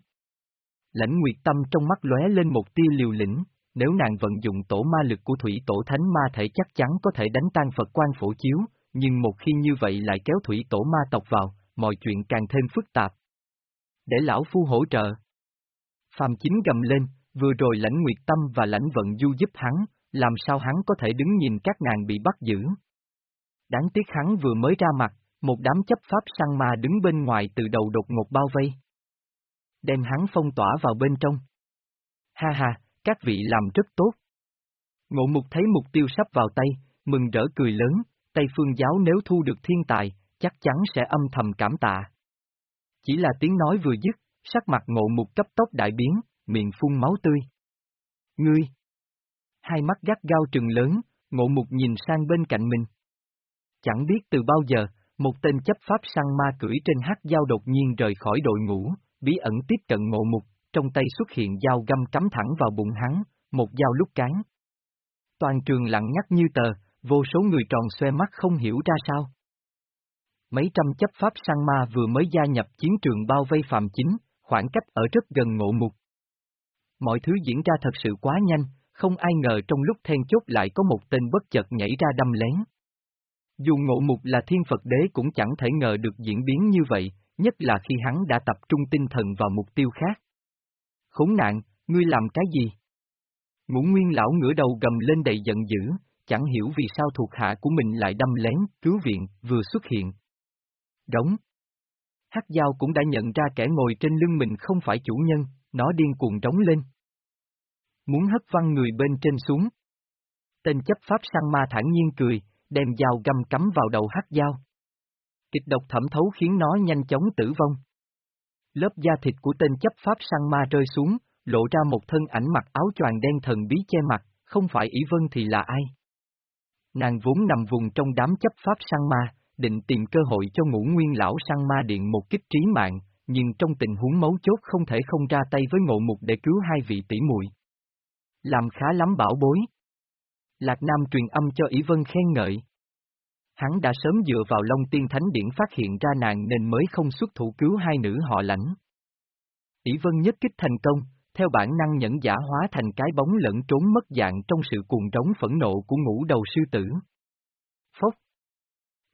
Lãnh Nguyệt Tâm trong mắt lóe lên một tia liều lĩnh, nếu nàng vận dụng tổ ma lực của thủy tổ thánh ma thể chắc chắn có thể đánh tan Phật quan phổ chiếu, nhưng một khi như vậy lại kéo thủy tổ ma tộc vào, mọi chuyện càng thêm phức tạp. Để lão phu hỗ trợ. Phạm chính gầm lên, vừa rồi lãnh nguyệt tâm và lãnh vận du giúp hắn, làm sao hắn có thể đứng nhìn các nàng bị bắt giữ. Đáng tiếc hắn vừa mới ra mặt, một đám chấp pháp săn ma đứng bên ngoài từ đầu đột ngột bao vây. Đem hắn phong tỏa vào bên trong. Ha ha, các vị làm rất tốt. Ngộ mục thấy mục tiêu sắp vào tay, mừng rỡ cười lớn, Tây Phương giáo nếu thu được thiên tài, chắc chắn sẽ âm thầm cảm tạ. Chỉ là tiếng nói vừa dứt, sắc mặt ngộ mục cấp tốc đại biến, miệng phun máu tươi. Ngươi! Hai mắt gắt gao trừng lớn, ngộ mục nhìn sang bên cạnh mình. Chẳng biết từ bao giờ, một tên chấp pháp săn ma cưỡi trên hát dao đột nhiên rời khỏi đội ngũ, bí ẩn tiếp cận ngộ mục, trong tay xuất hiện dao găm cắm thẳng vào bụng hắn, một dao lúc cán. Toàn trường lặng ngắt như tờ, vô số người tròn xoe mắt không hiểu ra sao. Mấy trăm chấp pháp săn ma vừa mới gia nhập chiến trường bao vây phạm chính, khoảng cách ở rất gần ngộ mục. Mọi thứ diễn ra thật sự quá nhanh, không ai ngờ trong lúc then chốt lại có một tên bất chợt nhảy ra đâm lén. Dù ngộ mục là thiên Phật đế cũng chẳng thể ngờ được diễn biến như vậy, nhất là khi hắn đã tập trung tinh thần vào mục tiêu khác. Khốn nạn, ngươi làm cái gì? Ngũ nguyên lão ngửa đầu gầm lên đầy giận dữ, chẳng hiểu vì sao thuộc hạ của mình lại đâm lén, cứu viện, vừa xuất hiện. Đóng. Hắc Giao cũng đã nhận ra kẻ ngồi trên lưng mình không phải chủ nhân, nó điên cuồng đóng lên. Muốn hất văng người bên trên xuống. Tên chấp pháp sang ma thản nhiên cười, đem dao găm cắm vào đầu Hắc dao, Kịch độc thẩm thấu khiến nó nhanh chóng tử vong. Lớp da thịt của tên chấp pháp săn ma rơi xuống, lộ ra một thân ảnh mặc áo choàng đen thần bí che mặt, không phải ỷ Vân thì là ai? Nàng vốn nằm vùng trong đám chấp pháp săn ma, định tìm cơ hội cho ngũ nguyên lão săn ma điện một kích trí mạng, nhưng trong tình huống mấu chốt không thể không ra tay với ngộ mục để cứu hai vị tỷ muội. Làm khá lắm bảo bối. Lạc Nam truyền âm cho Ý Vân khen ngợi. Hắn đã sớm dựa vào Long Tiên Thánh Điển phát hiện ra nàng nên mới không xuất thủ cứu hai nữ họ lãnh. ỷ Vân nhất kích thành công, theo bản năng nhẫn giả hóa thành cái bóng lẫn trốn mất dạng trong sự cuồng trống phẫn nộ của ngũ đầu sư tử. Phốc.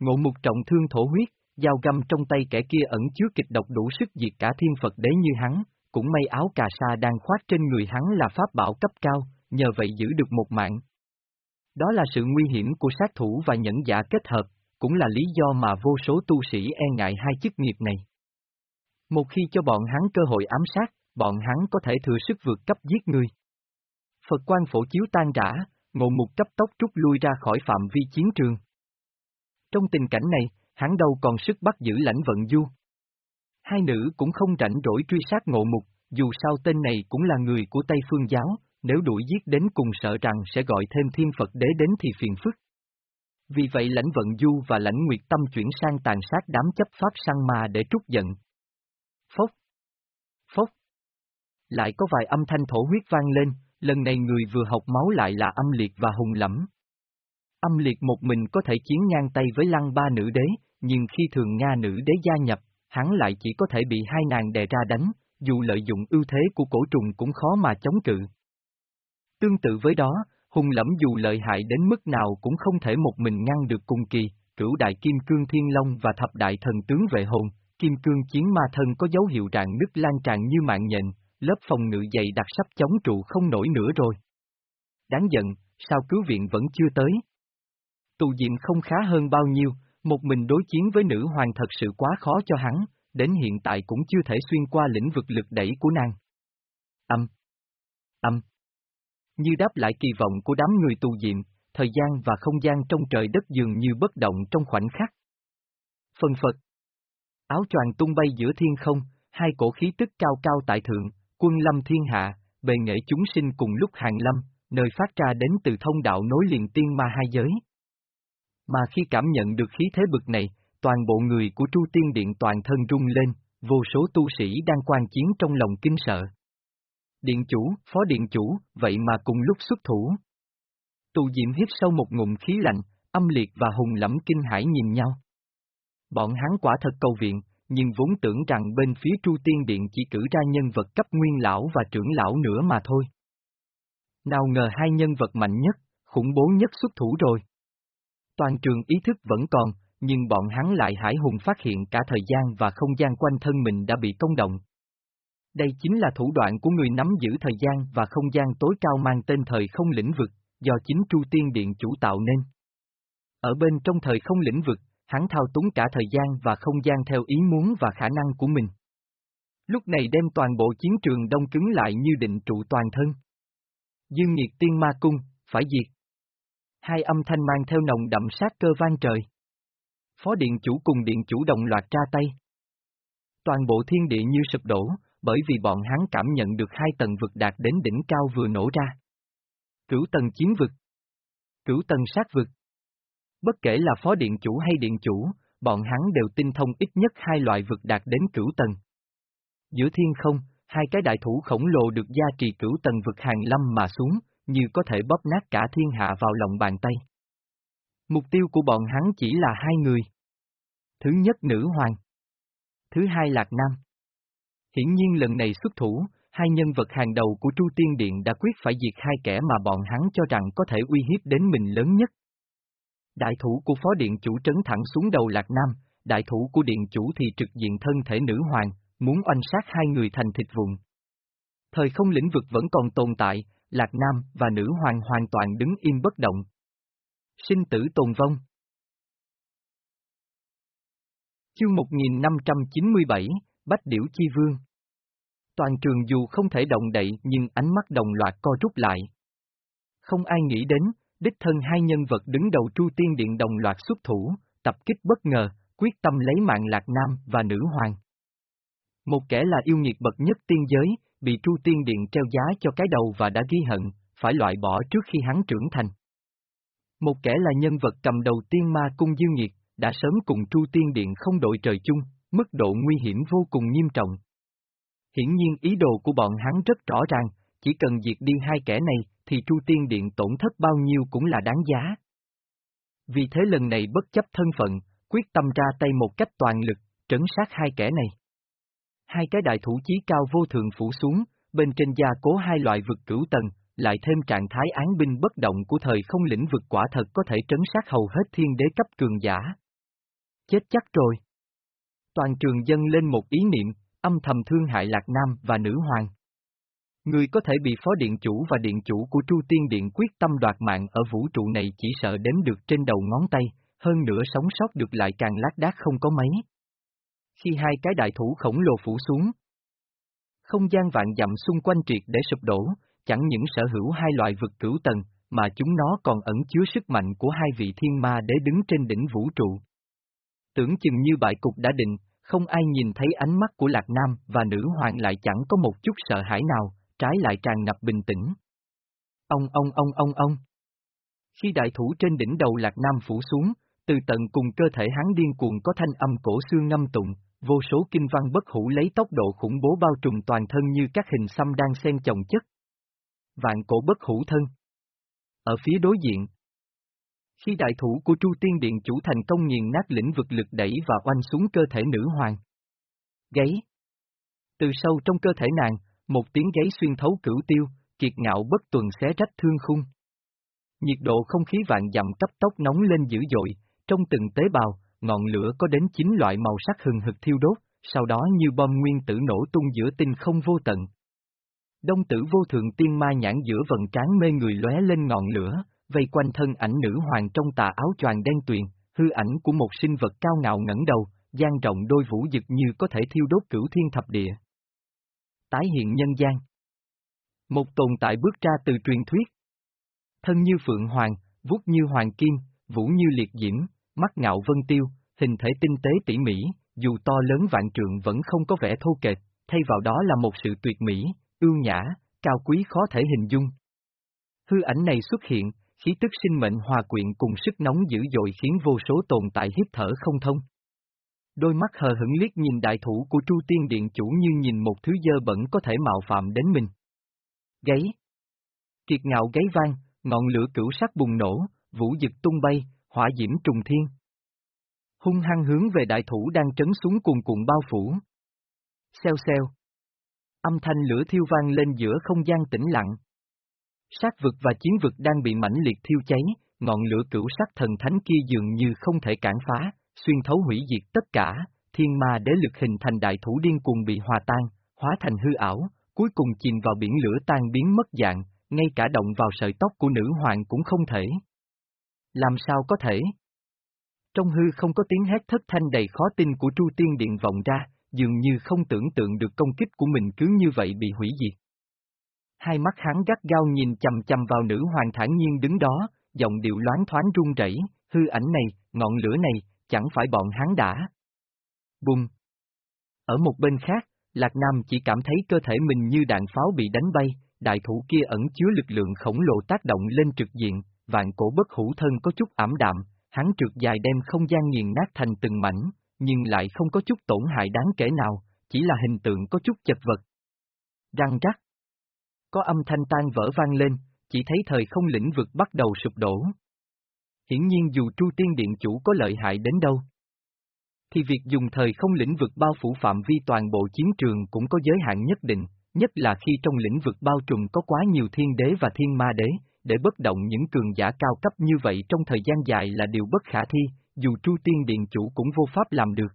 Ngộ mục trọng thương thổ huyết, dao găm trong tay kẻ kia ẩn chứa kịch độc đủ sức diệt cả thiên Phật đế như hắn, cũng may áo cà sa đang khoác trên người hắn là pháp bảo cấp cao, nhờ vậy giữ được một mạng. Đó là sự nguy hiểm của sát thủ và nhẫn giả kết hợp, cũng là lý do mà vô số tu sĩ e ngại hai chức nghiệp này. Một khi cho bọn hắn cơ hội ám sát, bọn hắn có thể thừa sức vượt cấp giết người. Phật quan phổ chiếu tan rã, ngộ mục cấp tốc rút lui ra khỏi phạm vi chiến trường. Trong tình cảnh này, hắn đâu còn sức bắt giữ lãnh vận du. Hai nữ cũng không rảnh rỗi truy sát ngộ mục, dù sao tên này cũng là người của Tây Phương Giáo, nếu đuổi giết đến cùng sợ rằng sẽ gọi thêm thiên Phật đế đến thì phiền phức. Vì vậy lãnh vận du và lãnh nguyệt tâm chuyển sang tàn sát đám chấp pháp sang ma để trút giận. Phốc. Phốc. Lại có vài âm thanh thổ huyết vang lên, lần này người vừa học máu lại là âm liệt và hùng lẫm. Âm liệt một mình có thể chiến ngang tay với lăng ba nữ đế, nhưng khi thường Nga nữ đế gia nhập, hắn lại chỉ có thể bị hai nàng đè ra đánh, dù lợi dụng ưu thế của cổ trùng cũng khó mà chống cự. Tương tự với đó, hùng lẫm dù lợi hại đến mức nào cũng không thể một mình ngăn được cung kỳ, cửu đại kim cương thiên long và thập đại thần tướng vệ hồn, kim cương chiến ma thân có dấu hiệu rạn nứt lan tràn như mạng nhện, lớp phòng ngự dày đặc sắp chống trụ không nổi nữa rồi. Đáng giận, sao cứu viện vẫn chưa tới? Tù diệm không khá hơn bao nhiêu, một mình đối chiến với nữ hoàng thật sự quá khó cho hắn, đến hiện tại cũng chưa thể xuyên qua lĩnh vực lực đẩy của nàng. Âm. Âm. Như đáp lại kỳ vọng của đám người tù diệm, thời gian và không gian trong trời đất dường như bất động trong khoảnh khắc. Phần phật. Áo choàng tung bay giữa thiên không, hai cổ khí tức cao cao tại thượng, quân lâm thiên hạ, bề nghệ chúng sinh cùng lúc hàng lâm, nơi phát ra đến từ thông đạo nối liền tiên ma hai giới. Mà khi cảm nhận được khí thế bực này, toàn bộ người của Tru Tiên Điện toàn thân rung lên, vô số tu sĩ đang quan chiến trong lòng kinh sợ. Điện chủ, phó điện chủ, vậy mà cùng lúc xuất thủ. Tù Diệm hít sâu một ngụm khí lạnh, âm liệt và hùng lẫm kinh hải nhìn nhau. Bọn hắn quả thật cầu viện, nhưng vốn tưởng rằng bên phía Tru Tiên Điện chỉ cử ra nhân vật cấp nguyên lão và trưởng lão nữa mà thôi. Nào ngờ hai nhân vật mạnh nhất, khủng bố nhất xuất thủ rồi. Toàn trường ý thức vẫn còn, nhưng bọn hắn lại hải hùng phát hiện cả thời gian và không gian quanh thân mình đã bị công động. Đây chính là thủ đoạn của người nắm giữ thời gian và không gian tối cao mang tên thời không lĩnh vực, do chính Tru Tiên Điện chủ tạo nên. Ở bên trong thời không lĩnh vực, hắn thao túng cả thời gian và không gian theo ý muốn và khả năng của mình. Lúc này đem toàn bộ chiến trường đông cứng lại như định trụ toàn thân. Dương nhiệt tiên ma cung, phải diệt. Hai âm thanh mang theo nồng đậm sát cơ vang trời. Phó điện chủ cùng điện chủ đồng loạt ra tay. Toàn bộ thiên địa như sụp đổ, bởi vì bọn hắn cảm nhận được hai tầng vực đạt đến đỉnh cao vừa nổ ra. Cửu tầng chiến vực. Cửu tầng sát vực. Bất kể là phó điện chủ hay điện chủ, bọn hắn đều tinh thông ít nhất hai loại vực đạt đến cửu tầng. Giữa thiên không, hai cái đại thủ khổng lồ được gia trì cửu tầng vực hàng lâm mà xuống, như có thể bóp nát cả thiên hạ vào lòng bàn tay. Mục tiêu của bọn hắn chỉ là hai người. Thứ nhất nữ hoàng. Thứ hai lạc nam. Hiển nhiên lần này xuất thủ, hai nhân vật hàng đầu của Tru Tiên Điện đã quyết phải diệt hai kẻ mà bọn hắn cho rằng có thể uy hiếp đến mình lớn nhất. Đại thủ của phó điện chủ trấn thẳng xuống đầu Lạc Nam, đại thủ của điện chủ thì trực diện thân thể nữ hoàng, muốn oanh sát hai người thành thịt vụn. Thời không lĩnh vực vẫn còn tồn tại, Lạc Nam và nữ hoàng hoàn toàn đứng im bất động. Sinh tử tồn vong Chương 1597, Bách Điểu Chi Vương Toàn trường dù không thể động đậy nhưng ánh mắt đồng loạt co rút lại. Không ai nghĩ đến, đích thân hai nhân vật đứng đầu Tru Tiên Điện đồng loạt xuất thủ, tập kích bất ngờ, quyết tâm lấy mạng Lạc Nam và Nữ Hoàng. Một kẻ là yêu nghiệt bậc nhất tiên giới, bị Tru Tiên Điện treo giá cho cái đầu và đã ghi hận, phải loại bỏ trước khi hắn trưởng thành. Một kẻ là nhân vật cầm đầu tiên ma cung dư nghiệt, đã sớm cùng Tru Tiên Điện không đội trời chung, mức độ nguy hiểm vô cùng nghiêm trọng. Hiển nhiên ý đồ của bọn hắn rất rõ ràng, chỉ cần diệt đi hai kẻ này, thì chu Tiên Điện tổn thất bao nhiêu cũng là đáng giá. Vì thế lần này bất chấp thân phận, quyết tâm ra tay một cách toàn lực, trấn sát hai kẻ này. Hai cái đại thủ chí cao vô thường phủ xuống, bên trên gia cố hai loại vực cửu tầng, lại thêm trạng thái án binh bất động của thời không lĩnh vực quả thật có thể trấn sát hầu hết thiên đế cấp cường giả. Chết chắc rồi. Toàn trường dâng lên một ý niệm, âm thầm thương hại Lạc Nam và Nữ Hoàng. Người có thể bị phó điện chủ và điện chủ của Tru Tiên Điện quyết tâm đoạt mạng ở vũ trụ này chỉ sợ đếm được trên đầu ngón tay, hơn nữa sống sót được lại càng lác đác không có mấy. Khi hai cái đại thủ khổng lồ phủ xuống, không gian vạn dặm xung quanh triệt để sụp đổ, chẳng những sở hữu hai loại vực cửu tầng, mà chúng nó còn ẩn chứa sức mạnh của hai vị thiên ma để đứng trên đỉnh vũ trụ. Tưởng chừng như bại cục đã định, không ai nhìn thấy ánh mắt của Lạc Nam và nữ hoàng lại chẳng có một chút sợ hãi nào, trái lại tràn ngập bình tĩnh. Ông ông ông ông ông. Khi đại thủ trên đỉnh đầu Lạc Nam phủ xuống, từ tận cùng cơ thể hắn điên cuồng có thanh âm cổ xương ngâm tụng, vô số kinh văn bất hủ lấy tốc độ khủng bố bao trùm toàn thân như các hình xăm đang xen chồng chất. Vạn cổ bất hủ thân. Ở phía đối diện. Khi đại thủ của chu Tiên Điện chủ thành công nghiền nát lĩnh vực lực đẩy và oanh xuống cơ thể nữ hoàng. Gáy. Từ sâu trong cơ thể nàng, một tiếng gáy xuyên thấu cửu tiêu, kiệt ngạo bất tuần xé rách thương khung. Nhiệt độ không khí vạn dặm cấp tốc nóng lên dữ dội, trong từng tế bào, ngọn lửa có đến 9 loại màu sắc hừng hực thiêu đốt, sau đó như bom nguyên tử nổ tung giữa tinh không vô tận. Đông tử vô thượng tiên ma nhãn giữa vần trán mê người lóe lên ngọn lửa, vây quanh thân ảnh nữ hoàng trong tà áo choàng đen tuyền, hư ảnh của một sinh vật cao ngạo ngẩng đầu, gian rộng đôi vũ dực như có thể thiêu đốt cửu thiên thập địa tái hiện nhân gian. Một tồn tại bước ra từ truyền thuyết. Thân như phượng hoàng, vuốt như hoàng kim, vũ như liệt diễm, mắt ngạo vân tiêu, hình thể tinh tế tỉ mỉ, dù to lớn vạn trượng vẫn không có vẻ thô kệch, thay vào đó là một sự tuyệt mỹ, ưu nhã, cao quý khó thể hình dung. Hư ảnh này xuất hiện, khí tức sinh mệnh hòa quyện cùng sức nóng dữ dội khiến vô số tồn tại hít thở không thông. Đôi mắt hờ hững liếc nhìn đại thủ của Tru Tiên Điện chủ như nhìn một thứ dơ bẩn có thể mạo phạm đến mình. Gáy. Kiệt ngạo gáy vang, ngọn lửa cửu sắc bùng nổ, vũ dực tung bay, hỏa diễm trùng thiên. Hung hăng hướng về đại thủ đang trấn xuống cuồn cuộn bao phủ. Xeo xeo. Âm thanh lửa thiêu vang lên giữa không gian tĩnh lặng. Sát vực và chiến vực đang bị mãnh liệt thiêu cháy, ngọn lửa cửu sắc thần thánh kia dường như không thể cản phá, xuyên thấu hủy diệt tất cả, thiên ma đế lực hình thành đại thủ điên cuồng bị hòa tan, hóa thành hư ảo, cuối cùng chìm vào biển lửa tan biến mất dạng, ngay cả động vào sợi tóc của nữ hoàng cũng không thể. Làm sao có thể? Trong hư không có tiếng hét thất thanh đầy khó tin của Tru Tiên Điện vọng ra, dường như không tưởng tượng được công kích của mình cứ như vậy bị hủy diệt. Hai mắt hắn gắt gao nhìn chầm chầm vào nữ hoàng thản nhiên đứng đó, giọng điệu loáng thoáng run rẩy, hư ảnh này, ngọn lửa này, chẳng phải bọn hắn đã. Bùng! Ở một bên khác, Lạc Nam chỉ cảm thấy cơ thể mình như đạn pháo bị đánh bay, đại thủ kia ẩn chứa lực lượng khổng lồ tác động lên trực diện, vạn cổ bất hủ thân có chút ảm đạm, hắn trượt dài đem không gian nghiền nát thành từng mảnh, nhưng lại không có chút tổn hại đáng kể nào, chỉ là hình tượng có chút chật vật. Răng rắc. Có âm thanh tan vỡ vang lên, chỉ thấy thời không lĩnh vực bắt đầu sụp đổ. Hiển nhiên dù Tru Tiên Điện Chủ có lợi hại đến đâu, thì việc dùng thời không lĩnh vực bao phủ phạm vi toàn bộ chiến trường cũng có giới hạn nhất định, nhất là khi trong lĩnh vực bao trùm có quá nhiều thiên đế và thiên ma đế, để bất động những cường giả cao cấp như vậy trong thời gian dài là điều bất khả thi, dù Tru Tiên Điện Chủ cũng vô pháp làm được.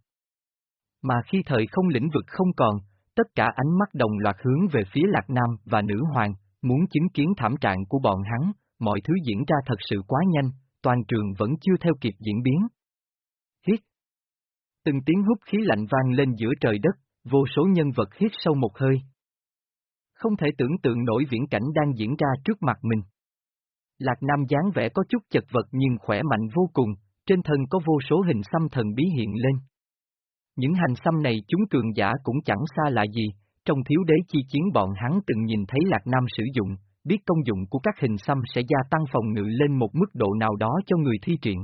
Mà khi thời không lĩnh vực không còn, tất cả ánh mắt đồng loạt hướng về phía Lạc Nam và Nữ Hoàng, muốn chứng kiến thảm trạng của bọn hắn, mọi thứ diễn ra thật sự quá nhanh, toàn trường vẫn chưa theo kịp diễn biến. Hít. Từng tiếng hút khí lạnh vang lên giữa trời đất, vô số nhân vật hít sâu một hơi. Không thể tưởng tượng nổi viễn cảnh đang diễn ra trước mặt mình. Lạc Nam dáng vẻ có chút chật vật nhưng khỏe mạnh vô cùng, trên thân có vô số hình xăm thần bí hiện lên. Những hành xăm này chúng cường giả cũng chẳng xa lạ gì, trong thiếu đế chi chiến bọn hắn từng nhìn thấy Lạc Nam sử dụng, biết công dụng của các hình xăm sẽ gia tăng phòng ngự lên một mức độ nào đó cho người thi triển.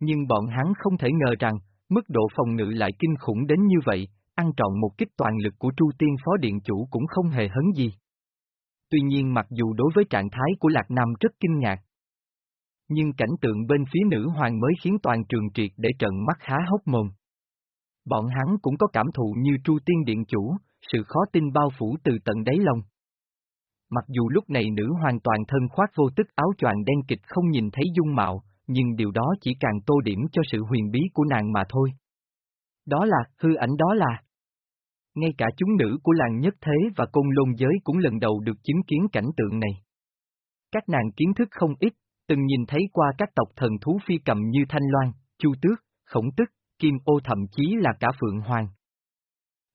Nhưng bọn hắn không thể ngờ rằng, mức độ phòng ngự lại kinh khủng đến như vậy, ăn trọn một kích toàn lực của Tru Tiên Phó Điện Chủ cũng không hề hấn gì. Tuy nhiên mặc dù đối với trạng thái của Lạc Nam rất kinh ngạc, nhưng cảnh tượng bên phía nữ hoàng mới khiến toàn trường triệt để trận mắt há hốc mồm. Bọn hắn cũng có cảm thụ như Tru Tiên Điện Chủ, sự khó tin bao phủ từ tận đáy lòng. Mặc dù lúc này nữ hoàn toàn thân khoác vô tức áo choàng đen kịch không nhìn thấy dung mạo, nhưng điều đó chỉ càng tô điểm cho sự huyền bí của nàng mà thôi. Đó là, hư ảnh đó là. Ngay cả chúng nữ của làng nhất thế và côn lôn giới cũng lần đầu được chứng kiến cảnh tượng này. Các nàng kiến thức không ít, từng nhìn thấy qua các tộc thần thú phi cầm như Thanh Loan, Chu Tước, Khổng Tức, Kim Ô thậm chí là cả Phượng Hoàng.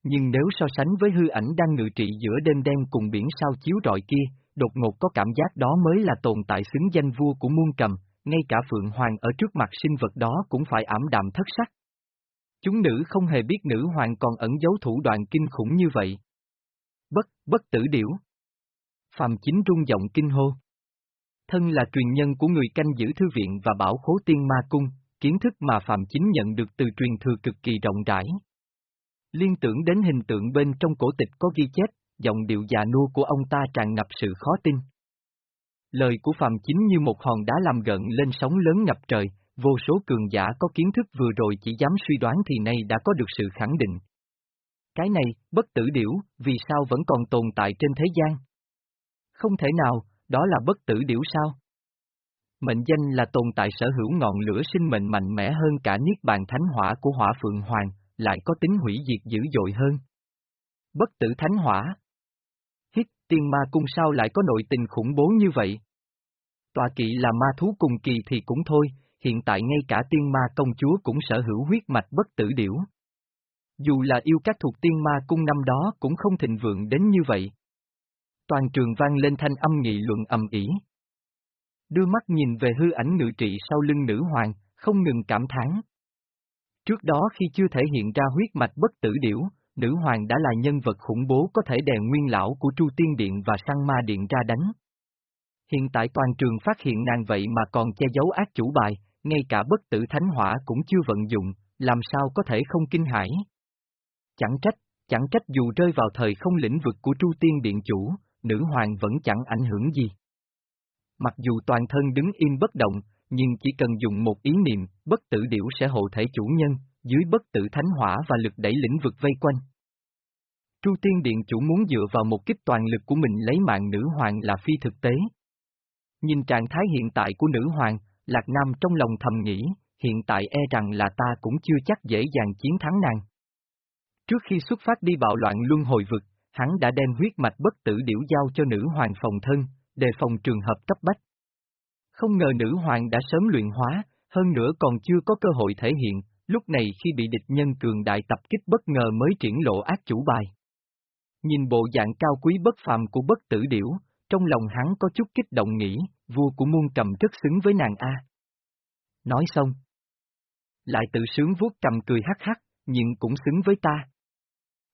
Nhưng nếu so sánh với hư ảnh đang ngự trị giữa đêm đen cùng biển sao chiếu rọi kia, đột ngột có cảm giác đó mới là tồn tại xứng danh vua của muôn cầm, ngay cả Phượng Hoàng ở trước mặt sinh vật đó cũng phải ảm đạm thất sắc. Chúng nữ không hề biết nữ hoàng còn ẩn giấu thủ đoạn kinh khủng như vậy. Bất, bất tử điểu. Phạm chính rung giọng kinh hô. Thân là truyền nhân của người canh giữ thư viện và bảo khố tiên ma cung, kiến thức mà Phạm chính nhận được từ truyền thừa cực kỳ rộng rãi. Liên tưởng đến hình tượng bên trong cổ tịch có ghi chép, giọng điệu già nua của ông ta tràn ngập sự khó tin. Lời của Phạm Chính như một hòn đá làm gợn lên sóng lớn ngập trời, vô số cường giả có kiến thức vừa rồi chỉ dám suy đoán thì nay đã có được sự khẳng định. Cái này, bất tử điểu, vì sao vẫn còn tồn tại trên thế gian? Không thể nào, đó là bất tử điểu sao? Mệnh danh là tồn tại sở hữu ngọn lửa sinh mệnh mạnh mẽ hơn cả niết bàn thánh hỏa của hỏa phượng hoàng, lại có tính hủy diệt dữ dội hơn. Bất tử thánh hỏa. Hít, tiên ma cung sao lại có nội tình khủng bố như vậy? Tòa kỵ là ma thú cùng kỳ thì cũng thôi, hiện tại ngay cả tiên ma công chúa cũng sở hữu huyết mạch bất tử điểu. Dù là yêu các thuộc tiên ma cung năm đó cũng không thịnh vượng đến như vậy. Toàn trường vang lên thanh âm nghị luận ầm ỉ. Đưa mắt nhìn về hư ảnh ngự trị sau lưng nữ hoàng, không ngừng cảm thán. Trước đó khi chưa thể hiện ra huyết mạch bất tử điểu, nữ hoàng đã là nhân vật khủng bố có thể đè nguyên lão của Tru Tiên Điện và Sang Ma Điện ra đánh. Hiện tại toàn trường phát hiện nàng vậy mà còn che giấu ác chủ bài, ngay cả bất tử thánh hỏa cũng chưa vận dụng, làm sao có thể không kinh hãi. Chẳng trách, chẳng trách dù rơi vào thời không lĩnh vực của Tru Tiên Điện Chủ, nữ hoàng vẫn chẳng ảnh hưởng gì. Mặc dù toàn thân đứng im bất động, nhưng chỉ cần dùng một ý niệm, bất tử điểu sẽ hộ thể chủ nhân, dưới bất tử thánh hỏa và lực đẩy lĩnh vực vây quanh. Tru Tiên Điện chủ muốn dựa vào một kích toàn lực của mình lấy mạng nữ hoàng là phi thực tế. Nhìn trạng thái hiện tại của nữ hoàng, Lạc Nam trong lòng thầm nghĩ, hiện tại e rằng là ta cũng chưa chắc dễ dàng chiến thắng nàng. Trước khi xuất phát đi bạo loạn luân hồi vực, hắn đã đem huyết mạch bất tử điểu giao cho nữ hoàng phòng thân, đề phòng trường hợp cấp bách. Không ngờ nữ hoàng đã sớm luyện hóa, hơn nữa còn chưa có cơ hội thể hiện, lúc này khi bị địch nhân cường đại tập kích bất ngờ mới triển lộ ác chủ bài. Nhìn bộ dạng cao quý bất phàm của bất tử điểu, trong lòng hắn có chút kích động nghĩ, vua của muôn cầm rất xứng với nàng A. Nói xong. Lại tự sướng vuốt cầm cười hắc hắc, nhưng cũng xứng với ta.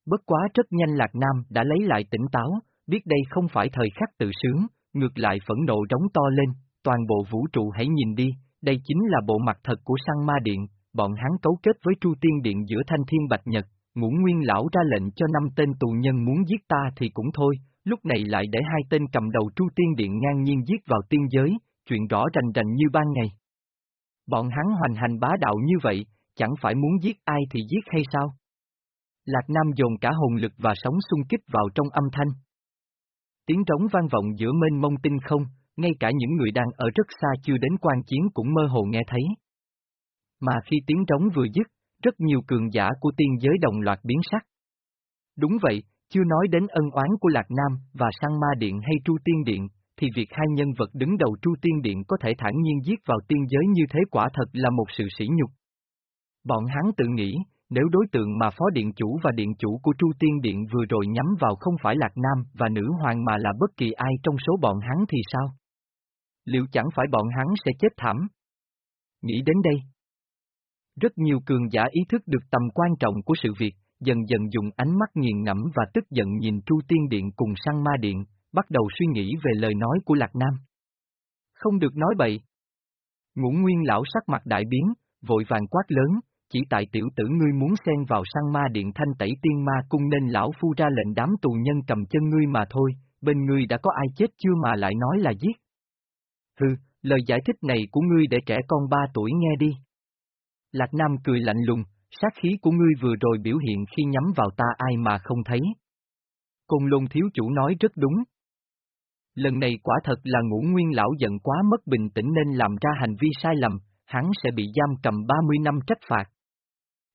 Bất quá rất nhanh Lạc Nam đã lấy lại tỉnh táo, biết đây không phải thời khắc tự sướng, ngược lại phẫn nộ đóng to lên, toàn bộ vũ trụ hãy nhìn đi, đây chính là bộ mặt thật của sang ma điện, bọn hắn cấu kết với Tru Tiên Điện giữa Thanh Thiên Bạch Nhật, ngũ nguyên lão ra lệnh cho năm tên tù nhân muốn giết ta thì cũng thôi, lúc này lại để hai tên cầm đầu Tru Tiên Điện ngang nhiên giết vào tiên giới, chuyện rõ rành rành như ban ngày. Bọn hắn hoành hành bá đạo như vậy, chẳng phải muốn giết ai thì giết hay sao? Lạc Nam dồn cả hồn lực và sóng xung kích vào trong âm thanh. Tiếng trống vang vọng giữa mênh mông tinh không, ngay cả những người đang ở rất xa chưa đến quan chiến cũng mơ hồ nghe thấy. Mà khi tiếng trống vừa dứt, rất nhiều cường giả của tiên giới đồng loạt biến sắc. Đúng vậy, chưa nói đến ân oán của Lạc Nam và Sang Ma Điện hay Tru Tiên Điện, thì việc hai nhân vật đứng đầu Tru Tiên Điện có thể thản nhiên giết vào tiên giới như thế quả thật là một sự sỉ nhục. Bọn hắn tự nghĩ, nếu đối tượng mà Phó Điện Chủ và Điện Chủ của chu Tiên Điện vừa rồi nhắm vào không phải Lạc Nam và Nữ Hoàng mà là bất kỳ ai trong số bọn hắn thì sao? Liệu chẳng phải bọn hắn sẽ chết thảm? Nghĩ đến đây. Rất nhiều cường giả ý thức được tầm quan trọng của sự việc, dần dần dùng ánh mắt nghiền ngẫm và tức giận nhìn chu Tiên Điện cùng Sang Ma Điện, bắt đầu suy nghĩ về lời nói của Lạc Nam. Không được nói bậy. Ngũ Nguyên lão sắc mặt đại biến, vội vàng quát lớn, chỉ tại tiểu tử ngươi muốn xen vào sang ma điện thanh tẩy tiên ma cung nên lão phu ra lệnh đám tù nhân cầm chân ngươi mà thôi, bên ngươi đã có ai chết chưa mà lại nói là giết. Hừ, lời giải thích này của ngươi để trẻ con ba tuổi nghe đi. Lạc Nam cười lạnh lùng, sát khí của ngươi vừa rồi biểu hiện khi nhắm vào ta ai mà không thấy. Côn lôn thiếu chủ nói rất đúng. Lần này quả thật là ngũ nguyên lão giận quá mất bình tĩnh nên làm ra hành vi sai lầm, hắn sẽ bị giam cầm 30 năm trách phạt.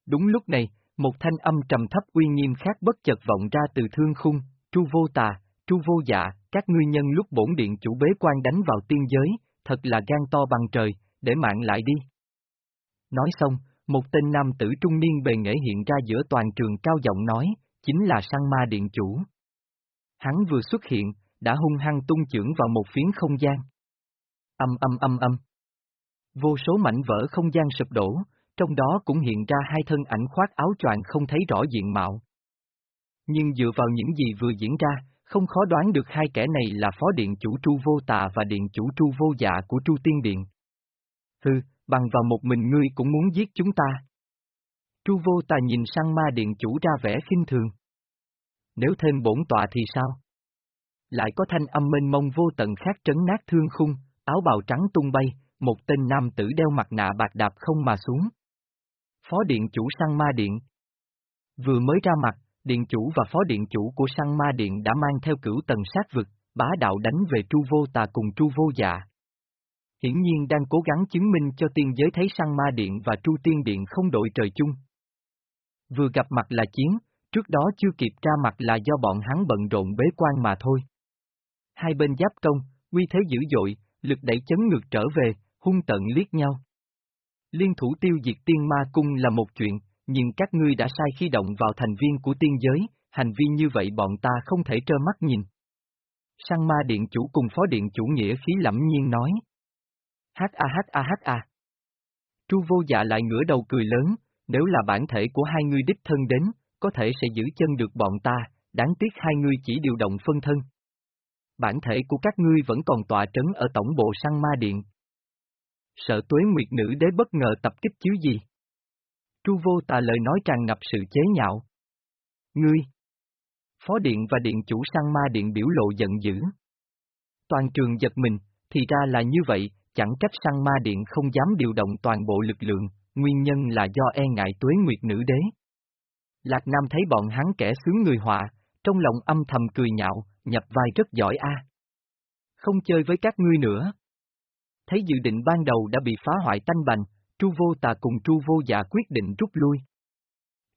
Đúng lúc này, một thanh âm trầm thấp uy nghiêm khác bất chợt vọng ra từ thương khung, chu vô tà, chu vô dạ, các ngươi nhân lúc bổn điện chủ bế quan đánh vào tiên giới, thật là gan to bằng trời, để mạng lại đi. Nói xong, một tên nam tử trung niên bề nghệ hiện ra giữa toàn trường cao giọng nói, chính là sang ma điện chủ. Hắn vừa xuất hiện, đã hung hăng tung chưởng vào một phiến không gian. Âm âm âm âm. Vô số mảnh vỡ không gian sụp đổ, trong đó cũng hiện ra hai thân ảnh khoác áo choàng không thấy rõ diện mạo. Nhưng dựa vào những gì vừa diễn ra, không khó đoán được hai kẻ này là phó điện chủ Tru Vô Tà và điện chủ Tru Vô Dạ của Tru Tiên Điện. Hừ, bằng vào một mình ngươi cũng muốn giết chúng ta. Tru Vô Tà nhìn sang ma điện chủ ra vẻ khinh thường. Nếu thêm bổn tọa thì sao? Lại có thanh âm mênh mông vô tận khác trấn nát thương khung, áo bào trắng tung bay, một tên nam tử đeo mặt nạ bạc đạp không mà xuống. Phó điện chủ sang ma điện. Vừa mới ra mặt, điện chủ và phó điện chủ của sang ma điện đã mang theo cửu tầng sát vực, bá đạo đánh về tru vô tà cùng tru vô dạ. Hiển nhiên đang cố gắng chứng minh cho tiên giới thấy sang ma điện và tru tiên điện không đội trời chung. Vừa gặp mặt là chiến, trước đó chưa kịp ra mặt là do bọn hắn bận rộn bế quan mà thôi. Hai bên giáp công, uy thế dữ dội, lực đẩy chấn ngược trở về, hung tận liếc nhau. Liên thủ tiêu diệt tiên ma cung là một chuyện, nhưng các ngươi đã sai khi động vào thành viên của tiên giới, hành vi như vậy bọn ta không thể trơ mắt nhìn. Sang ma điện chủ cùng phó điện chủ nghĩa khí lẫm nhiên nói. Hát a hát a hát a. Tru vô dạ lại ngửa đầu cười lớn, nếu là bản thể của hai ngươi đích thân đến, có thể sẽ giữ chân được bọn ta, đáng tiếc hai ngươi chỉ điều động phân thân. Bản thể của các ngươi vẫn còn tọa trấn ở tổng bộ sang ma điện, Sợ tuế nguyệt nữ đế bất ngờ tập kích chứ gì? Tru vô tà lời nói tràn ngập sự chế nhạo. Ngươi! Phó điện và điện chủ sang ma điện biểu lộ giận dữ. Toàn trường giật mình, thì ra là như vậy, chẳng cách sang ma điện không dám điều động toàn bộ lực lượng, nguyên nhân là do e ngại tuế nguyệt nữ đế. Lạc Nam thấy bọn hắn kẻ sướng người họa, trong lòng âm thầm cười nhạo, nhập vai rất giỏi a. Không chơi với các ngươi nữa. Thấy dự định ban đầu đã bị phá hoại tanh bành, Tru vô tà cùng Tru vô dạ quyết định rút lui.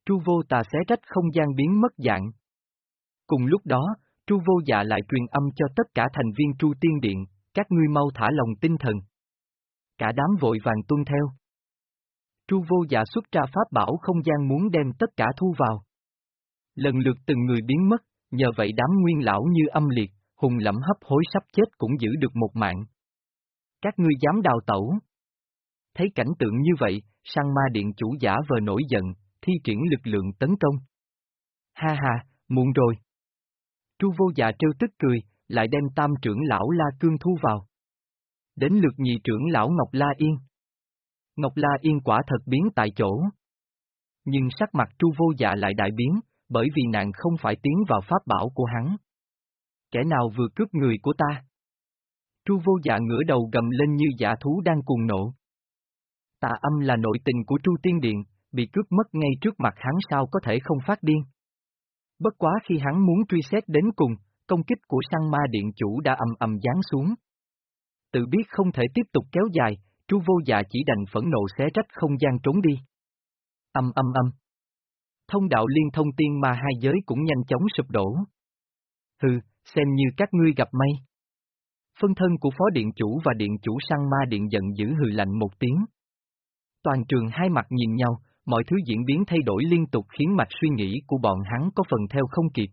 Tru vô tà xé rách không gian biến mất dạng. Cùng lúc đó, Tru vô dạ lại truyền âm cho tất cả thành viên Tru tiên điện, các ngươi mau thả lòng tinh thần. Cả đám vội vàng tuân theo. Tru vô dạ xuất ra pháp bảo không gian muốn đem tất cả thu vào. Lần lượt từng người biến mất, nhờ vậy đám nguyên lão như âm liệt, hùng lẫm hấp hối sắp chết cũng giữ được một mạng. Các ngươi dám đào tẩu. Thấy cảnh tượng như vậy, sang ma điện chủ giả vờ nổi giận, thi triển lực lượng tấn công. Ha ha, muộn rồi. Tru vô dạ trêu tức cười, lại đem tam trưởng lão La Cương thu vào. Đến lượt nhị trưởng lão Ngọc La Yên. Ngọc La Yên quả thật biến tại chỗ. Nhưng sắc mặt Tru vô dạ lại đại biến, bởi vì nàng không phải tiến vào pháp bảo của hắn. Kẻ nào vừa cướp người của ta? Tru vô dạ ngửa đầu gầm lên như giả thú đang cuồng nộ. Tà âm là nội tình của Tru Tiên Điện, bị cướp mất ngay trước mặt hắn sao có thể không phát điên. Bất quá khi hắn muốn truy xét đến cùng, công kích của sang ma điện chủ đã ầm ầm giáng xuống. Tự biết không thể tiếp tục kéo dài, Tru vô dạ chỉ đành phẫn nộ xé rách không gian trốn đi. Âm âm âm. Thông đạo liên thông tiên ma hai giới cũng nhanh chóng sụp đổ. Hừ, xem như các ngươi gặp may. Phân thân của phó điện chủ và điện chủ săn ma điện giận dữ hừ lạnh một tiếng. Toàn trường hai mặt nhìn nhau, mọi thứ diễn biến thay đổi liên tục khiến mạch suy nghĩ của bọn hắn có phần theo không kịp.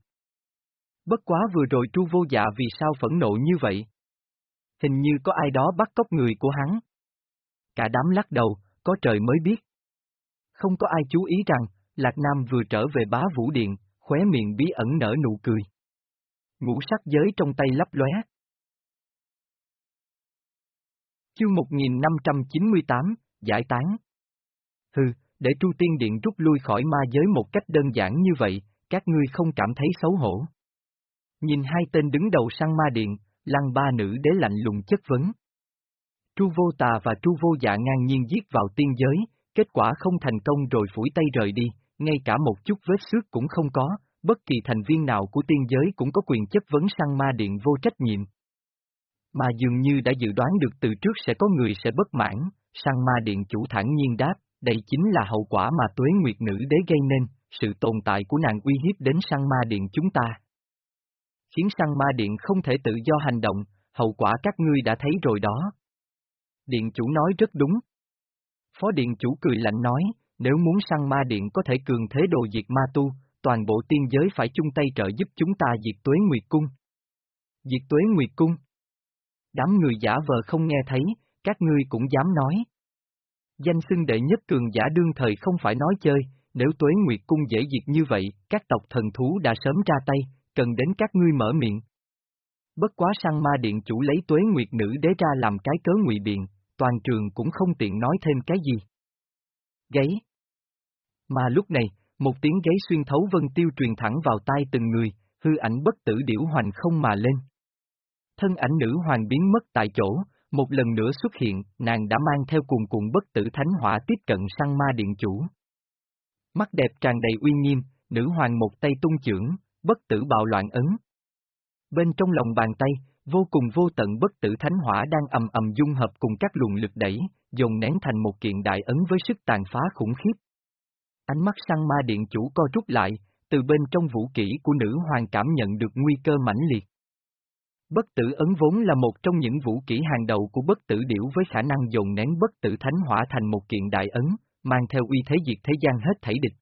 Bất quá vừa rồi tru vô dạ vì sao phẫn nộ như vậy? Hình như có ai đó bắt cóc người của hắn. Cả đám lắc đầu, có trời mới biết. Không có ai chú ý rằng, Lạc Nam vừa trở về bá vũ điện, khóe miệng bí ẩn nở nụ cười. Ngũ sắc giới trong tay lấp lóe. Chương 1598, Giải tán. Hừ, để Tru Tiên Điện rút lui khỏi ma giới một cách đơn giản như vậy, các ngươi không cảm thấy xấu hổ. Nhìn hai tên đứng đầu sang ma điện, lăng ba nữ đế lạnh lùng chất vấn. Tru vô tà và tru vô dạ ngang nhiên giết vào tiên giới, kết quả không thành công rồi phủi tay rời đi, ngay cả một chút vết xước cũng không có, bất kỳ thành viên nào của tiên giới cũng có quyền chất vấn sang ma điện vô trách nhiệm. Mà dường như đã dự đoán được từ trước sẽ có người sẽ bất mãn, sang ma điện chủ thẳng nhiên đáp, đây chính là hậu quả mà tuế nguyệt nữ đế gây nên, sự tồn tại của nàng uy hiếp đến sang ma điện chúng ta. Khiến sang ma điện không thể tự do hành động, hậu quả các ngươi đã thấy rồi đó. Điện chủ nói rất đúng. Phó điện chủ cười lạnh nói, nếu muốn sang ma điện có thể cường thế đồ diệt ma tu, toàn bộ tiên giới phải chung tay trợ giúp chúng ta diệt tuế nguyệt cung. Diệt tuế nguyệt cung. Đám người giả vờ không nghe thấy, các ngươi cũng dám nói. Danh xưng đệ nhất cường giả đương thời không phải nói chơi, nếu tuế nguyệt cung dễ diệt như vậy, các tộc thần thú đã sớm ra tay, cần đến các ngươi mở miệng. Bất quá sang ma điện chủ lấy tuế nguyệt nữ đế ra làm cái cớ ngụy biện, toàn trường cũng không tiện nói thêm cái gì. Gáy. Mà lúc này, một tiếng gáy xuyên thấu vân tiêu truyền thẳng vào tai từng người, hư ảnh bất tử điểu hoành không mà lên. Thân ảnh nữ hoàng biến mất tại chỗ, một lần nữa xuất hiện, nàng đã mang theo cuồng cuộn bất tử thánh hỏa tiếp cận sang ma điện chủ. Mắt đẹp tràn đầy uy nghiêm, nữ hoàng một tay tung chưởng, bất tử bạo loạn ấn. Bên trong lòng bàn tay, vô cùng vô tận bất tử thánh hỏa đang ầm ầm dung hợp cùng các luồng lực đẩy, dồn nén thành một kiện đại ấn với sức tàn phá khủng khiếp. Ánh mắt sang ma điện chủ co rút lại, từ bên trong vũ kỹ của nữ hoàng cảm nhận được nguy cơ mãnh liệt. Bất tử ấn vốn là một trong những vũ kỹ hàng đầu của bất tử điểu với khả năng dồn nén bất tử thánh hỏa thành một kiện đại ấn, mang theo uy thế diệt thế gian hết thảy địch.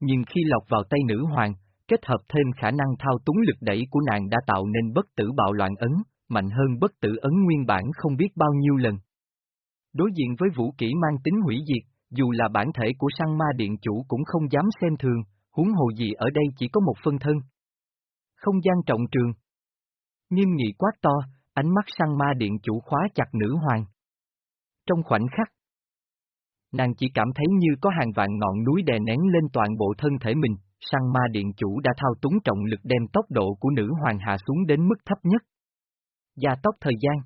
Nhưng khi lọc vào tay nữ hoàng, kết hợp thêm khả năng thao túng lực đẩy của nàng đã tạo nên bất tử bạo loạn ấn, mạnh hơn bất tử ấn nguyên bản không biết bao nhiêu lần. Đối diện với vũ kỹ mang tính hủy diệt, dù là bản thể của sang ma điện chủ cũng không dám xem thường, huống hồ gì ở đây chỉ có một phân thân. Không gian trọng trường. Nghiêm nghị quát to, ánh mắt săn ma điện chủ khóa chặt nữ hoàng. Trong khoảnh khắc, nàng chỉ cảm thấy như có hàng vạn ngọn núi đè nén lên toàn bộ thân thể mình, săn ma điện chủ đã thao túng trọng lực đem tốc độ của nữ hoàng hạ xuống đến mức thấp nhất. Gia tốc thời gian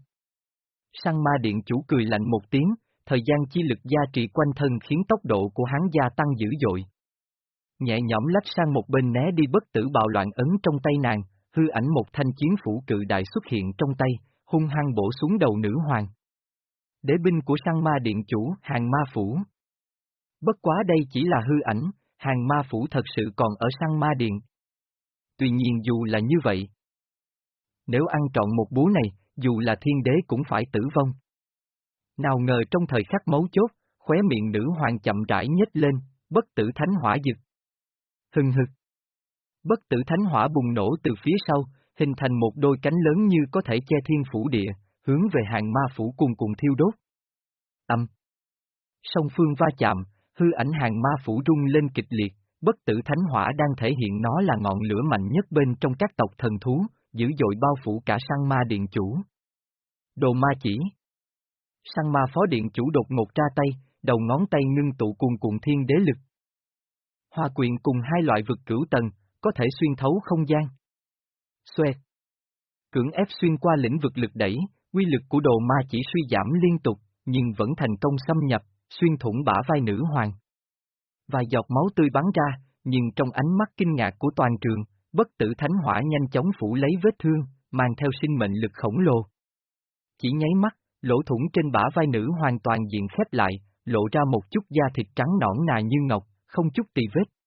Săn ma điện chủ cười lạnh một tiếng, thời gian chi lực gia trị quanh thân khiến tốc độ của hắn gia tăng dữ dội. Nhẹ nhõm lách sang một bên né đi bất tử bạo loạn ấn trong tay nàng, hư ảnh một thanh chiến phủ cự đại xuất hiện trong tay, hung hăng bổ xuống đầu nữ hoàng. Đế binh của sang ma điện chủ, hàng ma phủ. Bất quá đây chỉ là hư ảnh, hàng ma phủ thật sự còn ở sang ma điện. Tuy nhiên dù là như vậy, nếu ăn trọn một búa này, dù là thiên đế cũng phải tử vong. Nào ngờ trong thời khắc mấu chốt, khóe miệng nữ hoàng chậm rãi nhếch lên, bất tử thánh hỏa dực. Hừng hực. Bất tử thánh hỏa bùng nổ từ phía sau, hình thành một đôi cánh lớn như có thể che thiên phủ địa, hướng về hàng ma phủ cùng cùng thiêu đốt. Âm. Song phương va chạm, hư ảnh hàng ma phủ rung lên kịch liệt, bất tử thánh hỏa đang thể hiện nó là ngọn lửa mạnh nhất bên trong các tộc thần thú, dữ dội bao phủ cả sang ma điện chủ. Đồ ma chỉ Sang ma phó điện chủ đột ngột ra tay, đầu ngón tay ngưng tụ cùng cùng thiên đế lực. Hoa quyện cùng hai loại vực cửu tầng, có thể xuyên thấu không gian. Xoẹt. Cưỡng ép xuyên qua lĩnh vực lực đẩy, quy lực của đồ ma chỉ suy giảm liên tục, nhưng vẫn thành công xâm nhập, xuyên thủng bả vai nữ hoàng. Vài giọt máu tươi bắn ra, nhưng trong ánh mắt kinh ngạc của toàn trường, bất tử thánh hỏa nhanh chóng phủ lấy vết thương, mang theo sinh mệnh lực khổng lồ. Chỉ nháy mắt, lỗ thủng trên bả vai nữ hoàn toàn diện khép lại, lộ ra một chút da thịt trắng nõn nà như ngọc, không chút tì vết.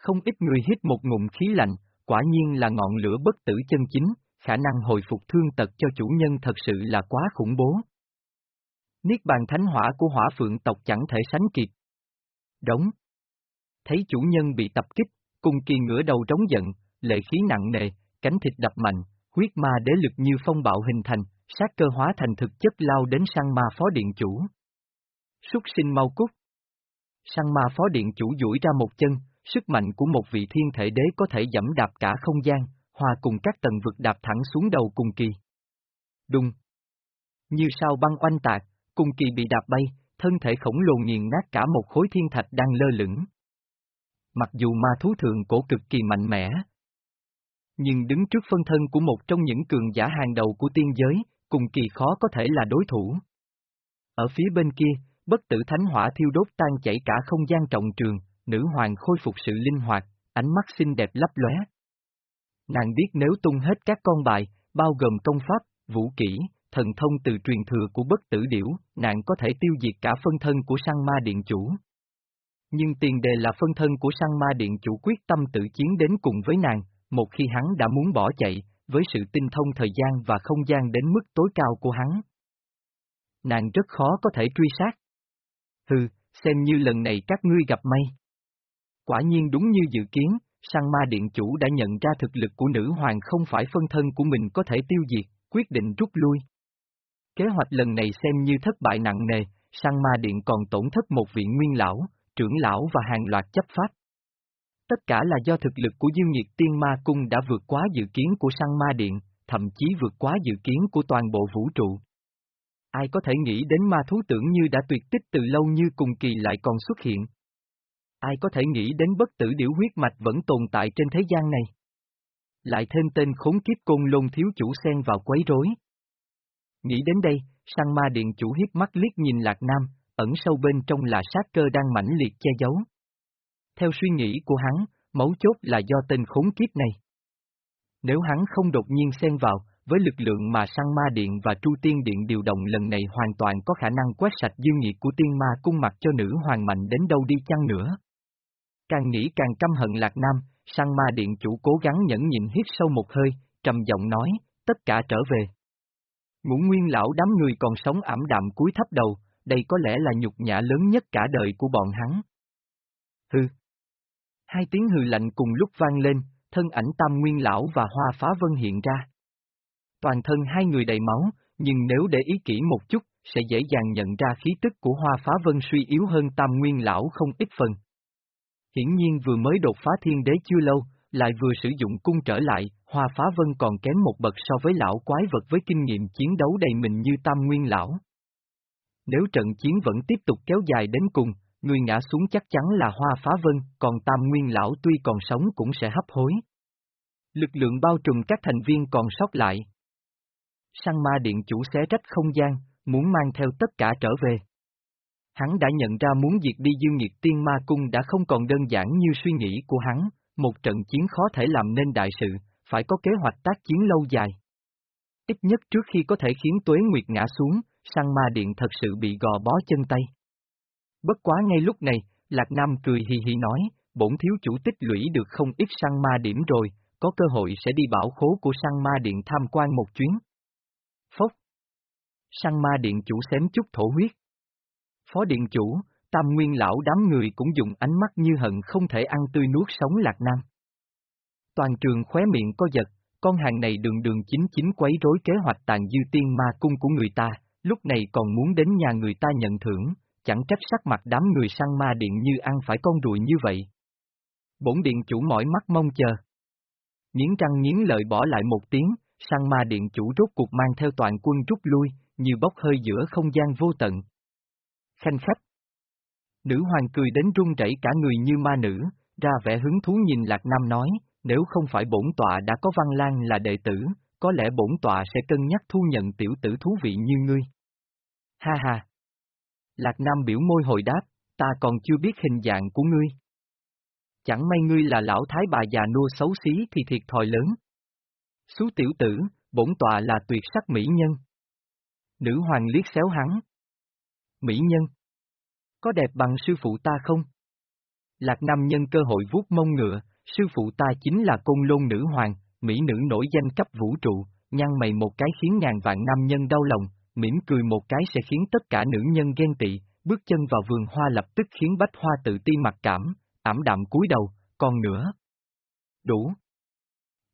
Không ít người hít một ngụm khí lạnh, quả nhiên là ngọn lửa bất tử chân chính, khả năng hồi phục thương tật cho chủ nhân thật sự là quá khủng bố. Niết bàn thánh hỏa của hỏa phượng tộc chẳng thể sánh kịp. Đóng. Thấy chủ nhân bị tập kích, cùng kỳ ngửa đầu trống giận, lệ khí nặng nề, cánh thịt đập mạnh, huyết ma đế lực như phong bạo hình thành, sát cơ hóa thành thực chất lao đến sang ma phó điện chủ. Súc sinh mau cút. Sang ma phó điện chủ duỗi ra một chân, sức mạnh của một vị thiên thể đế có thể dẫm đạp cả không gian, hòa cùng các tầng vực đạp thẳng xuống đầu cùng kỳ. Đùng. Như sao băng oanh tạc, cùng kỳ bị đạp bay, thân thể khổng lồ nghiền nát cả một khối thiên thạch đang lơ lửng. Mặc dù ma thú thường cổ cực kỳ mạnh mẽ, nhưng đứng trước phân thân của một trong những cường giả hàng đầu của tiên giới, cùng kỳ khó có thể là đối thủ. Ở phía bên kia, bất tử thánh hỏa thiêu đốt tan chảy cả không gian trọng trường, nữ hoàng khôi phục sự linh hoạt, ánh mắt xinh đẹp lấp lóe. Nàng biết nếu tung hết các con bài, bao gồm công pháp, vũ kỹ, thần thông từ truyền thừa của bất tử điểu, nàng có thể tiêu diệt cả phân thân của sang ma điện chủ. Nhưng tiền đề là phân thân của sang ma điện chủ quyết tâm tự chiến đến cùng với nàng, một khi hắn đã muốn bỏ chạy, với sự tinh thông thời gian và không gian đến mức tối cao của hắn. Nàng rất khó có thể truy sát. Hừ, xem như lần này các ngươi gặp may. Quả nhiên đúng như dự kiến, sang ma điện chủ đã nhận ra thực lực của nữ hoàng không phải phân thân của mình có thể tiêu diệt, quyết định rút lui. Kế hoạch lần này xem như thất bại nặng nề, sang ma điện còn tổn thất một vị nguyên lão, trưởng lão và hàng loạt chấp pháp. Tất cả là do thực lực của Dương Nhiệt Tiên Ma Cung đã vượt quá dự kiến của sang ma điện, thậm chí vượt quá dự kiến của toàn bộ vũ trụ. Ai có thể nghĩ đến ma thú tưởng như đã tuyệt tích từ lâu như cùng kỳ lại còn xuất hiện. Ai có thể nghĩ đến bất tử điểu huyết mạch vẫn tồn tại trên thế gian này. Lại thêm tên khốn kiếp côn lôn thiếu chủ xen vào quấy rối. Nghĩ đến đây, sang ma điện chủ hiếp mắt liếc nhìn Lạc Nam, ẩn sâu bên trong là sát cơ đang mãnh liệt che giấu. Theo suy nghĩ của hắn, mấu chốt là do tên khốn kiếp này. Nếu hắn không đột nhiên xen vào, với lực lượng mà sang ma điện và tru tiên điện điều động lần này hoàn toàn có khả năng quét sạch dương nhiệt của tiên ma cung mặt cho nữ hoàng mạnh đến đâu đi chăng nữa. Càng nghĩ càng căm hận Lạc Nam, sang ma điện chủ cố gắng nhẫn nhịn hít sâu một hơi, trầm giọng nói, tất cả trở về. Ngũ nguyên lão đám người còn sống ảm đạm cúi thấp đầu, đây có lẽ là nhục nhã lớn nhất cả đời của bọn hắn. Hừ. Hai tiếng hừ lạnh cùng lúc vang lên, thân ảnh tam nguyên lão và hoa phá vân hiện ra. Toàn thân hai người đầy máu, nhưng nếu để ý kỹ một chút, sẽ dễ dàng nhận ra khí tức của hoa phá vân suy yếu hơn tam nguyên lão không ít phần. Hiển nhiên vừa mới đột phá thiên đế chưa lâu, lại vừa sử dụng cung trở lại, Hoa Phá Vân còn kém một bậc so với lão quái vật với kinh nghiệm chiến đấu đầy mình như Tam Nguyên Lão. Nếu trận chiến vẫn tiếp tục kéo dài đến cùng, người ngã xuống chắc chắn là Hoa Phá Vân, còn Tam Nguyên Lão tuy còn sống cũng sẽ hấp hối. Lực lượng bao trùm các thành viên còn sót lại. Sang ma điện chủ xé rách không gian, muốn mang theo tất cả trở về. Hắn đã nhận ra muốn diệt đi dương nhiệt tiên ma cung đã không còn đơn giản như suy nghĩ của hắn, một trận chiến khó thể làm nên đại sự, phải có kế hoạch tác chiến lâu dài. Ít nhất trước khi có thể khiến Tuế Nguyệt ngã xuống, sang ma điện thật sự bị gò bó chân tay. Bất quá ngay lúc này, Lạc Nam cười hì hì nói, bổn thiếu chủ tích lũy được không ít sang ma điểm rồi, có cơ hội sẽ đi bảo khố của sang ma điện tham quan một chuyến. Phốc. Sang ma điện chủ xém chút thổ huyết. Phó điện chủ, tam nguyên lão đám người cũng dùng ánh mắt như hận không thể ăn tươi nuốt sống Lạc Nam. Toàn trường khóe miệng có giật, con hàng này đường đường chính chính quấy rối kế hoạch tàn dư tiên ma cung của người ta, lúc này còn muốn đến nhà người ta nhận thưởng, chẳng trách sắc mặt đám người săn ma điện như ăn phải con ruồi như vậy. Bổn điện chủ mỏi mắt mong chờ. Nghiến răng nghiến lợi bỏ lại một tiếng, săn ma điện chủ rốt cuộc mang theo toàn quân rút lui, như bốc hơi giữa không gian vô tận. Khanh khách. Nữ hoàng cười đến run rẩy cả người như ma nữ, ra vẻ hứng thú nhìn Lạc Nam nói, nếu không phải bổn tọa đã có Văn Lan là đệ tử, có lẽ bổn tọa sẽ cân nhắc thu nhận tiểu tử thú vị như ngươi. Ha ha! Lạc Nam biểu môi hồi đáp, ta còn chưa biết hình dạng của ngươi. Chẳng may ngươi là lão thái bà già nua xấu xí thì thiệt thòi lớn. Xú tiểu tử, bổn tọa là tuyệt sắc mỹ nhân. Nữ hoàng liếc xéo hắn. Mỹ nhân. Có đẹp bằng sư phụ ta không? Lạc Nam nhân cơ hội vuốt mông ngựa, sư phụ ta chính là côn lôn nữ hoàng, mỹ nữ nổi danh cấp vũ trụ, nhăn mày một cái khiến ngàn vạn nam nhân đau lòng, mỉm cười một cái sẽ khiến tất cả nữ nhân ghen tị, bước chân vào vườn hoa lập tức khiến bách hoa tự ti mặc cảm, ảm đạm cúi đầu, còn nữa. Đủ.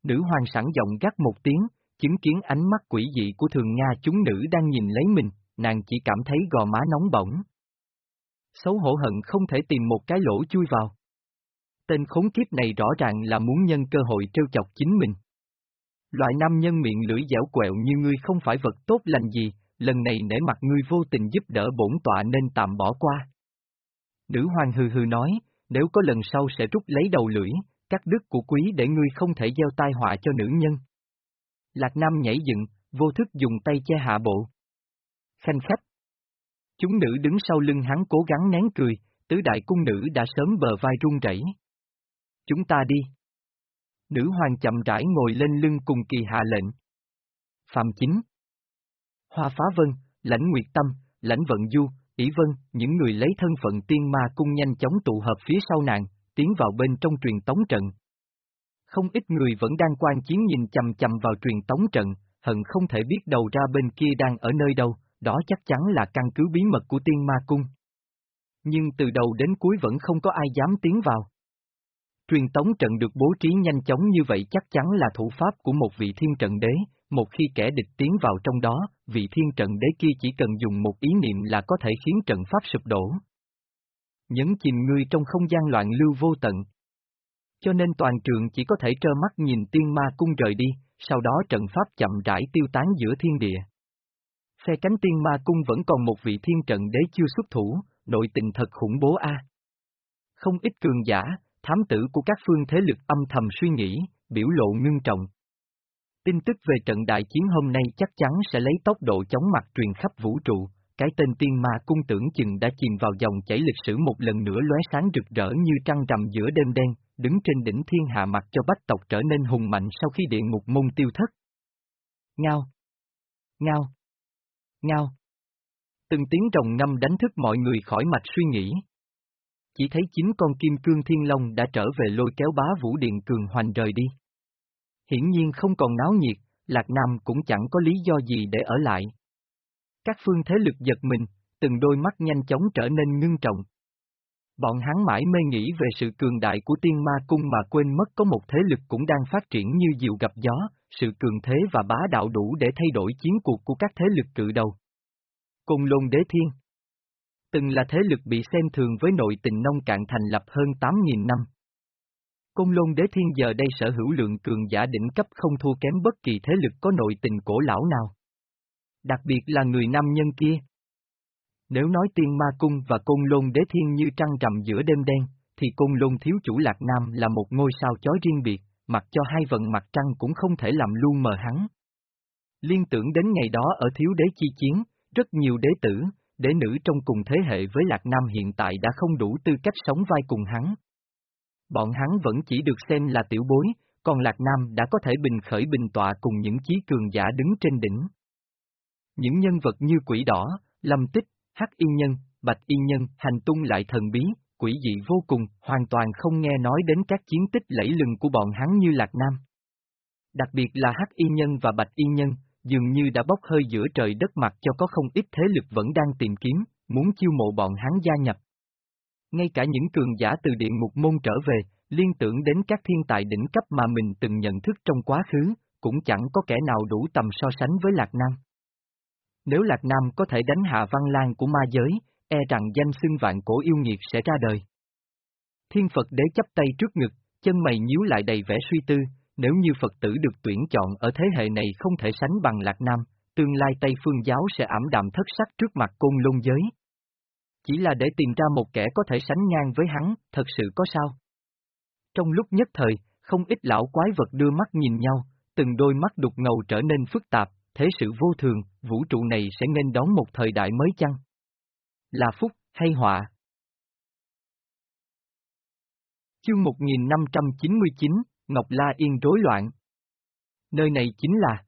Nữ hoàng sẵn giọng gắt một tiếng, chứng kiến ánh mắt quỷ dị của thường Nga chúng nữ đang nhìn lấy mình, nàng chỉ cảm thấy gò má nóng bỏng. Xấu hổ hận không thể tìm một cái lỗ chui vào. Tên khốn kiếp này rõ ràng là muốn nhân cơ hội trêu chọc chính mình. Loại nam nhân miệng lưỡi dẻo quẹo như ngươi không phải vật tốt lành gì, lần này nể mặt ngươi vô tình giúp đỡ bổn tọa nên tạm bỏ qua. Nữ hoàng hừ hừ nói, nếu có lần sau sẽ rút lấy đầu lưỡi, cắt đứt của quý để ngươi không thể gieo tai họa cho nữ nhân. Lạc Nam nhảy dựng, vô thức dùng tay che hạ bộ. Khanh khách. Chúng nữ đứng sau lưng hắn cố gắng nén cười, tứ đại cung nữ đã sớm bờ vai run rẩy. Chúng ta đi. Nữ hoàng chậm rãi ngồi lên lưng cùng kỳ hạ lệnh. Phạm chính. Hoa Phá Vân, Lãnh Nguyệt Tâm, Lãnh Vận Du, ỷ Vân, những người lấy thân phận tiên ma cung nhanh chóng tụ hợp phía sau nàng, tiến vào bên trong truyền tống trận. Không ít người vẫn đang quan chiến nhìn chầm chầm vào truyền tống trận, hận không thể biết đầu ra bên kia đang ở nơi đâu, đó chắc chắn là căn cứ bí mật của tiên ma cung. Nhưng từ đầu đến cuối vẫn không có ai dám tiến vào. Truyền tống trận được bố trí nhanh chóng như vậy chắc chắn là thủ pháp của một vị thiên trận đế, một khi kẻ địch tiến vào trong đó, vị thiên trận đế kia chỉ cần dùng một ý niệm là có thể khiến trận pháp sụp đổ. Nhấn chìm ngươi trong không gian loạn lưu vô tận. Cho nên toàn trường chỉ có thể trơ mắt nhìn tiên ma cung rời đi, sau đó trận pháp chậm rãi tiêu tán giữa thiên địa. Xe cánh tiên ma cung vẫn còn một vị thiên trận đế chưa xuất thủ, nội tình thật khủng bố a. Không ít cường giả, thám tử của các phương thế lực âm thầm suy nghĩ, biểu lộ ngưng trọng. Tin tức về trận đại chiến hôm nay chắc chắn sẽ lấy tốc độ chóng mặt truyền khắp vũ trụ, cái tên tiên ma cung tưởng chừng đã chìm vào dòng chảy lịch sử một lần nữa lóe sáng rực rỡ như trăng rằm giữa đêm đen, đứng trên đỉnh thiên hạ mặt cho bách tộc trở nên hùng mạnh sau khi địa ngục môn tiêu thất. Ngao! Ngao! Nhau. Từng tiếng rồng ngâm đánh thức mọi người khỏi mạch suy nghĩ. Chỉ thấy chính con kim cương thiên long đã trở về lôi kéo bá vũ điện cường hoành rời đi. Hiển nhiên không còn náo nhiệt, Lạc Nam cũng chẳng có lý do gì để ở lại. Các phương thế lực giật mình, từng đôi mắt nhanh chóng trở nên ngưng trọng. Bọn hắn mãi mê nghĩ về sự cường đại của tiên ma cung mà quên mất có một thế lực cũng đang phát triển như diệu gặp gió, sự cường thế và bá đạo đủ để thay đổi chiến cuộc của các thế lực cự đầu. Cùng lôn đế thiên Từng là thế lực bị xem thường với nội tình nông cạn thành lập hơn 8.000 năm. Côn lôn đế thiên giờ đây sở hữu lượng cường giả đỉnh cấp không thua kém bất kỳ thế lực có nội tình cổ lão nào. Đặc biệt là người nam nhân kia. Nếu nói tiên ma cung và côn lôn đế thiên như trăng rằm giữa đêm đen, thì côn lôn thiếu chủ Lạc Nam là một ngôi sao chói riêng biệt, mặc cho hai vận mặt trăng cũng không thể làm luôn mờ hắn. Liên tưởng đến ngày đó ở thiếu đế chi chiến, rất nhiều đế tử, đế nữ trong cùng thế hệ với Lạc Nam hiện tại đã không đủ tư cách sống vai cùng hắn. Bọn hắn vẫn chỉ được xem là tiểu bối, còn Lạc Nam đã có thể bình khởi bình tọa cùng những chí cường giả đứng trên đỉnh. Những nhân vật như quỷ đỏ, lâm tích, hắc y nhân, bạch y nhân, hành tung lại thần bí, quỷ dị vô cùng, hoàn toàn không nghe nói đến các chiến tích lẫy lừng của bọn hắn như Lạc Nam. Đặc biệt là hắc y nhân và bạch y nhân, dường như đã bốc hơi giữa trời đất mặt cho có không ít thế lực vẫn đang tìm kiếm, muốn chiêu mộ bọn hắn gia nhập. Ngay cả những cường giả từ điện ngục môn trở về, liên tưởng đến các thiên tài đỉnh cấp mà mình từng nhận thức trong quá khứ, cũng chẳng có kẻ nào đủ tầm so sánh với Lạc Nam. Nếu Lạc Nam có thể đánh hạ văn lan của ma giới, e rằng danh xưng vạn cổ yêu nghiệt sẽ ra đời. Thiên Phật đế chấp tay trước ngực, chân mày nhíu lại đầy vẻ suy tư, nếu như Phật tử được tuyển chọn ở thế hệ này không thể sánh bằng Lạc Nam, tương lai Tây Phương giáo sẽ ảm đạm thất sắc trước mặt côn lôn giới. Chỉ là để tìm ra một kẻ có thể sánh ngang với hắn, thật sự có sao? Trong lúc nhất thời, không ít lão quái vật đưa mắt nhìn nhau, từng đôi mắt đục ngầu trở nên phức tạp, thế sự vô thường, vũ trụ này sẽ nên đón một thời đại mới chăng? Là phúc, hay họa? Chương 1599, Ngọc La Yên rối loạn. Nơi này chính là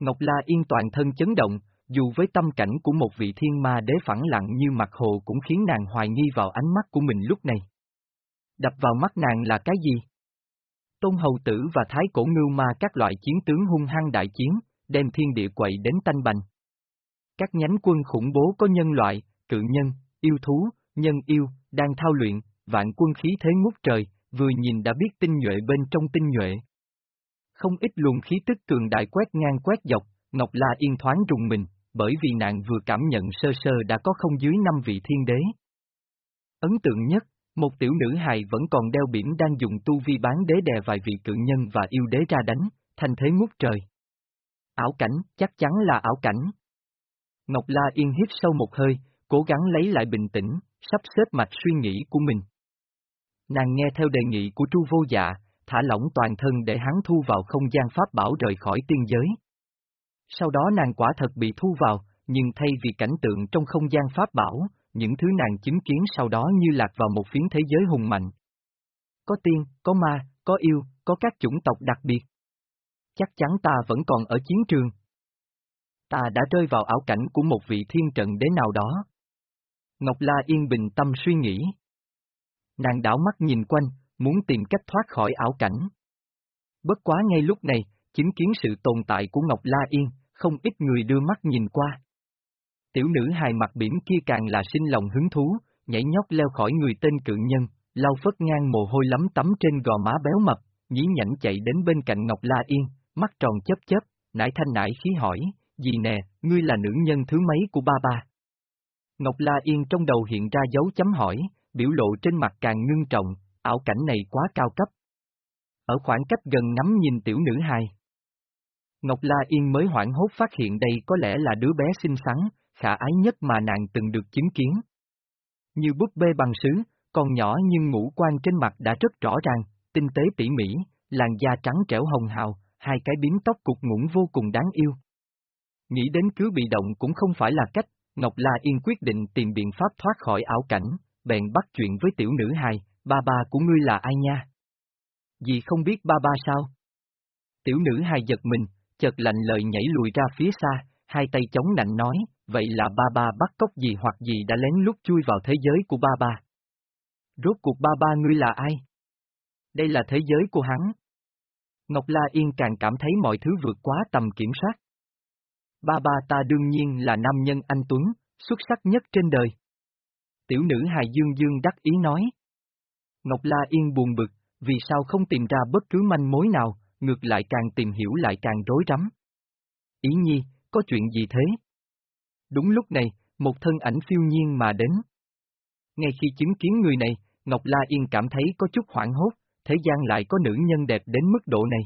Ngọc La Yên toàn thân chấn động, dù với tâm cảnh của một vị thiên ma đế phẳng lặng như mặt hồ cũng khiến nàng hoài nghi vào ánh mắt của mình lúc này. Đập vào mắt nàng là cái gì? Tôn Hầu Tử và Thái Cổ Ngưu Ma các loại chiến tướng hung hăng đại chiến, đem thiên địa quậy đến tanh bành. Các nhánh quân khủng bố có nhân loại, cự nhân, yêu thú, nhân yêu, đang thao luyện, vạn quân khí thế ngút trời, vừa nhìn đã biết tinh nhuệ bên trong tinh nhuệ. Không ít luồng khí tức cường đại quét ngang quét dọc, Ngọc La Yên thoáng rùng mình, bởi vì nàng vừa cảm nhận sơ sơ đã có không dưới năm vị thiên đế. Ấn tượng nhất, một tiểu nữ hài vẫn còn đeo biển đang dùng tu vi bán đế đè vài vị cự nhân và yêu đế ra đánh, thành thế ngút trời. Ảo cảnh, chắc chắn là ảo cảnh. Ngọc La Yên hít sâu một hơi, cố gắng lấy lại bình tĩnh, sắp xếp mạch suy nghĩ của mình. Nàng nghe theo đề nghị của Tru Vô Dạ, thả lỏng toàn thân để hắn thu vào không gian pháp bảo rời khỏi tiên giới. Sau đó nàng quả thật bị thu vào, nhưng thay vì cảnh tượng trong không gian pháp bảo, những thứ nàng chứng kiến sau đó như lạc vào một phiến thế giới hùng mạnh. Có tiên, có ma, có yêu, có các chủng tộc đặc biệt. Chắc chắn ta vẫn còn ở chiến trường. Ta đã rơi vào ảo cảnh của một vị thiên trận đế nào đó. Ngọc La Yên bình tâm suy nghĩ. Nàng đảo mắt nhìn quanh, muốn tìm cách thoát khỏi ảo cảnh. Bất quá ngay lúc này, chứng kiến sự tồn tại của Ngọc La Yên, không ít người đưa mắt nhìn qua. Tiểu nữ hài mặt biển kia càng là sinh lòng hứng thú, nhảy nhót leo khỏi người tên cự nhân, lau phất ngang mồ hôi lắm tắm trên gò má béo mập, nhí nhảnh chạy đến bên cạnh Ngọc La Yên, mắt tròn chớp chớp, nải thanh nải khí hỏi, gì nè, ngươi là nữ nhân thứ mấy của ba ba? Ngọc La Yên trong đầu hiện ra dấu chấm hỏi, biểu lộ trên mặt càng ngưng trọng, ảo cảnh này quá cao cấp. Ở khoảng cách gần ngắm nhìn tiểu nữ hài. Ngọc La Yên mới hoảng hốt phát hiện đây có lẽ là đứa bé xinh xắn, khả ái nhất mà nàng từng được chứng kiến. Như búp bê bằng sứ, còn nhỏ nhưng ngũ quan trên mặt đã rất rõ ràng, tinh tế tỉ mỉ, làn da trắng trẻo hồng hào, hai cái bím tóc cục ngủng vô cùng đáng yêu. Nghĩ đến cứ bị động cũng không phải là cách, Ngọc La Yên quyết định tìm biện pháp thoát khỏi ảo cảnh, bèn bắt chuyện với tiểu nữ hài, ba ba của ngươi là ai nha? Dì không biết ba ba sao? Tiểu nữ hài giật mình, chợt lạnh lời nhảy lùi ra phía xa, hai tay chống nạnh nói, vậy là ba ba bắt cóc gì hoặc gì đã lén lút chui vào thế giới của ba ba. Rốt cuộc ba ba ngươi là ai? Đây là thế giới của hắn. Ngọc La Yên càng cảm thấy mọi thứ vượt quá tầm kiểm soát. Ba ba ta đương nhiên là nam nhân anh Tuấn, xuất sắc nhất trên đời. Tiểu nữ hài dương dương đắc ý nói. Ngọc La Yên buồn bực, vì sao không tìm ra bất cứ manh mối nào, ngược lại càng tìm hiểu lại càng rối rắm. Ý nhi, có chuyện gì thế? Đúng lúc này, một thân ảnh phiêu nhiên mà đến. Ngay khi chứng kiến người này, Ngọc La Yên cảm thấy có chút hoảng hốt, thế gian lại có nữ nhân đẹp đến mức độ này.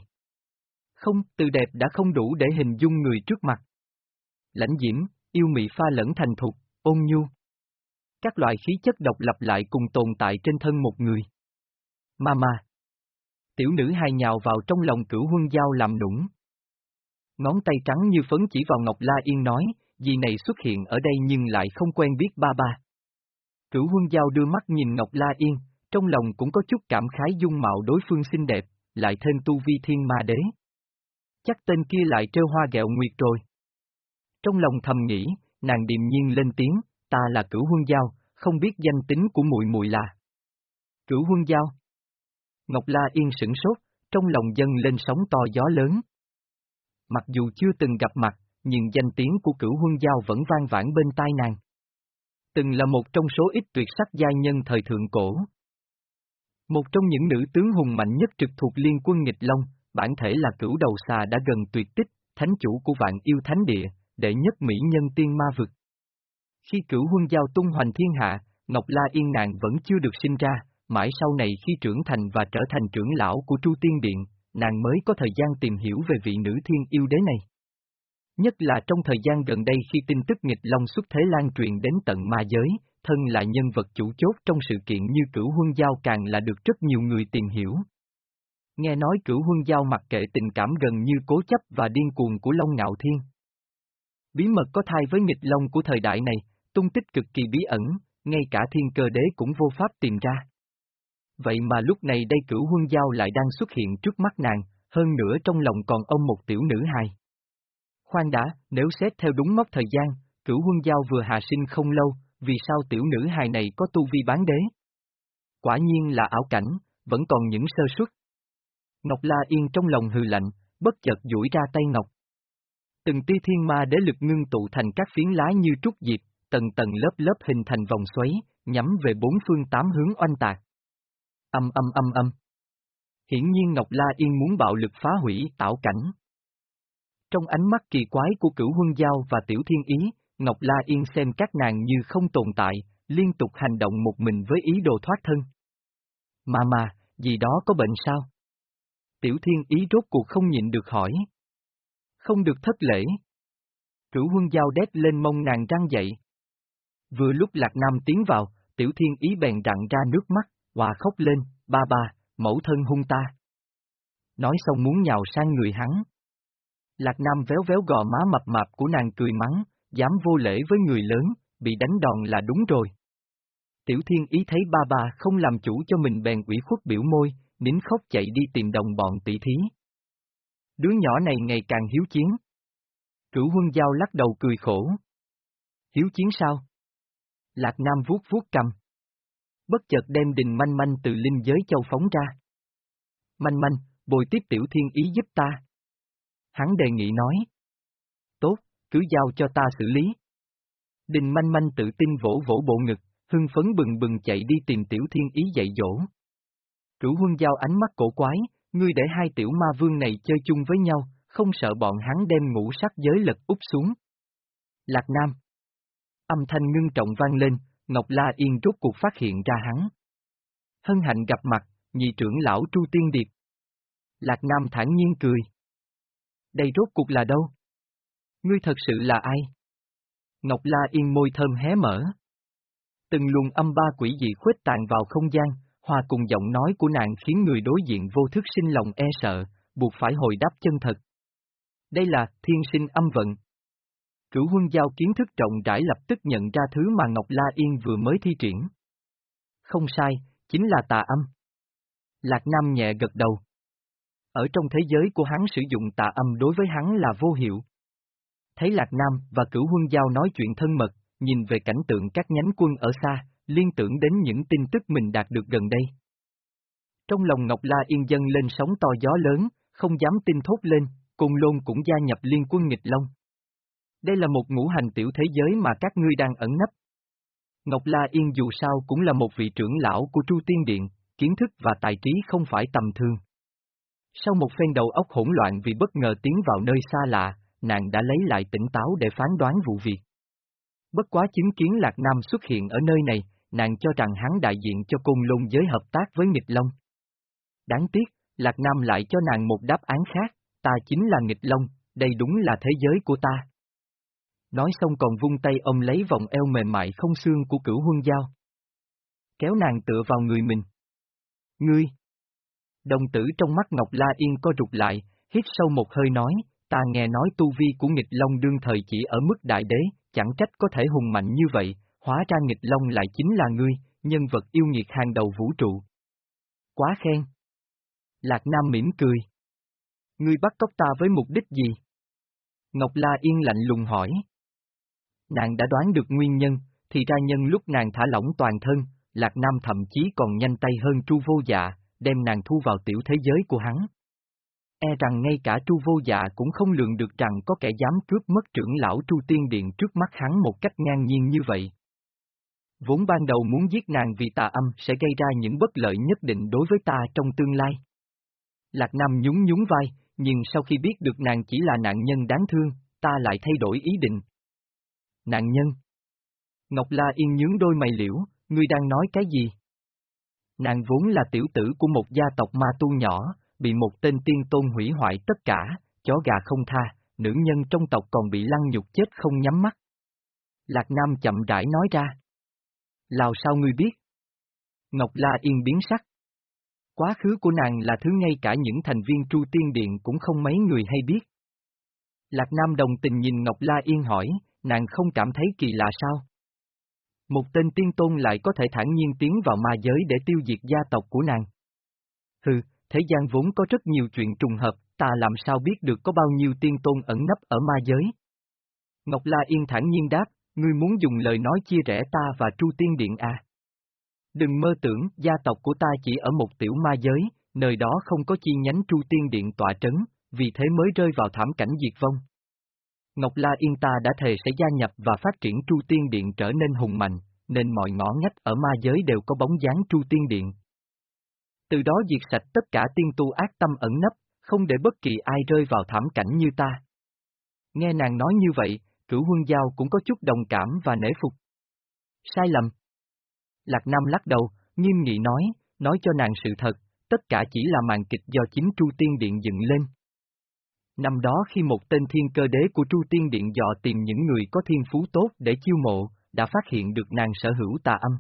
Không, từ đẹp đã không đủ để hình dung người trước mặt. Lãnh diễm, yêu mị pha lẫn thành thục, ôn nhu. Các loại khí chất độc lập lại cùng tồn tại trên thân một người. Mama. Tiểu nữ hài nhào vào trong lòng cửu huân giao làm nũng. Ngón tay trắng như phấn chỉ vào Ngọc La Yên nói, dì này xuất hiện ở đây nhưng lại không quen biết ba ba. Cửu huân giao đưa mắt nhìn Ngọc La Yên, trong lòng cũng có chút cảm khái dung mạo đối phương xinh đẹp, lại thêm tu vi thiên ma đế. Chắc tên kia lại trêu hoa gẹo nguyệt rồi. Trong lòng thầm nghĩ, nàng điềm nhiên lên tiếng, ta là cửu huân giao, không biết danh tính của muội muội là. Cửu huân giao. Ngọc La Yên sửng sốt, trong lòng dân lên sóng to gió lớn. Mặc dù chưa từng gặp mặt, nhưng danh tiếng của cửu huân giao vẫn vang vãn bên tai nàng. Từng là một trong số ít tuyệt sắc giai nhân thời thượng cổ. Một trong những nữ tướng hùng mạnh nhất trực thuộc liên quân nghịch Long, bản thể là cửu đầu xà đã gần tuyệt tích, thánh chủ của vạn yêu thánh địa, đệ nhất mỹ nhân tiên ma vực. Khi cửu huân giao tung hoành thiên hạ, Ngọc La Yên nàng vẫn chưa được sinh ra, mãi sau này khi trưởng thành và trở thành trưởng lão của Tru Tiên Điện, nàng mới có thời gian tìm hiểu về vị nữ thiên yêu đế này. Nhất là trong thời gian gần đây khi tin tức nghịch long xuất thế lan truyền đến tận ma giới, thân là nhân vật chủ chốt trong sự kiện như cửu huân giao càng là được rất nhiều người tìm hiểu. Nghe nói cửu huân giao mặc kệ tình cảm gần như cố chấp và điên cuồng của Long Ngạo Thiên. Bí mật có thai với nghịch long của thời đại này, tung tích cực kỳ bí ẩn, ngay cả thiên cơ đế cũng vô pháp tìm ra. Vậy mà lúc này đây cửu huân giao lại đang xuất hiện trước mắt nàng, hơn nữa trong lòng còn ông một tiểu nữ hài. Khoan đã, nếu xét theo đúng mốc thời gian, cửu huân giao vừa hạ sinh không lâu, vì sao tiểu nữ hài này có tu vi bán đế? Quả nhiên là ảo cảnh, vẫn còn những sơ suất. Ngọc La Yên trong lòng hừ lạnh, bất chợt duỗi ra tay ngọc. Từng tia thiên ma đế lực ngưng tụ thành các phiến lá như trúc diệp, tầng tầng lớp lớp hình thành vòng xoáy, nhắm về bốn phương tám hướng oanh tạc. Âm âm âm âm. Hiển nhiên Ngọc La Yên muốn bạo lực phá hủy tạo cảnh. Trong ánh mắt kỳ quái của cửu huân giao và tiểu thiên ý, Ngọc La Yên xem các nàng như không tồn tại, liên tục hành động một mình với ý đồ thoát thân. Mà mà, gì đó có bệnh sao? Tiểu thiên ý rốt cuộc không nhịn được hỏi. Không được thất lễ. Cửu huân giao đét lên mông nàng răng dậy. Vừa lúc Lạc Nam tiến vào, tiểu thiên ý bèn rặn ra nước mắt, hòa khóc lên, ba ba, mẫu thân hung ta. Nói xong muốn nhào sang người hắn. Lạc Nam véo véo gò má mập mạp của nàng cười mắng, dám vô lễ với người lớn, bị đánh đòn là đúng rồi. Tiểu Thiên ý thấy ba bà không làm chủ cho mình bèn ủy khuất biểu môi, nín khóc chạy đi tìm đồng bọn tỷ thí. Đứa nhỏ này ngày càng hiếu chiến. Cửu huân giao lắc đầu cười khổ. Hiếu chiến sao? Lạc Nam vuốt vuốt cầm. Bất chợt đem đình manh manh từ linh giới châu phóng ra. Manh manh, bồi tiếp tiểu thiên ý giúp ta. Hắn đề nghị nói. Tốt, cứ giao cho ta xử lý. Đình manh manh tự tin vỗ vỗ bộ ngực, hưng phấn bừng bừng chạy đi tìm tiểu thiên ý dạy dỗ. Cửu huân giao ánh mắt cổ quái, ngươi để hai tiểu ma vương này chơi chung với nhau, không sợ bọn hắn đem ngũ sắc giới lật úp xuống. Lạc Nam. Âm thanh ngưng trọng vang lên, Ngọc La Yên rốt cuộc phát hiện ra hắn. Hân hạnh gặp mặt, nhị trưởng lão Tru Tiên Điệp. Lạc Nam thản nhiên cười. Đây rốt cuộc là đâu? Ngươi thật sự là ai? Ngọc La Yên môi thơm hé mở. Từng luồng âm ba quỷ dị khuếch tàn vào không gian, hòa cùng giọng nói của nàng khiến người đối diện vô thức sinh lòng e sợ, buộc phải hồi đáp chân thật. Đây là thiên sinh âm vận. Cửu huân giao kiến thức rộng rãi lập tức nhận ra thứ mà Ngọc La Yên vừa mới thi triển. Không sai, chính là tà âm. Lạc Nam nhẹ gật đầu. Ở trong thế giới của hắn sử dụng tà âm đối với hắn là vô hiệu. Thấy Lạc Nam và Cửu Huân Giao nói chuyện thân mật, nhìn về cảnh tượng các nhánh quân ở xa, liên tưởng đến những tin tức mình đạt được gần đây. Trong lòng Ngọc La Yên dân lên sóng to gió lớn, không dám tin thốt lên, cùng lôn cũng gia nhập liên quân nghịch Long. Đây là một ngũ hành tiểu thế giới mà các ngươi đang ẩn nấp. Ngọc La Yên dù sao cũng là một vị trưởng lão của Tru Tiên Điện, kiến thức và tài trí không phải tầm thường. Sau một phen đầu óc hỗn loạn vì bất ngờ tiến vào nơi xa lạ, nàng đã lấy lại tỉnh táo để phán đoán vụ việc. Bất quá chứng kiến Lạc Nam xuất hiện ở nơi này, nàng cho rằng hắn đại diện cho cung lôn giới hợp tác với nghịch long. Đáng tiếc, Lạc Nam lại cho nàng một đáp án khác, ta chính là nghịch long, đây đúng là thế giới của ta. Nói xong còn vung tay ông lấy vòng eo mềm mại không xương của cửu huân giao. Kéo nàng tựa vào người mình. Ngươi! Đồng tử trong mắt Ngọc La Yên co rụt lại, hít sâu một hơi nói, ta nghe nói tu vi của nghịch long đương thời chỉ ở mức đại đế, chẳng trách có thể hùng mạnh như vậy, hóa ra nghịch long lại chính là ngươi, nhân vật yêu nghiệt hàng đầu vũ trụ. Quá khen! Lạc Nam mỉm cười. Ngươi bắt cóc ta với mục đích gì? Ngọc La Yên lạnh lùng hỏi. Nàng đã đoán được nguyên nhân, thì ra nhân lúc nàng thả lỏng toàn thân, Lạc Nam thậm chí còn nhanh tay hơn Tru Vô Dạ, đem nàng thu vào tiểu thế giới của hắn. E rằng ngay cả Tru Vô Dạ cũng không lường được rằng có kẻ dám cướp mất trưởng lão Tru Tiên Điện trước mắt hắn một cách ngang nhiên như vậy. Vốn ban đầu muốn giết nàng vì tà âm sẽ gây ra những bất lợi nhất định đối với ta trong tương lai. Lạc Nam nhún nhún vai, nhưng sau khi biết được nàng chỉ là nạn nhân đáng thương, ta lại thay đổi ý định. Nạn nhân? Ngọc La Yên nhướng đôi mày liễu, ngươi đang nói cái gì? Nàng vốn là tiểu tử của một gia tộc ma tu nhỏ, bị một tên tiên tôn hủy hoại tất cả, chó gà không tha, nữ nhân trong tộc còn bị lăng nhục chết không nhắm mắt. Lạc Nam chậm rãi nói ra. Lào sao ngươi biết? Ngọc La Yên biến sắc. Quá khứ của nàng là thứ ngay cả những thành viên Tru Tiên Điện cũng không mấy người hay biết. Lạc Nam đồng tình nhìn Ngọc La Yên hỏi, nàng không cảm thấy kỳ lạ sao? Một tên tiên tôn lại có thể thản nhiên tiến vào ma giới để tiêu diệt gia tộc của nàng. Hừ, thế gian vốn có rất nhiều chuyện trùng hợp, ta làm sao biết được có bao nhiêu tiên tôn ẩn nấp ở ma giới? Ngọc La Yên thản nhiên đáp, ngươi muốn dùng lời nói chia rẽ ta và Tru Tiên Điện à? Đừng mơ tưởng, gia tộc của ta chỉ ở một tiểu ma giới, nơi đó không có chi nhánh Tru Tiên Điện tọa trấn, vì thế mới rơi vào thảm cảnh diệt vong. Ngọc La Yên ta đã thề sẽ gia nhập và phát triển Tru Tiên Điện trở nên hùng mạnh, nên mọi ngõ ngách ở ma giới đều có bóng dáng Tru Tiên Điện. Từ đó diệt sạch tất cả tiên tu ác tâm ẩn nấp, không để bất kỳ ai rơi vào thảm cảnh như ta. Nghe nàng nói như vậy, cửu huân giao cũng có chút đồng cảm và nể phục. Sai lầm. Lạc Nam lắc đầu, nghiêm nghị nói, nói cho nàng sự thật, tất cả chỉ là màn kịch do chính Tru Tiên Điện dựng lên. Năm đó khi một tên thiên cơ đế của Tru Tiên Điện dò tìm những người có thiên phú tốt để chiêu mộ, đã phát hiện được nàng sở hữu tà âm.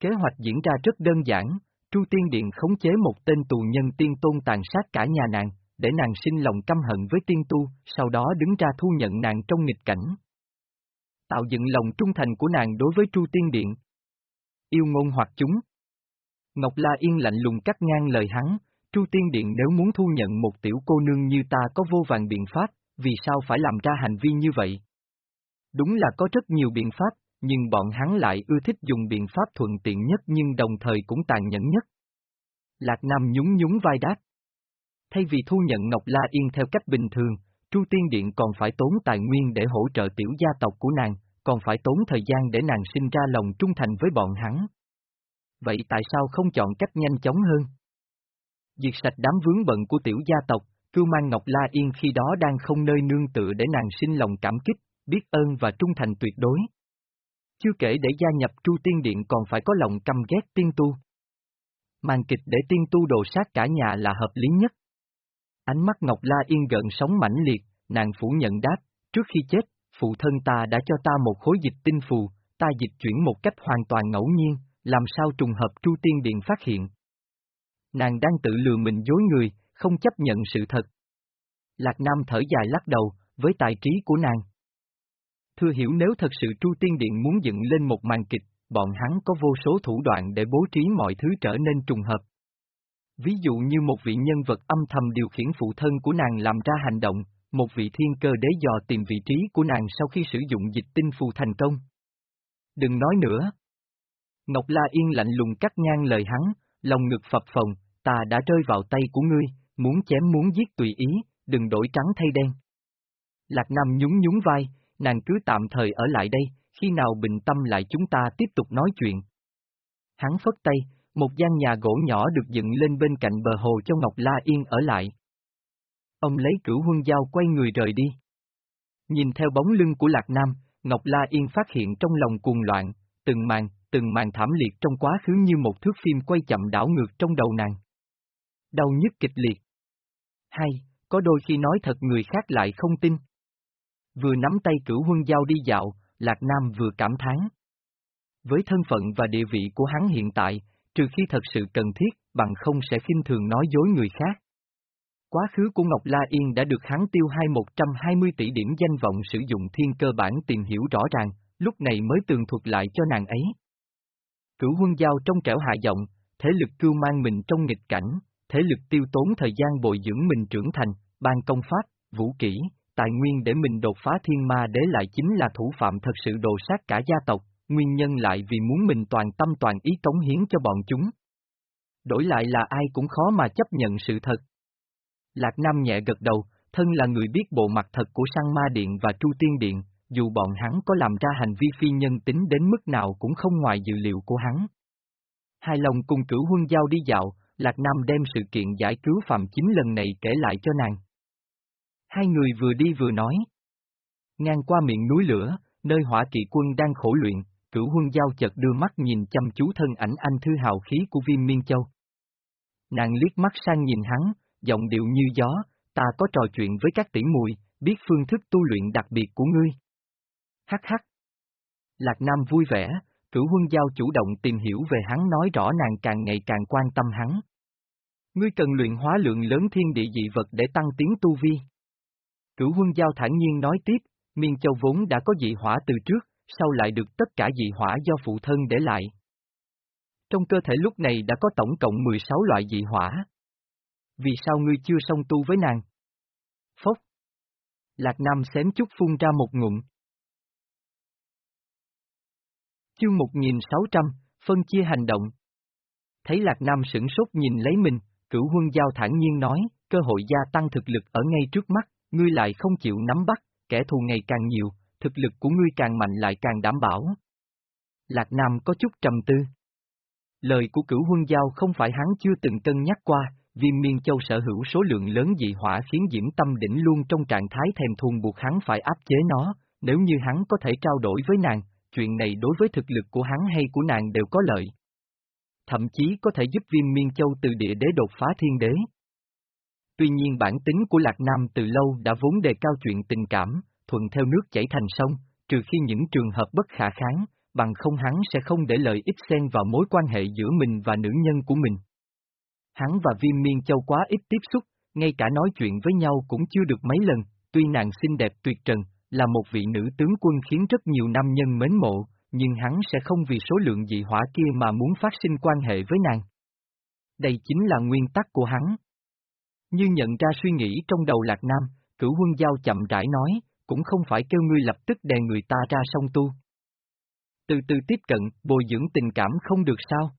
Kế hoạch diễn ra rất đơn giản, Tru Tiên Điện khống chế một tên tù nhân tiên tôn tàn sát cả nhà nàng, để nàng sinh lòng căm hận với tiên tu, sau đó đứng ra thu nhận nàng trong nghịch cảnh. Tạo dựng lòng trung thành của nàng đối với Tru Tiên Điện. Yêu ngôn hoặc chúng. Ngọc La Yên lạnh lùng cắt ngang lời hắn, Tru Tiên Điện nếu muốn thu nhận một tiểu cô nương như ta có vô vàng biện pháp, vì sao phải làm ra hành vi như vậy? Đúng là có rất nhiều biện pháp, nhưng bọn hắn lại ưa thích dùng biện pháp thuận tiện nhất nhưng đồng thời cũng tàn nhẫn nhất. Lạc Nam nhún nhún vai đáp. Thay vì thu nhận Ngọc La Yên theo cách bình thường, Tru Tiên Điện còn phải tốn tài nguyên để hỗ trợ tiểu gia tộc của nàng, còn phải tốn thời gian để nàng sinh ra lòng trung thành với bọn hắn. Vậy tại sao không chọn cách nhanh chóng hơn? Diệt sạch đám vướng bận của tiểu gia tộc, cưu mang Ngọc La Yên khi đó đang không nơi nương tựa để nàng sinh lòng cảm kích, biết ơn và trung thành tuyệt đối. Chưa kể để gia nhập Tru Tiên Điện còn phải có lòng căm ghét tiên tu. Màn kịch để tiên tu đồ sát cả nhà là hợp lý nhất. Ánh mắt Ngọc La Yên gợn sóng mãnh liệt, nàng phủ nhận đáp, trước khi chết, phụ thân ta đã cho ta một khối dịch tinh phù, ta dịch chuyển một cách hoàn toàn ngẫu nhiên, làm sao trùng hợp Tru Tiên Điện phát hiện. Nàng đang tự lừa mình dối người, không chấp nhận sự thật. Lạc Nam thở dài lắc đầu, với tài trí của nàng. Thưa hiểu nếu thật sự Tru Tiên Điện muốn dựng lên một màn kịch, bọn hắn có vô số thủ đoạn để bố trí mọi thứ trở nên trùng hợp. Ví dụ như một vị nhân vật âm thầm điều khiển phụ thân của nàng làm ra hành động, một vị thiên cơ đế dò tìm vị trí của nàng sau khi sử dụng dịch tinh phù thành công. Đừng nói nữa. Ngọc La Yên lạnh lùng cắt ngang lời hắn, lòng ngực phập phồng, ta đã rơi vào tay của ngươi, muốn chém muốn giết tùy ý, đừng đổi trắng thay đen. Lạc Nam nhún nhún vai, nàng cứ tạm thời ở lại đây, khi nào bình tâm lại chúng ta tiếp tục nói chuyện. Hắn phất tay, một gian nhà gỗ nhỏ được dựng lên bên cạnh bờ hồ cho Ngọc La Yên ở lại. Ông lấy cửu huân dao quay người rời đi. Nhìn theo bóng lưng của Lạc Nam, Ngọc La Yên phát hiện trong lòng cuồng loạn, từng màn, từng màn thảm liệt trong quá khứ như một thước phim quay chậm đảo ngược trong đầu nàng. Đau nhức kịch liệt. Hay, có đôi khi nói thật người khác lại không tin. Vừa nắm tay cửu huân dao đi dạo, Lạc Nam vừa cảm thán. Với thân phận và địa vị của hắn hiện tại, trừ khi thật sự cần thiết, bằng không sẽ khinh thường nói dối người khác. Quá khứ của Ngọc La Yên đã được hắn tiêu hai 120 tỷ điểm danh vọng sử dụng thiên cơ bản tìm hiểu rõ ràng, lúc này mới tường thuật lại cho nàng ấy. Cửu huân giao trong trẻo hạ giọng, thế lực cưu mang mình trong nghịch cảnh, thế lực tiêu tốn thời gian bồi dưỡng mình trưởng thành, ban công pháp, vũ kỹ, tài nguyên để mình đột phá thiên ma đế lại chính là thủ phạm thật sự đồ sát cả gia tộc, nguyên nhân lại vì muốn mình toàn tâm toàn ý cống hiến cho bọn chúng. Đổi lại là ai cũng khó mà chấp nhận sự thật. Lạc Nam nhẹ gật đầu, thân là người biết bộ mặt thật của Sang Ma Điện và Tru Tiên Điện, dù bọn hắn có làm ra hành vi phi nhân tính đến mức nào cũng không ngoài dự liệu của hắn. Hai lòng cùng cửu huân giao đi dạo, Lạc Nam đem sự kiện giải cứu Phạm Chính lần này kể lại cho nàng. Hai người vừa đi vừa nói. Ngang qua miệng núi lửa, nơi hỏa kỵ quân đang khổ luyện, cửu huân giao chợt đưa mắt nhìn chăm chú thân ảnh anh thư hào khí của viêm miên châu. Nàng liếc mắt sang nhìn hắn, giọng điệu như gió, ta có trò chuyện với các tỷ muội, biết phương thức tu luyện đặc biệt của ngươi. Hắc hắc. Lạc Nam vui vẻ, cửu huân giao chủ động tìm hiểu về hắn nói rõ nàng càng ngày càng quan tâm hắn. Ngươi cần luyện hóa lượng lớn thiên địa dị vật để tăng tiến tu vi. Cửu huân giao thản nhiên nói tiếp, miên châu vốn đã có dị hỏa từ trước, sau lại được tất cả dị hỏa do phụ thân để lại. Trong cơ thể lúc này đã có tổng cộng 16 loại dị hỏa. Vì sao ngươi chưa song tu với nàng? Phốc. Lạc Nam xém chút phun ra một ngụm. Chương 1600, phân chia hành động. Thấy Lạc Nam sửng sốt nhìn lấy mình, cửu huân giao thản nhiên nói, cơ hội gia tăng thực lực ở ngay trước mắt, ngươi lại không chịu nắm bắt, kẻ thù ngày càng nhiều, thực lực của ngươi càng mạnh lại càng đảm bảo. Lạc Nam có chút trầm tư. Lời của cửu huân giao không phải hắn chưa từng cân nhắc qua, viêm miên châu sở hữu số lượng lớn dị hỏa khiến Diễm Tâm đỉnh luôn trong trạng thái thèm thuồng buộc hắn phải áp chế nó, nếu như hắn có thể trao đổi với nàng, chuyện này đối với thực lực của hắn hay của nàng đều có lợi. Thậm chí có thể giúp viêm miên châu từ địa đế đột phá thiên đế. Tuy nhiên bản tính của Lạc Nam từ lâu đã vốn đề cao chuyện tình cảm, thuận theo nước chảy thành sông, trừ khi những trường hợp bất khả kháng, bằng không hắn sẽ không để lợi ích xen vào mối quan hệ giữa mình và nữ nhân của mình. Hắn và Viêm Miên Châu quá ít tiếp xúc, ngay cả nói chuyện với nhau cũng chưa được mấy lần, tuy nàng xinh đẹp tuyệt trần, là một vị nữ tướng quân khiến rất nhiều nam nhân mến mộ, nhưng hắn sẽ không vì số lượng dị hỏa kia mà muốn phát sinh quan hệ với nàng. Đây chính là nguyên tắc của hắn. Như nhận ra suy nghĩ trong đầu Lạc Nam, cửu huân giao chậm rãi nói, cũng không phải kêu ngươi lập tức đè người ta ra sông tu. Từ từ tiếp cận, bồi dưỡng tình cảm không được sao?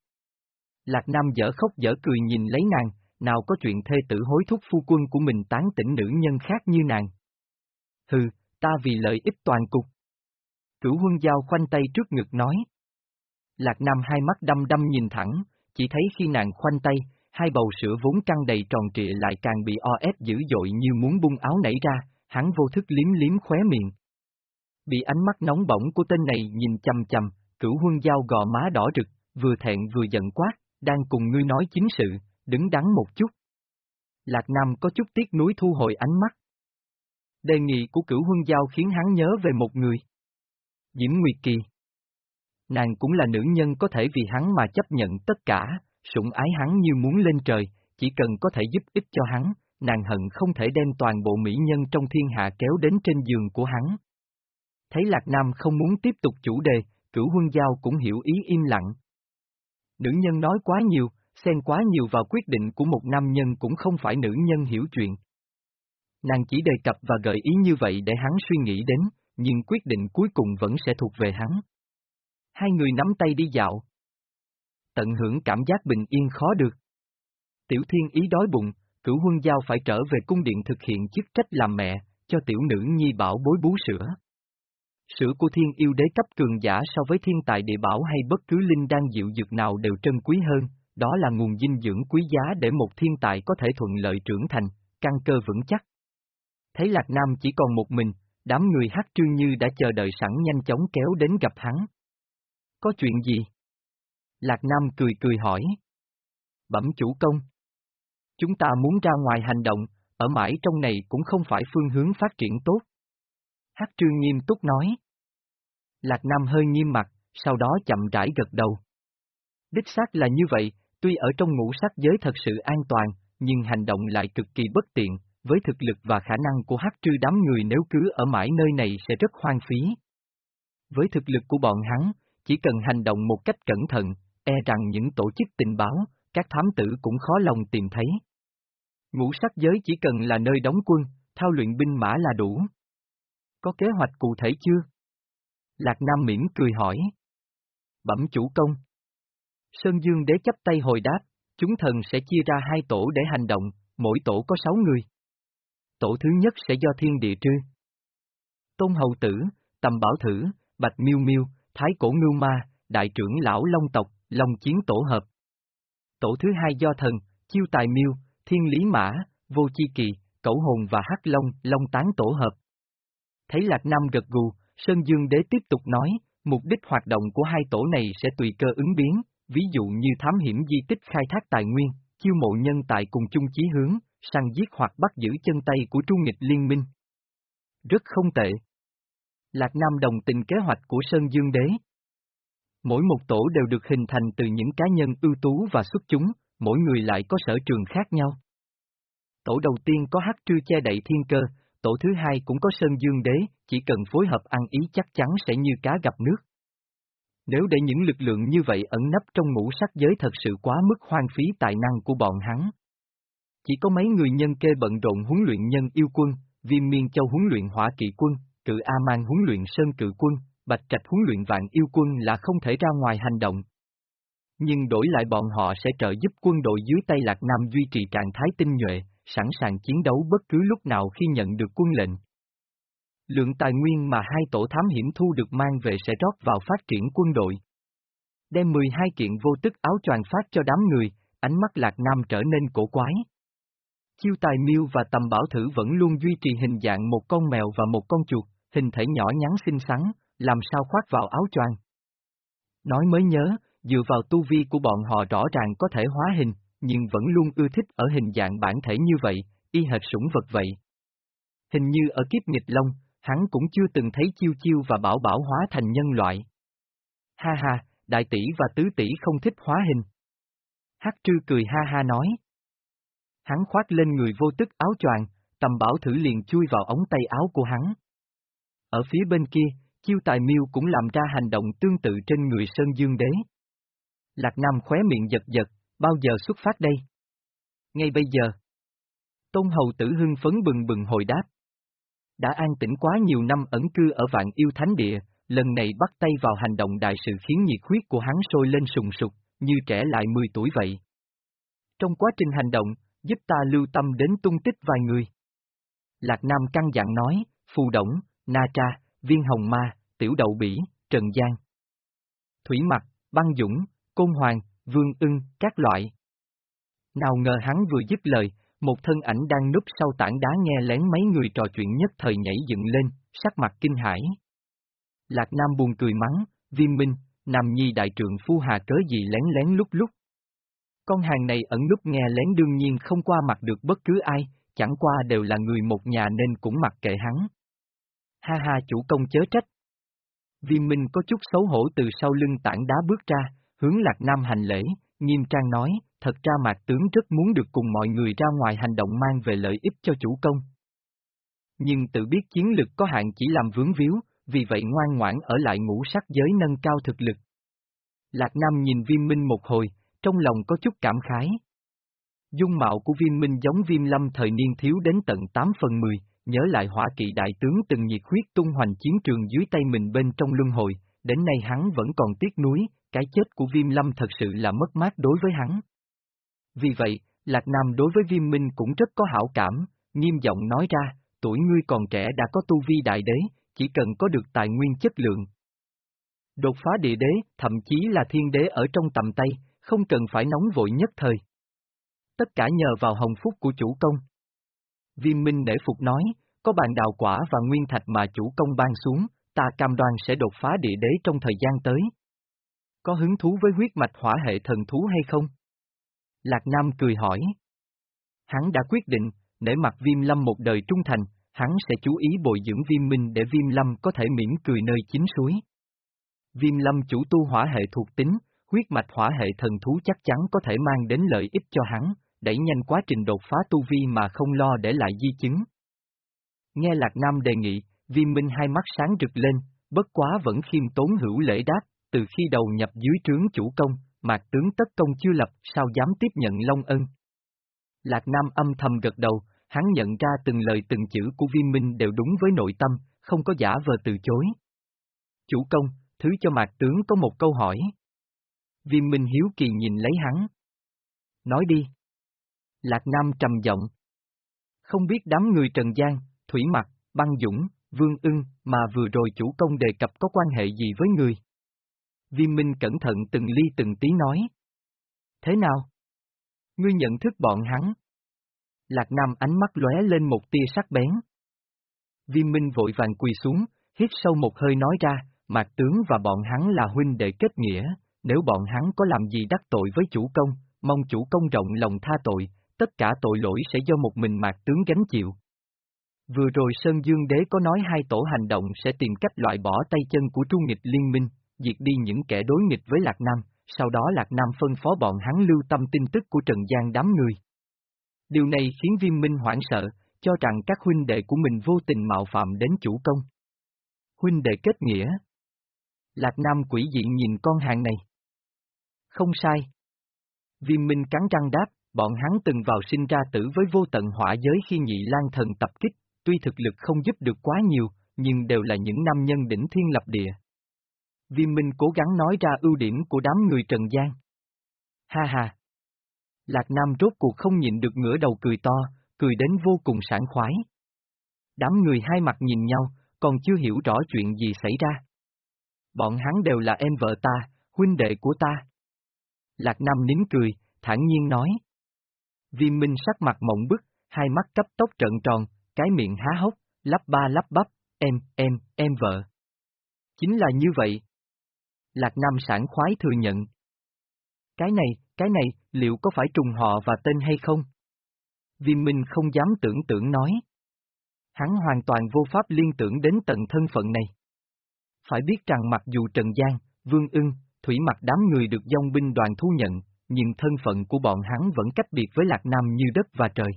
Lạc Nam dở khóc dở cười nhìn lấy nàng, nào có chuyện thê tử hối thúc phu quân của mình tán tỉnh nữ nhân khác như nàng. Hừ, ta vì lợi ích toàn cục. Cửu huân giao khoanh tay trước ngực nói. Lạc Nam hai mắt đăm đăm nhìn thẳng, chỉ thấy khi nàng khoanh tay, hai bầu sữa vốn căng đầy tròn trịa lại càng bị o ép dữ dội như muốn bung áo nảy ra, hắn vô thức liếm liếm khóe miệng. Bị ánh mắt nóng bỏng của tên này nhìn chầm chầm, cửu huân giao gò má đỏ rực, vừa thẹn vừa giận quát, đang cùng ngươi nói chính sự, đứng đắn một chút. Lạc Nam có chút tiếc nuối thu hồi ánh mắt. Đề nghị của cửu huân giao khiến hắn nhớ về một người. Diễm Nguyệt Kỳ. Nàng cũng là nữ nhân có thể vì hắn mà chấp nhận tất cả, sủng ái hắn như muốn lên trời, chỉ cần có thể giúp ích cho hắn, nàng hận không thể đem toàn bộ mỹ nhân trong thiên hạ kéo đến trên giường của hắn. Thấy Lạc Nam không muốn tiếp tục chủ đề, cửu huân giao cũng hiểu ý im lặng. Nữ nhân nói quá nhiều, xen quá nhiều vào quyết định của một nam nhân cũng không phải nữ nhân hiểu chuyện. Nàng chỉ đề cập và gợi ý như vậy để hắn suy nghĩ đến, nhưng quyết định cuối cùng vẫn sẽ thuộc về hắn. Hai người nắm tay đi dạo. Tận hưởng cảm giác bình yên khó được. Tiểu thiên ý đói bụng, cửu huân giao phải trở về cung điện thực hiện chức trách làm mẹ, cho tiểu nữ nhi bảo bối bú sữa. Sữa của thiên yêu đế cấp cường giả so với thiên tài địa bảo hay bất cứ linh đan dịu dược nào đều trân quý hơn, đó là nguồn dinh dưỡng quý giá để một thiên tài có thể thuận lợi trưởng thành, căn cơ vững chắc. Thấy Lạc Nam chỉ còn một mình, đám người hát trương như đã chờ đợi sẵn nhanh chóng kéo đến gặp hắn. Có chuyện gì? Lạc Nam cười cười hỏi. Bẩm chủ công. Chúng ta muốn ra ngoài hành động, ở mãi trong này cũng không phải phương hướng phát triển tốt. Hắc trương nghiêm túc nói. Lạc Nam hơi nghiêm mặt, sau đó chậm rãi gật đầu. Đích xác là như vậy, tuy ở trong ngũ sắc giới thật sự an toàn, nhưng hành động lại cực kỳ bất tiện, với thực lực và khả năng của hắc trư đám người nếu cứ ở mãi nơi này sẽ rất hoang phí. Với thực lực của bọn hắn, chỉ cần hành động một cách cẩn thận, e rằng những tổ chức tình báo, các thám tử cũng khó lòng tìm thấy. Ngũ sắc giới chỉ cần là nơi đóng quân, thao luyện binh mã là đủ. Có kế hoạch cụ thể chưa? Lạc Nam miễn cười hỏi. Bẩm chủ công. Sơn Dương đế chấp tay hồi đáp, chúng thần sẽ chia ra hai tổ để hành động, mỗi tổ có sáu người. Tổ thứ nhất sẽ do thiên địa trư. Tôn hầu tử, tầm bảo thử, bạch miêu miêu, thái cổ ngưu ma, đại trưởng lão long tộc, long chiến tổ hợp. Tổ thứ hai do thần, chiêu tài miêu, thiên lý mã, vô chi kỳ, cẩu hồn và hắc long, long tán tổ hợp. Thấy Lạc Nam gật gù, Sơn Dương Đế tiếp tục nói, mục đích hoạt động của hai tổ này sẽ tùy cơ ứng biến, ví dụ như thám hiểm di tích khai thác tài nguyên, chiêu mộ nhân tại cùng chung chí hướng, săn giết hoặc bắt giữ chân tay của trung nghịch liên minh. Rất không tệ. Lạc Nam đồng tình kế hoạch của Sơn Dương Đế. Mỗi một tổ đều được hình thành từ những cá nhân ưu tú và xuất chúng, mỗi người lại có sở trường khác nhau. Tổ đầu tiên có hắc trư che đậy thiên cơ, tổ thứ hai cũng có Sơn Dương Đế, chỉ cần phối hợp ăn ý chắc chắn sẽ như cá gặp nước. Nếu để những lực lượng như vậy ẩn nấp trong ngũ sắc giới thật sự quá mức hoang phí tài năng của bọn hắn. Chỉ có mấy người nhân kê bận rộn huấn luyện nhân yêu quân, viêm miên châu huấn luyện hỏa kỵ quân, cự A-man huấn luyện sơn cự quân, bạch trạch huấn luyện vạn yêu quân là không thể ra ngoài hành động. Nhưng đổi lại bọn họ sẽ trợ giúp quân đội dưới tay Lạc Nam duy trì trạng thái tinh nhuệ, sẵn sàng chiến đấu bất cứ lúc nào khi nhận được quân lệnh. Lượng tài nguyên mà hai tổ thám hiểm thu được mang về sẽ rót vào phát triển quân đội. Đem 12 kiện vô tức áo choàng phát cho đám người, ánh mắt Lạc Nam trở nên cổ quái. Chiêu tài miêu và tầm bảo thử vẫn luôn duy trì hình dạng một con mèo và một con chuột, hình thể nhỏ nhắn xinh xắn, làm sao khoác vào áo choàng. Nói mới nhớ, dựa vào tu vi của bọn họ rõ ràng có thể hóa hình, nhưng vẫn luôn ưa thích ở hình dạng bản thể như vậy, y hệt sủng vật vậy. Hình như ở kiếp nghịch long, hắn cũng chưa từng thấy chiêu chiêu và bảo bảo hóa thành nhân loại. Ha ha, đại tỷ và tứ tỷ không thích hóa hình. Hắc trư cười ha ha nói. Hắn khoác lên người vô tức áo choàng, tầm bảo thử liền chui vào ống tay áo của hắn. Ở phía bên kia, chiêu tài miêu cũng làm ra hành động tương tự trên người Sơn Dương Đế. Lạc Nam khóe miệng giật giật, bao giờ xuất phát đây? Ngay bây giờ. Tôn hầu tử hưng phấn bừng bừng hồi đáp. Đã an tĩnh quá nhiều năm ẩn cư ở vạn yêu thánh địa, lần này bắt tay vào hành động đại sự khiến nhiệt huyết của hắn sôi lên sùng sục, như trẻ lại 10 tuổi vậy. Trong quá trình hành động, giúp ta lưu tâm đến tung tích vài người. Lạc Nam căng dặn nói, Phù Động, Na Tra, Viên Hồng Ma, Tiểu Đậu Bỉ, Trần Giang. Thủy Mặt, Băng Dũng, Côn Hoàng, Vương ưng, các loại. Nào ngờ hắn vừa dứt lời, một thân ảnh đang núp sau tảng đá nghe lén mấy người trò chuyện nhất thời nhảy dựng lên, sắc mặt kinh hãi. Lạc Nam buồn cười mắng, viêm minh, Nam Nhi đại trượng phu hà cớ gì lén lén lúc lúc. Con hàng này ẩn núp nghe lén đương nhiên không qua mặt được bất cứ ai, chẳng qua đều là người một nhà nên cũng mặc kệ hắn. Ha ha chủ công chớ trách. Viêm minh có chút xấu hổ từ sau lưng tảng đá bước ra, hướng Lạc Nam hành lễ, nghiêm trang nói, thật ra mạc tướng rất muốn được cùng mọi người ra ngoài hành động mang về lợi ích cho chủ công. Nhưng tự biết chiến lực có hạn chỉ làm vướng víu, vì vậy ngoan ngoãn ở lại ngũ sắc giới nâng cao thực lực. Lạc Nam nhìn viêm minh một hồi, trong lòng có chút cảm khái. Dung mạo của viêm minh giống viêm lâm thời niên thiếu đến tận 8 phần 10, nhớ lại hỏa kỵ đại tướng từng nhiệt huyết tung hoành chiến trường dưới tay mình bên trong luân hồi, đến nay hắn vẫn còn tiếc nuối, cái chết của viêm lâm thật sự là mất mát đối với hắn. Vì vậy, Lạc Nam đối với viêm minh cũng rất có hảo cảm, nghiêm giọng nói ra, tuổi ngươi còn trẻ đã có tu vi đại đế, chỉ cần có được tài nguyên chất lượng. Đột phá địa đế, thậm chí là thiên đế ở trong tầm tay, không cần phải nóng vội nhất thời. Tất cả nhờ vào hồng phúc của chủ công. Viêm minh để phục nói, có bàn đào quả và nguyên thạch mà chủ công ban xuống, ta cam đoan sẽ đột phá địa đế trong thời gian tới. Có hứng thú với huyết mạch hỏa hệ thần thú hay không? Lạc Nam cười hỏi. Hắn đã quyết định, nể mặt viêm lâm một đời trung thành, hắn sẽ chú ý bồi dưỡng viêm minh để viêm lâm có thể mỉm cười nơi chính suối. Viêm lâm chủ tu hỏa hệ thuộc tính, huyết mạch hỏa hệ thần thú chắc chắn có thể mang đến lợi ích cho hắn, đẩy nhanh quá trình đột phá tu vi mà không lo để lại di chứng. Nghe Lạc Nam đề nghị, viêm minh hai mắt sáng rực lên, bất quá vẫn khiêm tốn hữu lễ đáp, từ khi đầu nhập dưới trướng chủ công, mạc tướng tất công chưa lập, sao dám tiếp nhận Long Ân. Lạc Nam âm thầm gật đầu, hắn nhận ra từng lời từng chữ của viêm minh đều đúng với nội tâm, không có giả vờ từ chối. Chủ công, thứ cho mạc tướng có một câu hỏi. Viêm minh hiếu kỳ nhìn lấy hắn. Nói đi. Lạc Nam trầm giọng. Không biết đám người Trần Giang, Thủy Mặc, Băng Dũng, Vương ưng mà vừa rồi chủ công đề cập có quan hệ gì với người? Viêm Minh cẩn thận từng ly từng tí nói. Thế nào? Ngươi nhận thức bọn hắn. Lạc Nam ánh mắt lóe lên một tia sắc bén. Viêm Minh vội vàng quỳ xuống, hít sâu một hơi nói ra, Mạc Tướng và bọn hắn là huynh đệ kết nghĩa, nếu bọn hắn có làm gì đắc tội với chủ công, mong chủ công rộng lòng tha tội, tất cả tội lỗi sẽ do một mình Mạc Tướng gánh chịu. Vừa rồi Sơn Dương Đế có nói hai tổ hành động sẽ tìm cách loại bỏ tay chân của Trung Nghịch Liên minh, diệt đi những kẻ đối nghịch với Lạc Nam, sau đó Lạc Nam phân phó bọn hắn lưu tâm tin tức của Trần Giang đám người. Điều này khiến Viêm Minh hoảng sợ, cho rằng các huynh đệ của mình vô tình mạo phạm đến chủ công. Huynh đệ kết nghĩa. Lạc Nam quỷ dị nhìn con hàng này. Không sai. Viêm Minh cắn răng đáp, bọn hắn từng vào sinh ra tử với vô tận hỏa giới khi nhị lan thần tập kích, tuy thực lực không giúp được quá nhiều, nhưng đều là những nam nhân đỉnh thiên lập địa. Viêm Minh cố gắng nói ra ưu điểm của đám người Trần gian. Ha ha! Lạc Nam rốt cuộc không nhịn được ngửa đầu cười to, cười đến vô cùng sảng khoái. Đám người hai mặt nhìn nhau, còn chưa hiểu rõ chuyện gì xảy ra. Bọn hắn đều là em vợ ta, huynh đệ của ta. Lạc Nam nín cười, thản nhiên nói. Viêm Minh sắc mặt mộng bức, hai mắt cấp tốc trận tròn, cái miệng há hốc, lắp ba lắp bắp, em, em, em vợ. Chính là như vậy. Lạc Nam sản khoái thừa nhận. Cái này, cái này, liệu có phải trùng họ và tên hay không? Viêm Minh không dám tưởng tượng nói. Hắn hoàn toàn vô pháp liên tưởng đến tận thân phận này. Phải biết rằng mặc dù Trần Giang, Vương ưng, Thủy mặc đám người được dòng binh đoàn thu nhận, nhưng thân phận của bọn hắn vẫn cách biệt với Lạc Nam như đất và trời.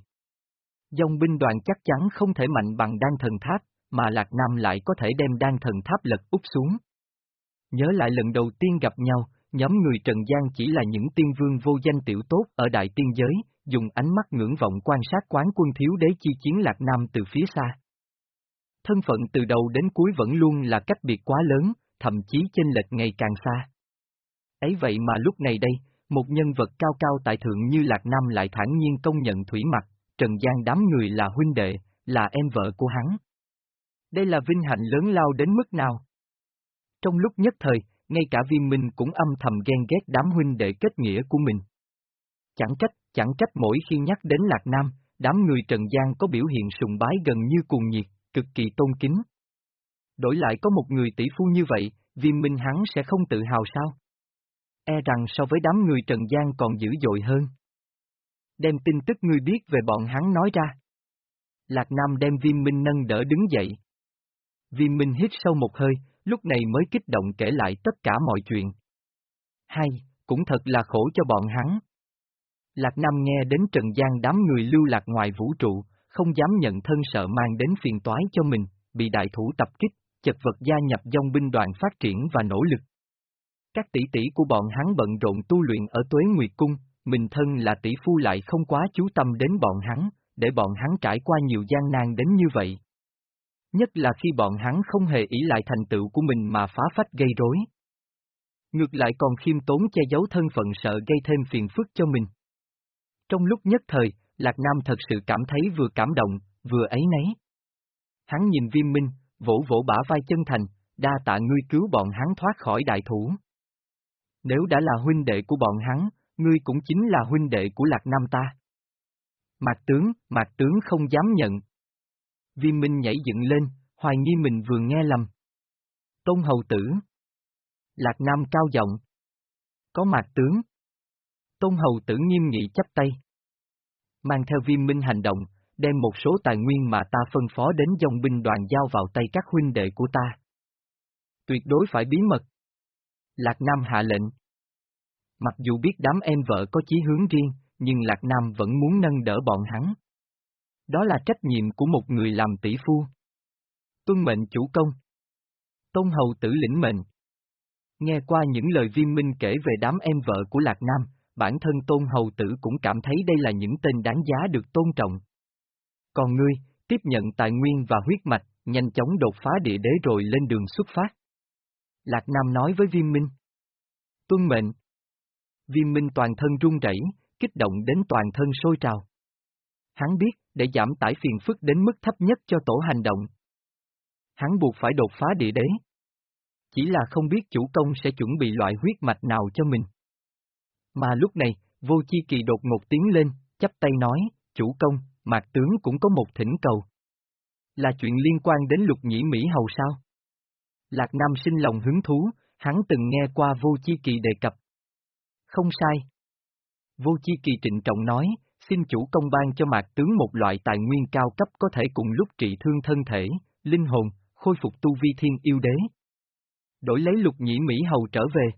Dòng binh đoàn chắc chắn không thể mạnh bằng đan thần tháp, mà Lạc Nam lại có thể đem đan thần tháp lật úp xuống. Nhớ lại lần đầu tiên gặp nhau, nhóm người Trần Giang chỉ là những tiên vương vô danh tiểu tốt ở đại tiên giới, dùng ánh mắt ngưỡng vọng quan sát quán quân thiếu đế chi chiến Lạc Nam từ phía xa. Thân phận từ đầu đến cuối vẫn luôn là cách biệt quá lớn, thậm chí chênh lệch ngày càng xa. Ấy vậy mà lúc này đây, một nhân vật cao cao tại thượng như Lạc Nam lại thản nhiên công nhận thủy mặt, Trần Giang đám người là huynh đệ, là em vợ của hắn. Đây là vinh hạnh lớn lao đến mức nào? Trong lúc nhất thời, ngay cả viêm minh cũng âm thầm ghen ghét đám huynh đệ kết nghĩa của mình. Chẳng trách, chẳng trách mỗi khi nhắc đến Lạc Nam, đám người Trần Giang có biểu hiện sùng bái gần như cuồng nhiệt, cực kỳ tôn kính. Đổi lại có một người tỷ phu như vậy, viêm minh hắn sẽ không tự hào sao? E rằng so với đám người Trần Giang còn dữ dội hơn. Đem tin tức ngươi biết về bọn hắn nói ra. Lạc Nam đem viêm minh nâng đỡ đứng dậy. Viêm minh hít sâu một hơi, lúc này mới kích động kể lại tất cả mọi chuyện. Hay, cũng thật là khổ cho bọn hắn. Lạc Nam nghe đến Trần Giang đám người lưu lạc ngoài vũ trụ, không dám nhận thân sợ mang đến phiền toái cho mình, bị đại thủ tập kích, chật vật gia nhập dòng binh đoàn phát triển và nỗ lực. Các tỷ tỷ của bọn hắn bận rộn tu luyện ở Tuế Nguyệt Cung, mình thân là tỷ phu lại không quá chú tâm đến bọn hắn, để bọn hắn trải qua nhiều gian nan đến như vậy. Nhất là khi bọn hắn không hề ý lại thành tựu của mình mà phá phách gây rối. Ngược lại còn khiêm tốn che giấu thân phận sợ gây thêm phiền phức cho mình. Trong lúc nhất thời, Lạc Nam thật sự cảm thấy vừa cảm động, vừa ấy nấy. Hắn nhìn viêm minh, vỗ vỗ bả vai chân thành, đa tạ ngươi cứu bọn hắn thoát khỏi đại thủ. Nếu đã là huynh đệ của bọn hắn, ngươi cũng chính là huynh đệ của Lạc Nam ta. Mạc tướng, mạc tướng không dám nhận. Viêm Minh nhảy dựng lên, hoài nghi mình vừa nghe lầm. Tôn hầu tử. Lạc Nam cao giọng. Có mạc tướng. Tôn hầu tử nghiêm nghị chấp tay. Mang theo viêm minh hành động, đem một số tài nguyên mà ta phân phó đến dòng binh đoàn giao vào tay các huynh đệ của ta. Tuyệt đối phải bí mật. Lạc Nam hạ lệnh. Mặc dù biết đám em vợ có chí hướng riêng, nhưng Lạc Nam vẫn muốn nâng đỡ bọn hắn. Đó là trách nhiệm của một người làm tỷ phu. Tuân mệnh chủ công. Tôn hầu tử lĩnh mệnh. Nghe qua những lời viên minh kể về đám em vợ của Lạc Nam, bản thân Tôn hầu tử cũng cảm thấy đây là những tên đáng giá được tôn trọng. Còn ngươi, tiếp nhận tài nguyên và huyết mạch, nhanh chóng đột phá địa đế rồi lên đường xuất phát. Lạc Nam nói với viêm minh. Tuân mệnh. Viêm minh toàn thân run rẩy, kích động đến toàn thân sôi trào. Hắn biết, để giảm tải phiền phức đến mức thấp nhất cho tổ hành động. Hắn buộc phải đột phá địa đế. Chỉ là không biết chủ công sẽ chuẩn bị loại huyết mạch nào cho mình. Mà lúc này, vô chi kỳ đột ngột tiến lên, chắp tay nói, chủ công, mạc tướng cũng có một thỉnh cầu. Là chuyện liên quan đến lục nhĩ Mỹ Hầu sao? Lạc Nam sinh lòng hứng thú, hắn từng nghe qua vô chi kỳ đề cập. Không sai. Vô chi kỳ trịnh trọng nói, xin chủ công ban cho mạc tướng một loại tài nguyên cao cấp có thể cùng lúc trị thương thân thể, linh hồn, khôi phục tu vi thiên yêu đế. Đổi lấy lục nhĩ Mỹ hầu trở về.